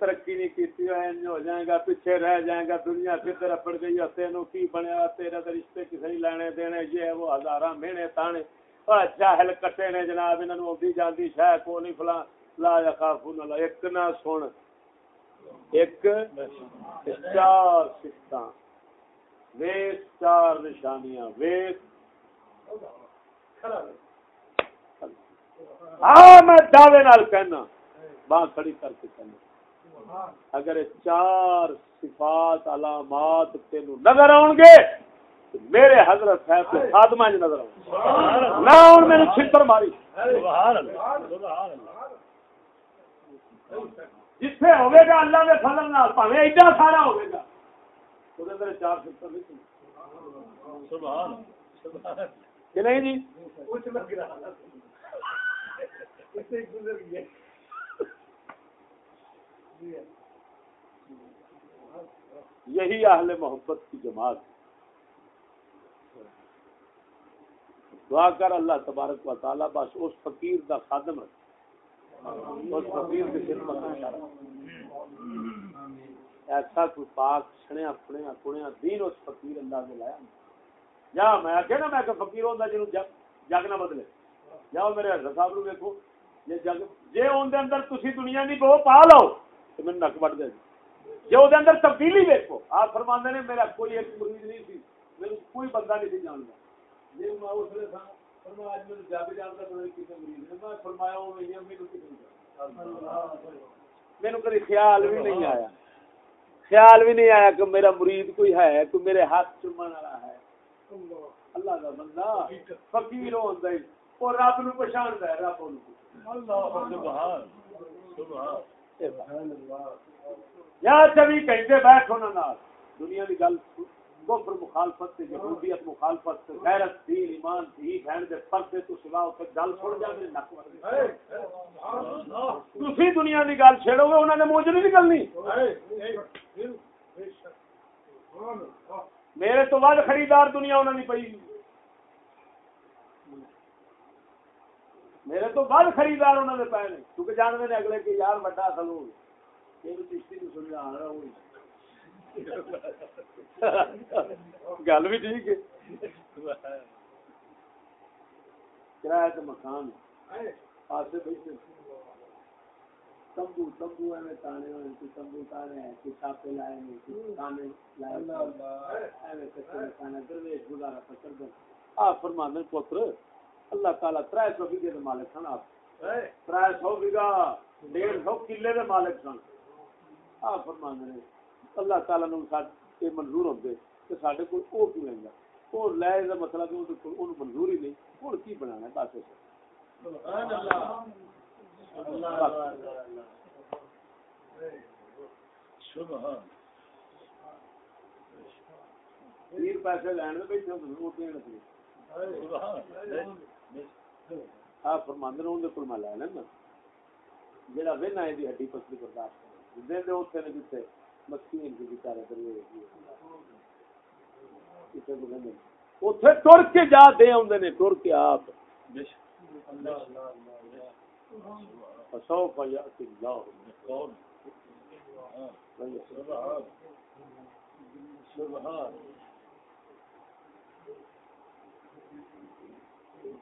ترقی نہیں کیتی جائے گا، پیچھے رہ کی بنیا رشتے کسی لینے دینے، یہ وہ ہزاراں مینے تانے۔ جاہل کٹے نے جناب، انہاں نو بھی جاندی کو نہیں فلا لا یخافون ایک نہ سن۔ ایک چار سفتاں ویس چار نشانیاں، ویس۔ میں دعوے کہنا۔ باں کھڑی کر کے چلے اگر چار صفات، علامات تین نظر آؤ گے میرے حضرت صاحب کے خادمہ جی نظر آؤ نہ میں نے چھتر ماری۔ جتھے گا اللہ فضل نال پاویں ایڈا سارا گا۔ اودے چار نہیں سبحان سبحان کہ نہیں جی؟ کچھ لگ رہا۔ ہے گزر گیا۔ یہی اہل محبت کی جماعت دعا کر اللہ تبارک و تعالیٰ بس اس فقیر دا خادم رکھ اس فقیر کی خدمت ایسا کوئی پاک سنیا پڑیا پڑیا دین اس فقیر اللہ نے لایا۔ جا میں آخیا نا، میں کہ فقیر ہوتا جنوں جگ نہ بدلے۔ جاؤ میرے حضرت صاحب نو ویکھو، جے جگ جے اون دے اندر تسی دنیا دی بہو پا لو۔ تے مینوں نک وڈ دے جے او دے اندر تبدیلی ویکھو۔ آپ فرماندے نے میرا کوئی ایک مرید نہیں سی۔ میرے کوئی بندہ نہیں سی جاندا۔ جے میں اس لیے تھا فرمایا اج میرے جگ جاندا پتہ نہیں کتنے مرید نے میں فرمایا او نہیں میرے کتنے مینوں کبھی خیال بھی نہیں آیا۔ خیال بھی نہیں آیا کہ میرا مرید کوئی ہے، کوئی میرے ہاتھ چومن والا ہے۔ اللہ دا بندہ فقیر ہوندا ہے۔ اور رب نو پہچاندا ہے، رب نو یا چوی گھنٹے بیٹھ ہونا نال دنیا دی گل کفر مخالفت تے یہودیت مخالفت تے غیرت، دین، ایمان دی بہن دے پردے تو سوا تے گل سن جاندے نک ورگے تسی دنیا دی گل چھیڑو گے، انہاں دے منہ نہیں نکلنی. میرے تو ود خریدار دنیا انہوں نے پئی میرے تو ود خریدار انہوں نے پے نے کیونکہ جانتے ہیں اگلے کہ یار بڑا سلو یہ چشتی نہیں سمجھا رہا وہ گل بھی ٹھیک ہے۔ کرایہ تو مکان ہے۔ پاسے بیٹھے۔ تمبو تمبو ایویں تانے ہوئے کوئی تمبو تانے ہیں چھاپے لائے ہیں کوئی تانے لائے ہیں۔ ایویں کچے تانے درویش گزارا پکڑ دے۔ آپ فرماندے پتر اللہ تعالیٰ ترائے سو بیگے مالک سن آپ۔ ترائے سو بیگا ڈیڑھ سو کلے دے مالک سن۔ آپ فرماندے نے اللہ تعالیٰ نے منظور ہوندے کہ ساڈے کوئی او کیوں لیندا او لے دا مطلب منظور ہی نہیں ہن کی ہے؟ بس تیر پیسے لین دے بیٹھے ہوں روٹیاں نکلی ہاں فرماند نے اندر کل میں لے لینا۔ جڑا وینا ہے دی ہڈی پسلی برداشت کر دے دے اوتھے نے، جتھے مسکین دی بیچارے دریا ہو گئی اتے کو نہیں اوتھے ٹر کے جا دے اوندے نے ٹر کے اپ بے شک اللہ اللہ اللہ اسوف یاتی اللہ۔ سبحان سبحان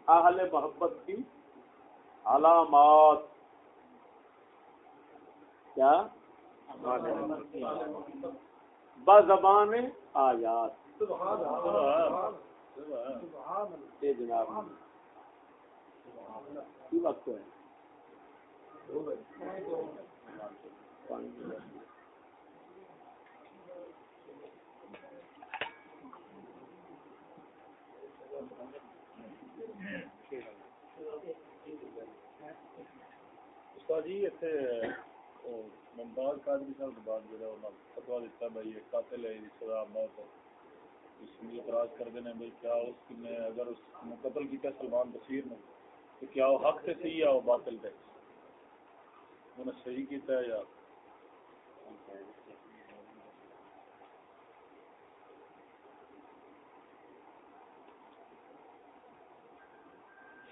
اہل محبت کی علامات۔ کیا؟ بزبان آیات۔ یہ جناب۔ کی وقت ہے۔ استاد جی ਇੱਥੇ ਉਹ ਮੁਮਤਾਜ਼ ਕਾਦਰੀ ਸਾਹਿਬ ਦੇ ਬਾਅਦ ਜਿਹੜਾ ਉਹਨਾਂ ਫਤਵਾ ਦਿੱਤਾ ਬਈ ਇਹ ਕਾਤਲ ਹੈ ਇਹਦੀ ਸਜ਼ਾ ਮੌਤ ਹੈ ਇਸ ਨੂੰ ਇਤਰਾਜ਼ ਕਰਦੇ ਨੇ ਬਈ ਕਿਆ ਉਸ ਨੇ ਅਗਰ ਉਸ ਨੂੰ ਕਤਲ ਕੀਤਾ ਸਲਮਾਨ ਬਸ਼ੀਰ ਨੇ تو کیا وہ حق سے سی یا وہ باطل تے انہوں نے صحیح کیتا ہے یا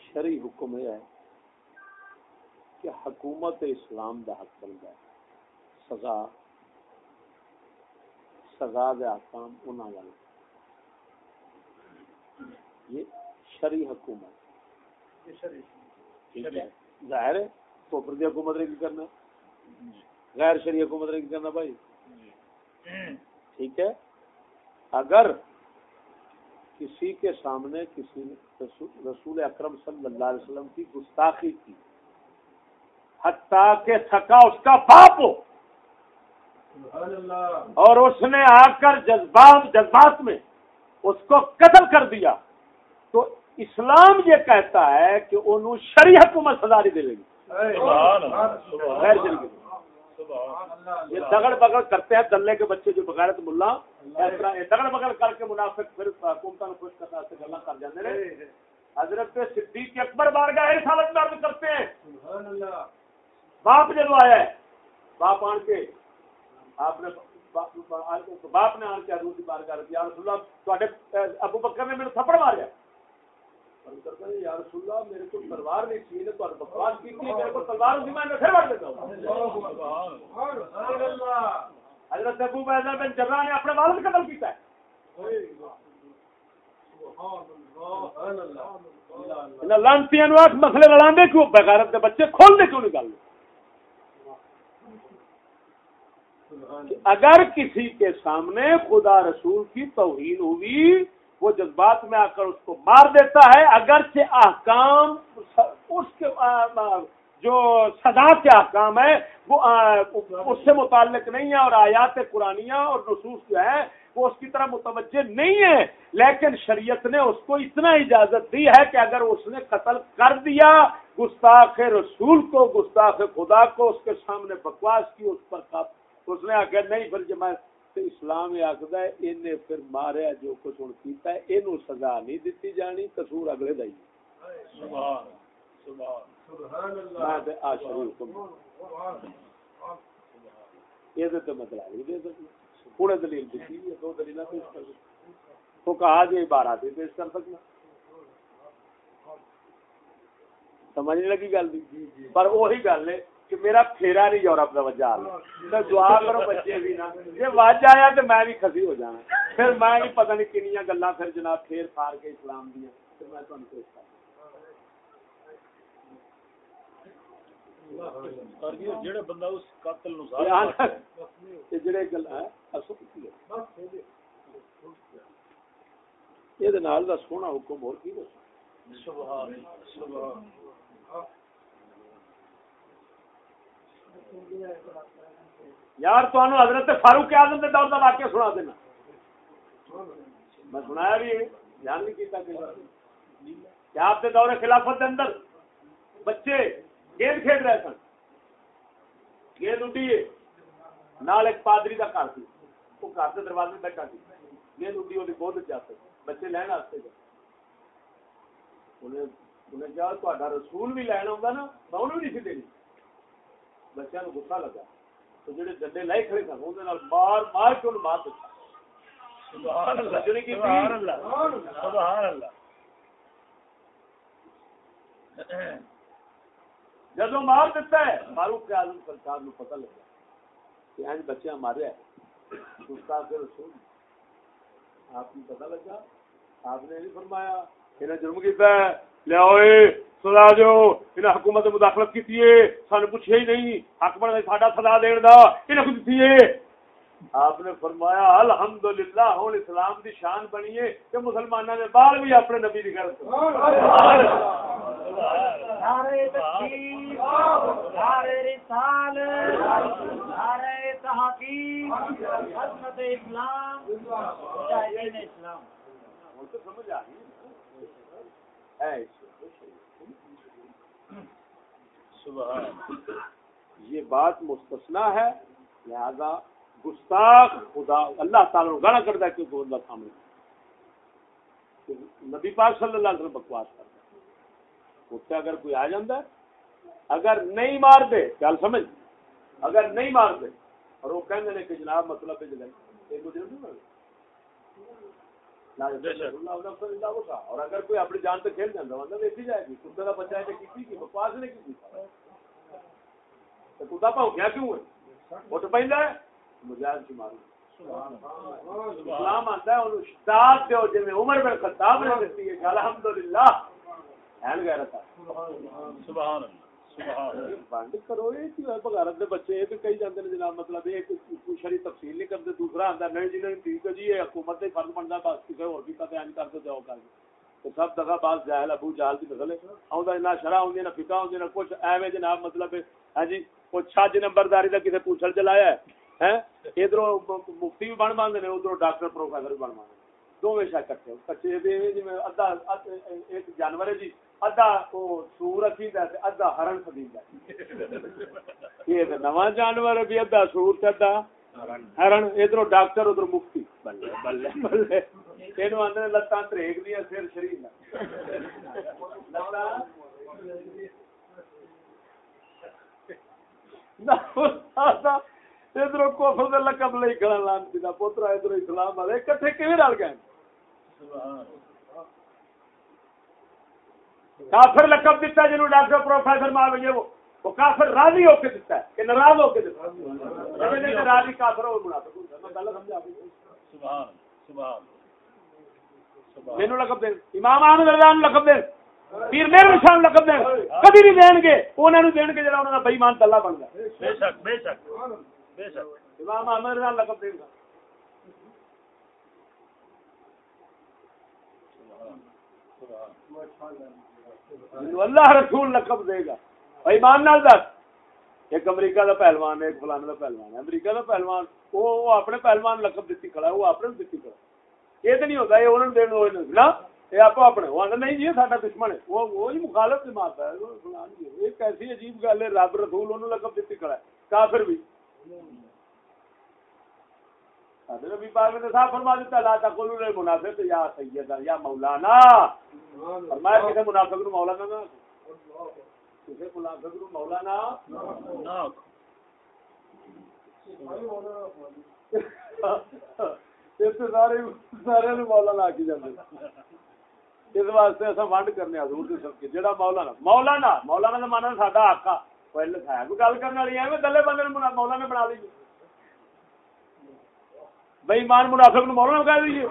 شرعی حکم یہ ہے کہ حکومت اسلام دا حق بن جائے سزا سزا دے احکام انہاں والے یہ شرعی حکومت۔ ہے۔ ظاہر ہے کوپر دی حکومت نے کی کرنا؟ غیر شرعی حکومت نے کی کرنا بھائی؟ ٹھیک ہے۔ اگر کسی کے سامنے کسی رسول اکرم صلی اللہ علیہ وسلم کی گستاخی کی حتیٰ کہ تھکا اس کا باپ ہو۔ اور اس نے آ کر جذبات جذبات میں اس کو قتل کر دیا۔ تو اسلام یہ کہتا ہے کہ انہوں شرعی حکومت سزا نہیں دے گی سبحان اللہ۔ غیر یہ دگڑ بگڑ کرتے ہیں دلے کے بچے جو بغیرت ملا۔ دگڑ بگڑ کر کے منافق پھر حکومت کو خوش کرنا سے گلا کر جاتے ہیں حضرت صدیق اکبر بارگاہ رسالت میں عرض کرتے ہیں۔ باپ جب آیا ہے۔ باپ آن کے۔ آپ نے باپ نے آن کے حضور کی بارگاہ رکھی۔ یا رسول اللہ ابو بکر نے میرے تھپڑ ماریا یا رسول اللہ، میرے کو تلوار نہیں نے تو بکواس کی تھی، میرے کو تلوار میں پھر دیتا ہوں۔ حضرت ابو بن نے اپنے والد قتل کیتا ہے۔ لانتیاں نو مسئلے لڑاندے کیوں؟ بغیرت دے بچے کھول دے کیوں نہیں گل؟ کہ اگر کسی کے سامنے خدا رسول کی توہین ہوئی، وہ جذبات میں آ کر اس کو مار دیتا ہے، اگرچہ احکام اس کے جو سزا کے احکام ہے وہ اس سے متعلق نہیں ہے اور آیات قرآنیہ اور نصوص جو ہے وہ اس کی طرح متوجہ نہیں ہے لیکن شریعت نے اس کو اتنا اجازت دی ہے کہ اگر اس نے قتل کر دیا، گستاخ رسول کو، گستاخ خدا کو، اس کے سامنے بکواس کی، اس پر کاپ- اس نے آخر نہیں پھر جب میں تو اسلام یہ آخر ہے انہیں پھر ماریا جو کچھ ہوں کیتا ہے اینو سزا نہیں دیتی جانی قصور اگلے دا ہی ہے۔ سبحان سبحان میں تے آ شریف کو یہ تو میں دلائل دے سکتا پورے دلیل دیتی ہے دو دلیل پیش کر سکتا تو کہا جی بارہ بھی پیش کر سکنا۔ نہیں لگی گل دی؟ پر وہی گل ہے کہ میرا پھیرا نہیں یورپ کا وجہ حال تو دعا کرو بچے بھی نا۔ جی وج آیا تو میں بھی کسی ہو جانا۔ پھر میں بھی پتہ نہیں کنیاں گلا پھر جناب پھیر پھار کے اسلام دیا۔ پھر میں تمہیں پیش کر اور یہ جڑا بندہ اس قاتل نو بیان ظالم یہ جڑے گل ہے۔ اصل کی ہے یہ نال دا سونا حکم اور کی دس سبحان سبحان یار تو حضرت فاروق اعظم کے دور کا واقعہ سنا دینا۔ میں سنایا بھی دھیان نہیں کیتا کہ کیا آپ کے دور خلافت کے اندر بچے گیند کھیل رہے سن۔ گیند اڈی ہے۔ نال ایک پادری کا گھر سی۔ وہ گھر کے دروازے بیٹھا سی۔ گیند اڈی وہ بہت جاتے بچے لین واسطے گئے۔ انہیں انہیں کہا، تہاڈا رسول بھی لین آؤں نا، میں انہوں نہیں سی دینی۔ بچوں غصہ لگا تو جڑے ڈنڈے لائے کھڑے سن وہ مار مار کے مار دیتا سبحان اللہ سبحان اللہ سبحان اللہ جدو مار دیتا ہے فاروق کے اعظم سرکار کو پتہ لگا کہ آج بچے کے رسول آپ کو پتہ لگا آپ نے نہیں فرمایا انہیں جرم کیتا ہے لے آؤ سزا دو انہیں حکومت مداخلت کی ہے سانو پوچھے ہی نہیں حق بڑا ساڈا سزا دین دا انہیں دیتی ہے آپ نے فرمایا الحمدللہ ہوں اسلام دی شان بنی ہے کہ مسلمانوں نے بال بھی اپنے نبی دی غیرت تکبیر رسال تحقیق اسلام اسلام تو سمجھ آ گئی سبحان یہ بات مستثنا ہے، لہذا گستاخ خدا، اللہ تعالیٰ گانا کرتا ہے کیونکہ اللہ سامنے نبی پاک صلی اللہ علیہ وسلم بکواس کرتا ہے۔ اس سے اگر کوئی آ جاتا ہے، اگر نہیں مار دے، گل سمجھ۔ اگر نہیں مار دے، اور وہ کہیں گے کہ جناب مطلب ہے جگہ اور اگر کوئی اپنی جان تو کھیل جاتا دیکھی جائے گی۔ کتے کا بچہ ہے کی کی بکواس نے کی۔ تو کتا پاؤ کیا کیوں ہے؟ اٹھ پہ مجاہد کی مارو اسلام آتا ہے اور استاد جو عمر بن خطاب نے دیتی ہے کہ الحمدللہ۔ این گیا رہتا۔ سبحان اللہ۔ سبحان بند کرو یہ کی ہے بغارت دے بچے یہ تو کئی جاندے نے جناب مطلب یہ شری تفصیل نہیں کرتے، دوسرا آندا نہیں جی نہیں، ٹھیک ہے جی یہ حکومت کا فرض بنتا بس کسی اور بھی پتہ نہیں کرتے جاؤ کر تو سب دفعہ باز جاہل ابو جہل دی نسل ہے آوندا نہ شرع ہوندی، نہ فقہ ہوندی، نہ کچھ۔ ایویں جناب مطلب ہاں جی وہ چھج نمبرداری دا کسے پوچھل چلایا ہے ہیں ادھروں مفتی بھی بن باندے نے، ادھروں ڈاکٹر، پروفیسر بھی بن باندے دوویں شاہ کٹے کچے دے جی ادھا ایک جانور ہے جی سور تے ہرن یہ تے نواں جانور بھی ادھا سور تے ادھا ہرن ادھروں ڈاکٹر ادھر مفتی بلے بلے بلے اینو آندے نے لتاں تریک دی سر شریر لتاں ادھر کوفر دے لقب لئی کھڑا لانتی دا پوترا ادھر اسلام والے اکٹھے کیویں رل گئے سبحان کافر لقب دیتا جنہوں ڈاکٹر پروفیسر مار گئے وہ وہ کافر راضی ہو کے دیتا ہے کہ ناراض ہو کے دیتا ہے۔ یہ راضی کافر ہو منافق ہے مینوں لقب دین۔ امام احمد رضا لقب دین۔ پیر میر نشان لقب دین۔ کبھی نہیں دین گے۔ انہاں نوں دین گے جڑا انہاں دا بے ایمان اللہ بن گیا۔ بے شک بے شک بے شک۔ امام احمد رضا لقب دین گا۔ سبحان سبحان جنوں اللہ رسول لقب دے گا۔ ایمان نال دس۔ ایک امریکہ دا پہلوان ہے، ایک فلانے دا پہلوان ہے۔ امریکہ دا پہلوان، وہ اپنے پہلوان لقب دتی کھڑا ہے، وہ اپنے نوں دتی کھڑا یہ تو نہیں ہوتا، یہ انہوں نے دین ہوئے نہیں نا، یہ آپ اپنے وہ آندے نہیں جی ساڈا دشمن ہے۔ وہ وہی مخالف سے مارتا ہے۔ وہ فلان جی ایک ایسی عجیب گل ہے، رب رسول انہوں لقب دتی کھڑا ہے۔ کافر بھی۔ نبی پاک نے صاف فرما دیتا لا تقولوا للمنافق یا سیدا یا مولانا۔ فرمایا کسی منافق نو مولانا نہ کسی منافق نو مولانا سارے سارے مولانا آکی جاندے۔ اس واسطے اساں ونڈ کرنے حضور دے سب کے جڑا مولانا مولانا مولانا دا معنی ساڈا آقا۔ پہلے ہے کوئی گل کرنے والی ایویں دلے بندے مولانا بنا لئیے بے ایمان منافق نو مولانا کہہ دیجیے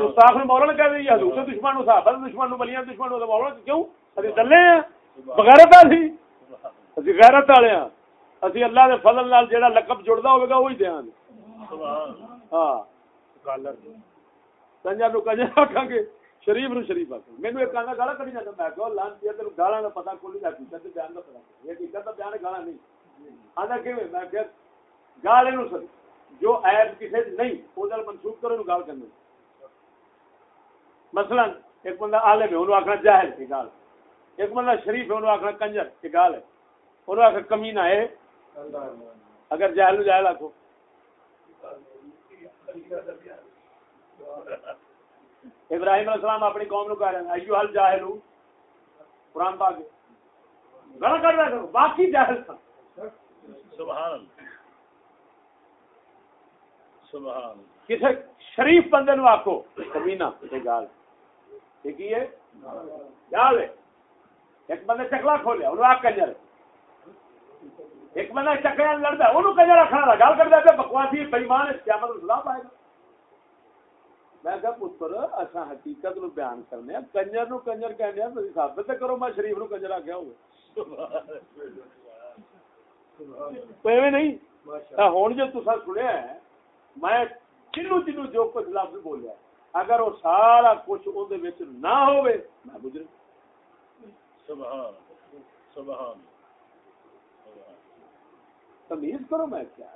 گستاخ نو مولانا کہہ دیجیے حضور دے دشمن نو صحابہ دے دشمن نو ولیاں دشمن نو مولانا کیوں؟ اسی دلے ہیں۔ بغیرت اسی۔ اسی غیرت والے ہیں۔ اسی اللہ دے فضل نال جیڑا لقب جڑدا ہوے گا وہی دیاں گے سبحان ہاں۔ کالر کنجر نو کنجر آکھاں گے شریف نو شریف آکھاں مینوں ایک آندا گالا کڈی جاندا میں کہو لان پیا تینوں گالاں دا پتہ کوئی نہیں حقیقت تے بیان دا پتہ یہ حقیقت دا بیان ہے، گالاں نہیں۔ آندا کیویں؟ میں کہ گال اینو سر۔ جو عیب کسے دی نہیں او دل منسوخ کرو نو گال کرنے مثلا، ایک بندہ عالم ہے اونوں آکھنا جاہل کی گال۔ ایک بندہ شریف ہے اونوں آکھنا کنجر کی گال ہے۔ اونوں آکھنا کمینہ ہے۔ اگر جاہل جاہل آکھو۔ ابراہیم علیہ السلام اپنی قوم نو کہہ رہے ہیں، ایو حل جاہل قرآن پاک ہے۔ گلا کر رہا کرو باقی جاہل تھا۔ سبحان اللہ۔ کسی شریف بندے نو آکو کمینہ گال کی ہے؟ گال ہے۔ ایک بندے چکلا کھولیا انہوں کنجر۔ ایک بندہ لڑتا انہوں کنجر رکھنا تھا گال کرتا ہے بکواسی بےمان ہے کیا سلام آئے گا۔ میں کہا پتر اصا حقیقت نو بیان کرنے ہیں۔ کنجر نو کنجر کہنے ثابت کرو میں شریف نو کنجر آ گیا ہوگا ایویں نہیں۔ جو تصا سنیا ہے میں جنو جنو جو کچھ لفظ بولیا اگر وہ سارا کچھ اندر نہ ہوئے میں گزر سبحان سبحان تمیز کرو میں کیا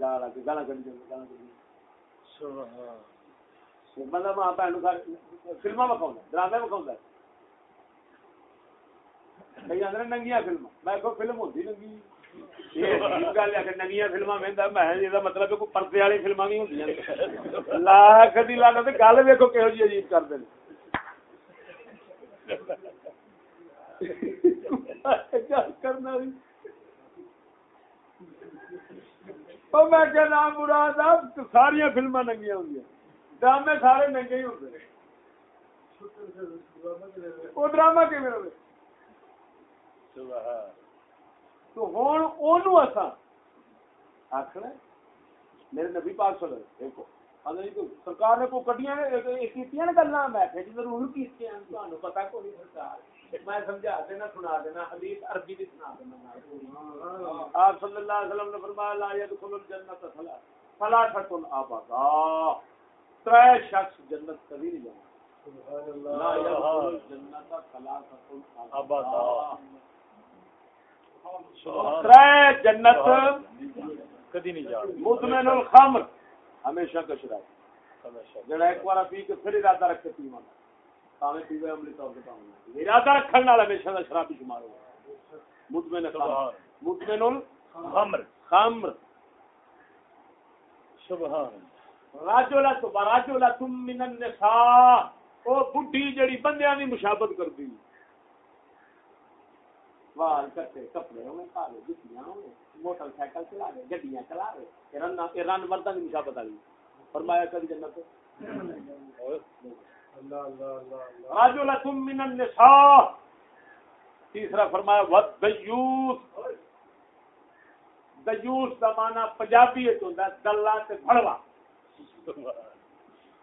گالا گالا کر گالا سبحان بندہ ماں بھن فلما بکھاؤں ڈرامے بکھاؤں کئی آدھے ننگیاں فلم میں کو فلم ہوتی ننگی۔ فلما وہدا میں یہ مطلب ہے کوئی پردے والی فلما بھی ہوندیاں لاکھ دی لاکھ تے گل ویکھو کہو جی عجیب کردے گل کرنا بھی او میں کہ نام مراد آ ساری فلما ننگیاں ہوندیاں ڈرامے سارے ننگے ہی ہوندے وہ ڈرامہ کیویں ہوے سبحان تو ہوں اونوں اساں آکھنا میرے نبی پاک صلی اللہ علیہ وسلم، دیکھو ہاں جی، اگر تو سرکار نے کو کڈیاں نے کیتیاں نے گلاں؟ میں کہ جی، ضرور کیتیاں تانوں پتہ کوئی نہیں سرکار۔ میں سمجھا دینا، سنا دینا، حدیث عربی بھی سنا دینا آپ صلی اللہ علیہ وسلم نے فرمایا، لا يدخل الجنت فلا فلا تكن ابدا۔ ترے شخص جنت کبھی نہیں جانا۔ لا يدخل الجنت فلا تكن ابدا۔ ترے جنت کدی نہیں جان الخمر۔ ہمیشہ کا شراب۔ ہمیشہ۔ جڑا ایک بار پی کے پھر ارادہ رکھے پیوا کامے پیوے عملی طور پہ کام ارادہ رکھنے والا ہمیشہ کا شرابی شمار ہوگا۔ مطمئن الخمر۔ مطمئن خمر۔ الخمر سبحان۔ راجولا تو راجولا تم من النساء۔ او بڈھی جڑی بندیاں دی۔ کردی وال کٹے کپڑے ہوئے کالے جتیاں ہوئے موٹر سائیکل چلا رہے گڈیاں چلا رہے رن رن مردہ دی مشابت والی فرمایا کبھی جنت راجولا تم من النساء۔ تیسرا فرمایا ود دیوس۔ دیوس کا معنی پنجابی وچ ہوندا دلہ تے بھڑوا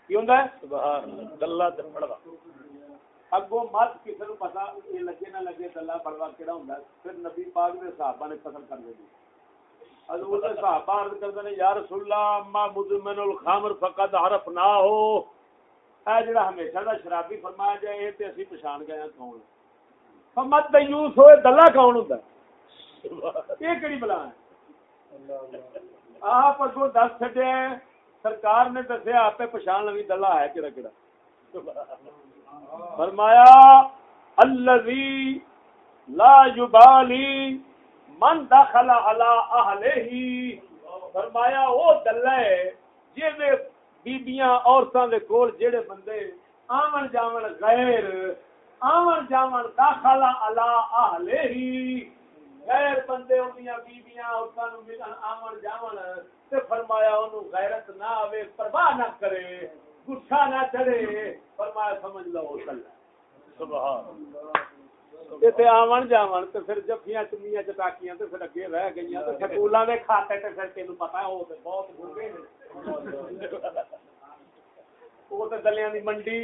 کی ہوندا ہے؟ سبحان دلہ تے پڑوا اگوں مت کسی نو پتا یہ لگے نہ لگے دلہ کیڑا ہوندا ہے، پھر نبی پاک دے صحابہ نے قتل کر دے حضور دے صحابہ عرض کردے نے، یا رسول اللہ، اما مدمن الخمر فقد عرفنا ہو اے جڑا ہمیشہ دا شرابی فرمایا جائے، اے تے اسی پہچان گئے ہاں کون۔ فمت دیوس ہوئے، دلہ کون ہوندا ہے؟ یہ کیڑی بلا ہے؟ آپ اگوں دس چھڈے سرکار نے دسیا آپ پہچان لوی دلہ ہے کہڑا کہڑا فرمایا، الذی لا یبالی من دخل علی اہلہ فرمایا وہ دلہ ہے جے بیبیاں عورتاں دے کول جڑے بندے آمن جاون غیر، آمن جاون داخل علی اہلہ غیر بندے ہوندیاں بیبیاں عورتاں نو ملن آمن جاون تے فرمایا، اونوں غیرت نہ آوے، پرواہ نہ کرے غصہ نہ چڑھے۔ فرمایا، سمجھ لو کل سبحان اللہ۔ تے آون جاون تے پھر جفیاں چمیاں چٹاکیاں تے پھر اگے رہ گئیاں تے سکولاں دے کھاتے تے پھر تینوں پتہ تے بہت نے تے دلیاں دی منڈی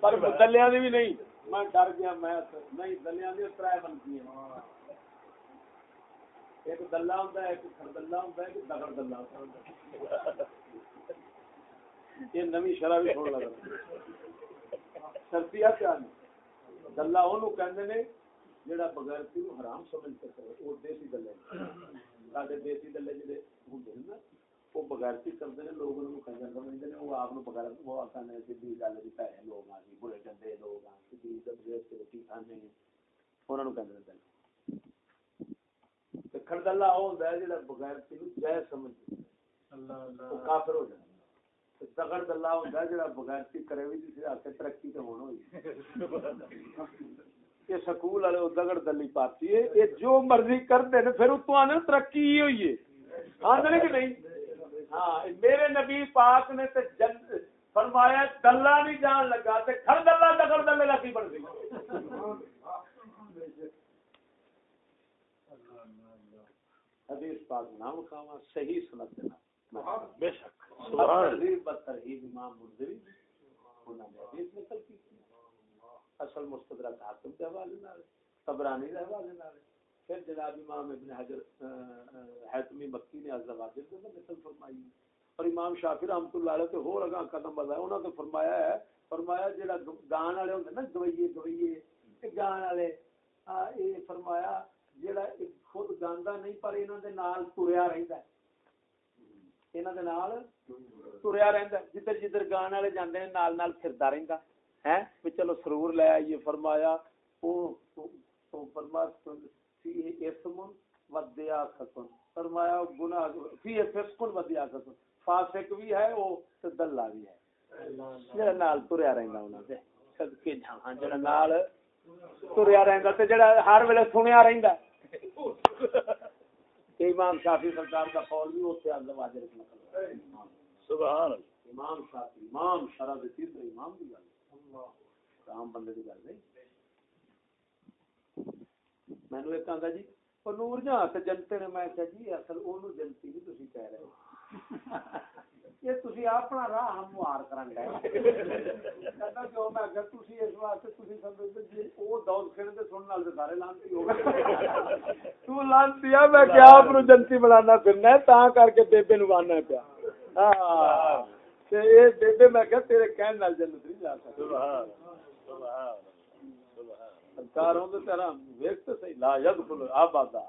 پر دلیاں دی بھی نہیں میں ڈر گیا میں نہیں دلیاں دی ترے بنتی ہیں ایک دلہ ہوندا ہے ایک خردلہ ہوندا ہے ایک دلہ ہوندا ہے یہ نوی شرح بھی لگا شرطیہ کیا جڑا بغیر سی حرام سمجھ کے کرے وہ دیسی دلے ساڈے دیسی دلے جڑے ہوندے نے نا وہ بغیر سی کردے نے لوگ انہوں کنجر سمجھتے ہیں وہ آپ بغیر وہ سیدھی گل بھی پیسے لوگ آ جی برے گندے لوگ آ سیدھی سے روٹی کھانے انہوں نے کھڑدلہ وہ ہوندا ہے جڑا بغیر سی نو جائز سمجھ وہ کافر ہو جائے دگڑ دلہ ہوندا ہے جڑا بغیر سی کرے وی جس ہاتھ ترقی تے ہون ہوئی۔ یہ سکول والے دگڑ دلی پارٹی ہے، یہ جو مرضی کرتے ہیں، پھر اتوں آنے ترقی ہی ہوئی ہے۔ آدھے کہ نہیں؟ ہاں میرے نبی پاک نے تے جن فرمایا، دلہ نہیں جان لگا تے گھر دلہ دگڑ دلے لگی بن گئی۔ حدیث پاک نام کھاوا صحیح سنت دینا بے شک۔ اصل مستدرک حاکم کے حوالے نال طبرانی کے حوالے نال پھر جناب امام ابن حجر حتمی مکی نے الزواجر کے اندر نقل فرمائی۔ اور امام شافعی رحمتہ اللہ علیہ تے ہور اگاں قدم بڑھایا انہوں نے فرمایا ہے، فرمایا جڑا گان والے ہوندے نا گوئیے گوئیے تے گان والے اے فرمایا جڑا خود گاندا نہیں، پر انہاں دے نال تریا رہندا ہے۔ انہاں دے نال تریا رہندا جدھر جدھر گان والے جاندے نے نال نال پھردا رہندا ہے چلو سرور لے آئیے فرمایا او تو فی اسم فرمایا گناہ فی فسق فاسق بھی ہے او تے دلہ بھی ہے جڑا نال تریا رہندا انہاں دے صدقے جڑا نال تریا رہندا تے جڑا ہر ویلے سنیا رہندا کہ امام شافی سرکار کا قول بھی اوتے اعظم واجر سبحان امام شافی امام شرع دے تیسرے امام دی گل۔ عام بندے دی گل نہیں۔ مینوں ایک آندا جی او نور جہاں تے جنتے نے میں کہا جی اصل اونوں جنتی نہیں تسی کہہ رہے ہو۔ یہ تسی اپنا راہ ہموار کرن گئے کہتا جو میں اگر تسی اس واسطے تسی سمجھدے جی او دود کھڑے تے سنن نال تے سارے لانتی ہو گئے تو لانتی ہے میں کیا آپ نو جنتی بنانا پھرنا ہے تاں کر کے بیبے نو باننا پیا ہاں تے اے بیبے میں کہ تیرے کہن نال جنت نہیں جا سکتا سبحان سبحان سبحان سرکار ہوں تو تیرا ویک تو صحیح لا یدخل ابدا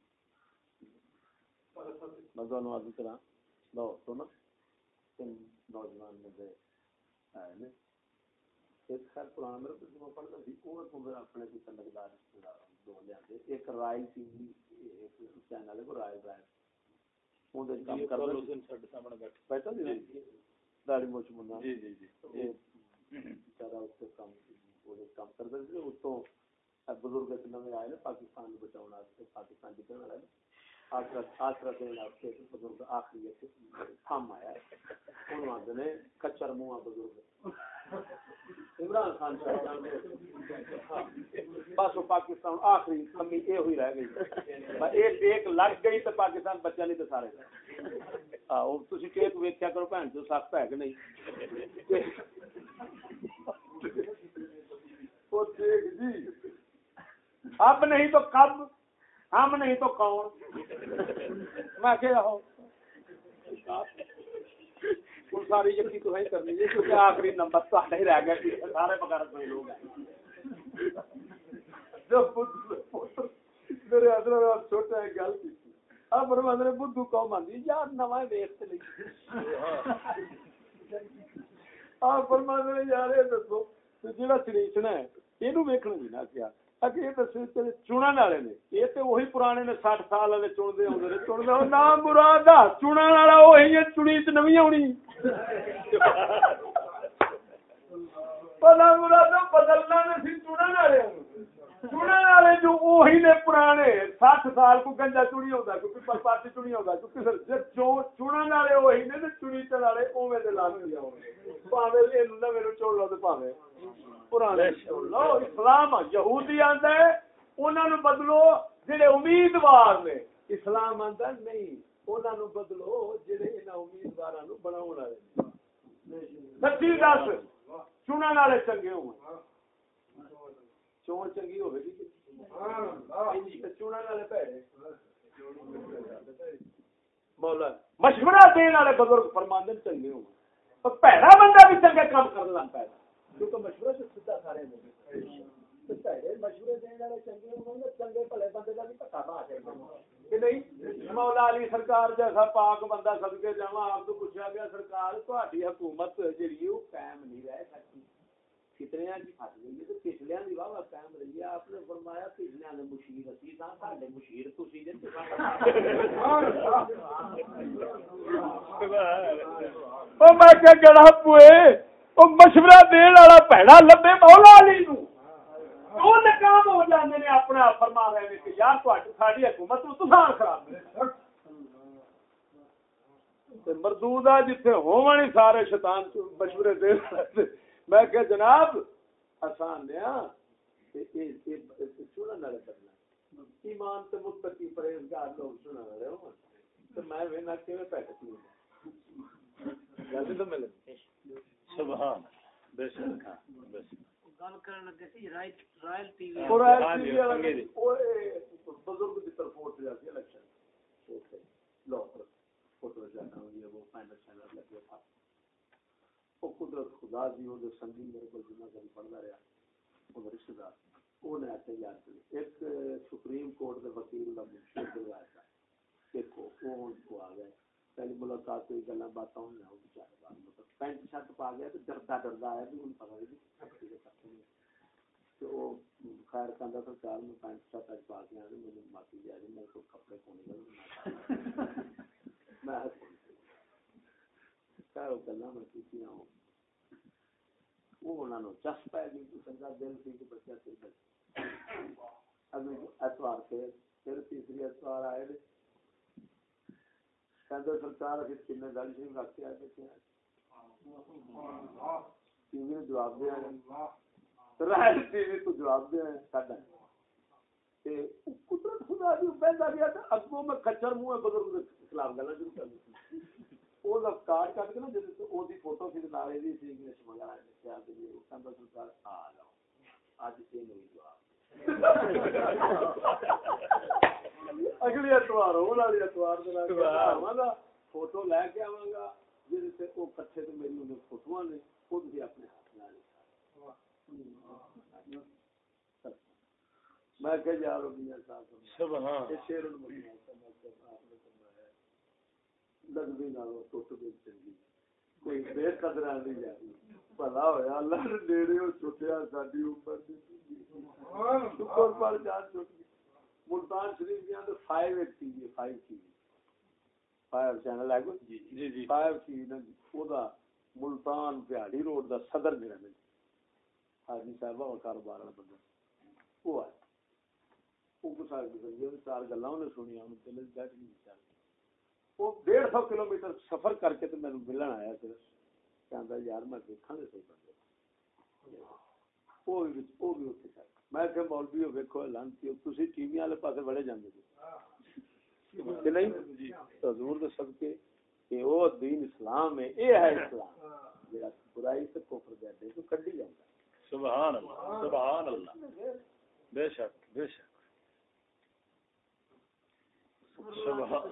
میں تمہیں آدھی طرح لو سنا تین نوجوان مجھے آئے نے ایک خیر پرانا میرے کو جمع پڑھتا سی وہ تو میرا اپنے کوئی تعلقدار دو لے آتے ایک رائل ٹی وی ایک چینل ہے کو رائل رائل۔ وہ دے کام کل سی اس دن ساڈے سامنے بیٹھے۔ بیٹھا سی داڑھی موچ منڈا جی جی جی۔ بیچارہ اس سے کام وہ جو کام کرتا سی اس تو بزرگ نویں آئے پاکستان بچاؤ پاکستان جتنے والے بزرگ آخری ایک تھام آیا ہے۔ انہوں آتے نے کچر منہ بزرگ۔ عمران خان صاحب جانتے ہو؟ بس وہ پاکستان آخری کمی یہ ہوئی رہ گئی۔ ایک لگ گئی تو پاکستان بچا نہیں تو سارے۔ ٹیپ ویکھیا کرو بھن جو سخت ہے کہ نہیں۔ اب نہیں تو کب؟ ہم نہیں تو کون؟ میں کہ ہو ساری یقین تو ہے کرنی ہے، کیونکہ آخری نمبر تو نہیں رہ گیا سارے بغیر کوئی لوگ ہیں۔ میرے حضرت چھوٹا ہے گل کی اب بدھو قوم آندی یار نواں نے یار یہ دسو ہے، اینو ویکھنا نہیں کیا اگے یہ دسو تے چنن والے نے یہ تے وہی پرانے نے 60 سال والے چندے ہوندے نے چندے ہو نام مراد آ چنن والا وہی ہے چنی تے نویں مراد بدلنا نے سی والے والے جو وہی نے پرانے 60 سال کو گنجا چنی چنی کیونکہ والے وہی نے چنی والے دے پاوے لو پاوے پرانے لو، اسلام یہودی آندا ہے، انہاں نو بدلو جڑے امیدوار نے۔ اسلام آندا نہیں، انہاں نو بدلو جڑے انہاں امیدواراں نو بناون والے سچی دس، چنن والے چنگے ہون چون چنگی ہوے گی تے چنن والے پیڑے مولا مشورہ دین والے بزرگ فرماندے چنگے پر پیڑا بندہ بھی چنگے کام کرن لگ پیا کیونکہ مشورہ سے سیدھا سارے نے تے پیڑے مشورے دین والے چنگے ہون چنگے بھلے بندے دا بھی پتہ کہ نہیں مولا علی سرکار جیسا پاک بندہ صدقے جاواں آپ تو پوچھا گیا سرکار تہاڈی حکومت جڑی قائم نہیں رہ سکتی کتنے کی پھٹ گئی ہے تو پچھلے کی واہ واہ قائم رہی ہے۔ آپ نے فرمایا پچھلے نے مشیر اسی سا ساڈے مشیر تسی جے او میں کہ گڑا پوئے؟ او مشورہ دین والا بھڑا لبے مولا علی نو۔ وہ ناکام ہو جاندے نے اپنے آپ فرما رہے نے کہ یار تہاڈی ساڈی حکومت تو تسان خراب جتھے ہون ہی سارے شیطان مشورے دے میں کہ جناب آسان دیا سنن والے کرنا ایمان تے متقی پرہیزگار لوگ سنن والے ہوں۔ تو میں وینا کیویں پیٹ لوں جلدی تو ملے۔ سبحان بے شک۔ بے شک۔ گل کرن لگے سی رائل رائل ٹی وی۔ اور ایسے۔ بزرگ کی طرف ووٹ جاتی ہے الیکشن۔ لو فوٹو جانا ہوئی ہے وہ پینل شینل لگے۔ تھا وہ قدرت خدا دی وہ جو سنگی میرے کو جمعہ کبھی پڑھتا رہا، وہ رشتے دار وہ نے ایسے یاد کری ایک سپریم کورٹ کے وکیل کا منشی کروایا تھا۔ دیکھو، وہ ان کو آ گئے۔ پہلی ملاقات ہوئی گلا باتیں ہوئی وہ بیچارے بعد مطلب پینٹ شرٹ پا گیا تو ڈردا ڈردا آیا بھی ان پتا نہیں تو وہ خیر کہندا سرکار میں پینٹ شرٹ اج پا کے آنے مجھے معافی دے دی میرے کو کپڑے پونے گئے میں خیر وہ گلا میں کیتی ہوں وہ انہوں نے چس پہ گئی تو سنگا دل سی کہ بچہ سی بچ اگلی اتوار پھر پھر تیسری اتوار آئے نے کہندے سرکار اسی کنے گل شریف رکھ کے آئے بیٹھے ہیں ٹی نے جواب دیا ہے۔ رائل ٹی وی کو جواب دیا ہے ساڈا۔ تے قدرت خدا دی بہندا گیا تے اگوں میں کچر منہ بزرگ دے خلاف گلاں شروع کر دتی وہ کارڈ کٹ کے نا جس دی فوٹو سی نال دی سی انگلش وغیرہ لکھیا تے وہ کہندا سرکار آ لو اج تے نہیں جواب اگلی اتوار وہ والی اتوار دے نال فوٹو لے کے آواں گا جس تے او کٹھے تے میری انہیں فوٹواں نے او بھی اپنے ہاتھ نال میں کہ یار میاں صاحب سبحان یہ شیر المدینہ نے لگوی نالوں ٹوٹ گئی چنگی کوئی بے قدرہ نہیں جاتی بھلا ہویا اللہ نے نیڑے ہو چھٹیا ساڈی عمر دی شکر پر جان چھٹ گئی ملتان شریف کے اندر فائیو ایک T V five T V five channel ہے کوئی جی جی فائیو ٹی وی او دا ملتان پہاڑی روڈ دا صدر میرا مل حاجی صاحب اور کاروبار والا بندہ وہ ہے وہ کچھ آگے گزر گیا چار گلاں انہیں سنیا انہیں دل وچ بیٹھ نہیں بیچارے وہ ڈیڑھ سو کلو میٹر سفر کر کے میرے ملن آیا پھر۔ یار میں دیکھاں گے صحیح بندے وہ بھی وچ- وہ بھی اتنے چل میں کہ مولوی ہو ویکھو لانتی تسی ٹی وی والے پاسے بڑے جاندے جی کہ نہیں؟ تو حضور دے صدقے کہ وہ دین اسلام ہے یہ ہے اسلام۔ جڑا برائی سے کفر دے دے تو کڈی جاندا۔ سبحان اللہ سبحان اللہ۔ بے شک بے شک۔ سبحان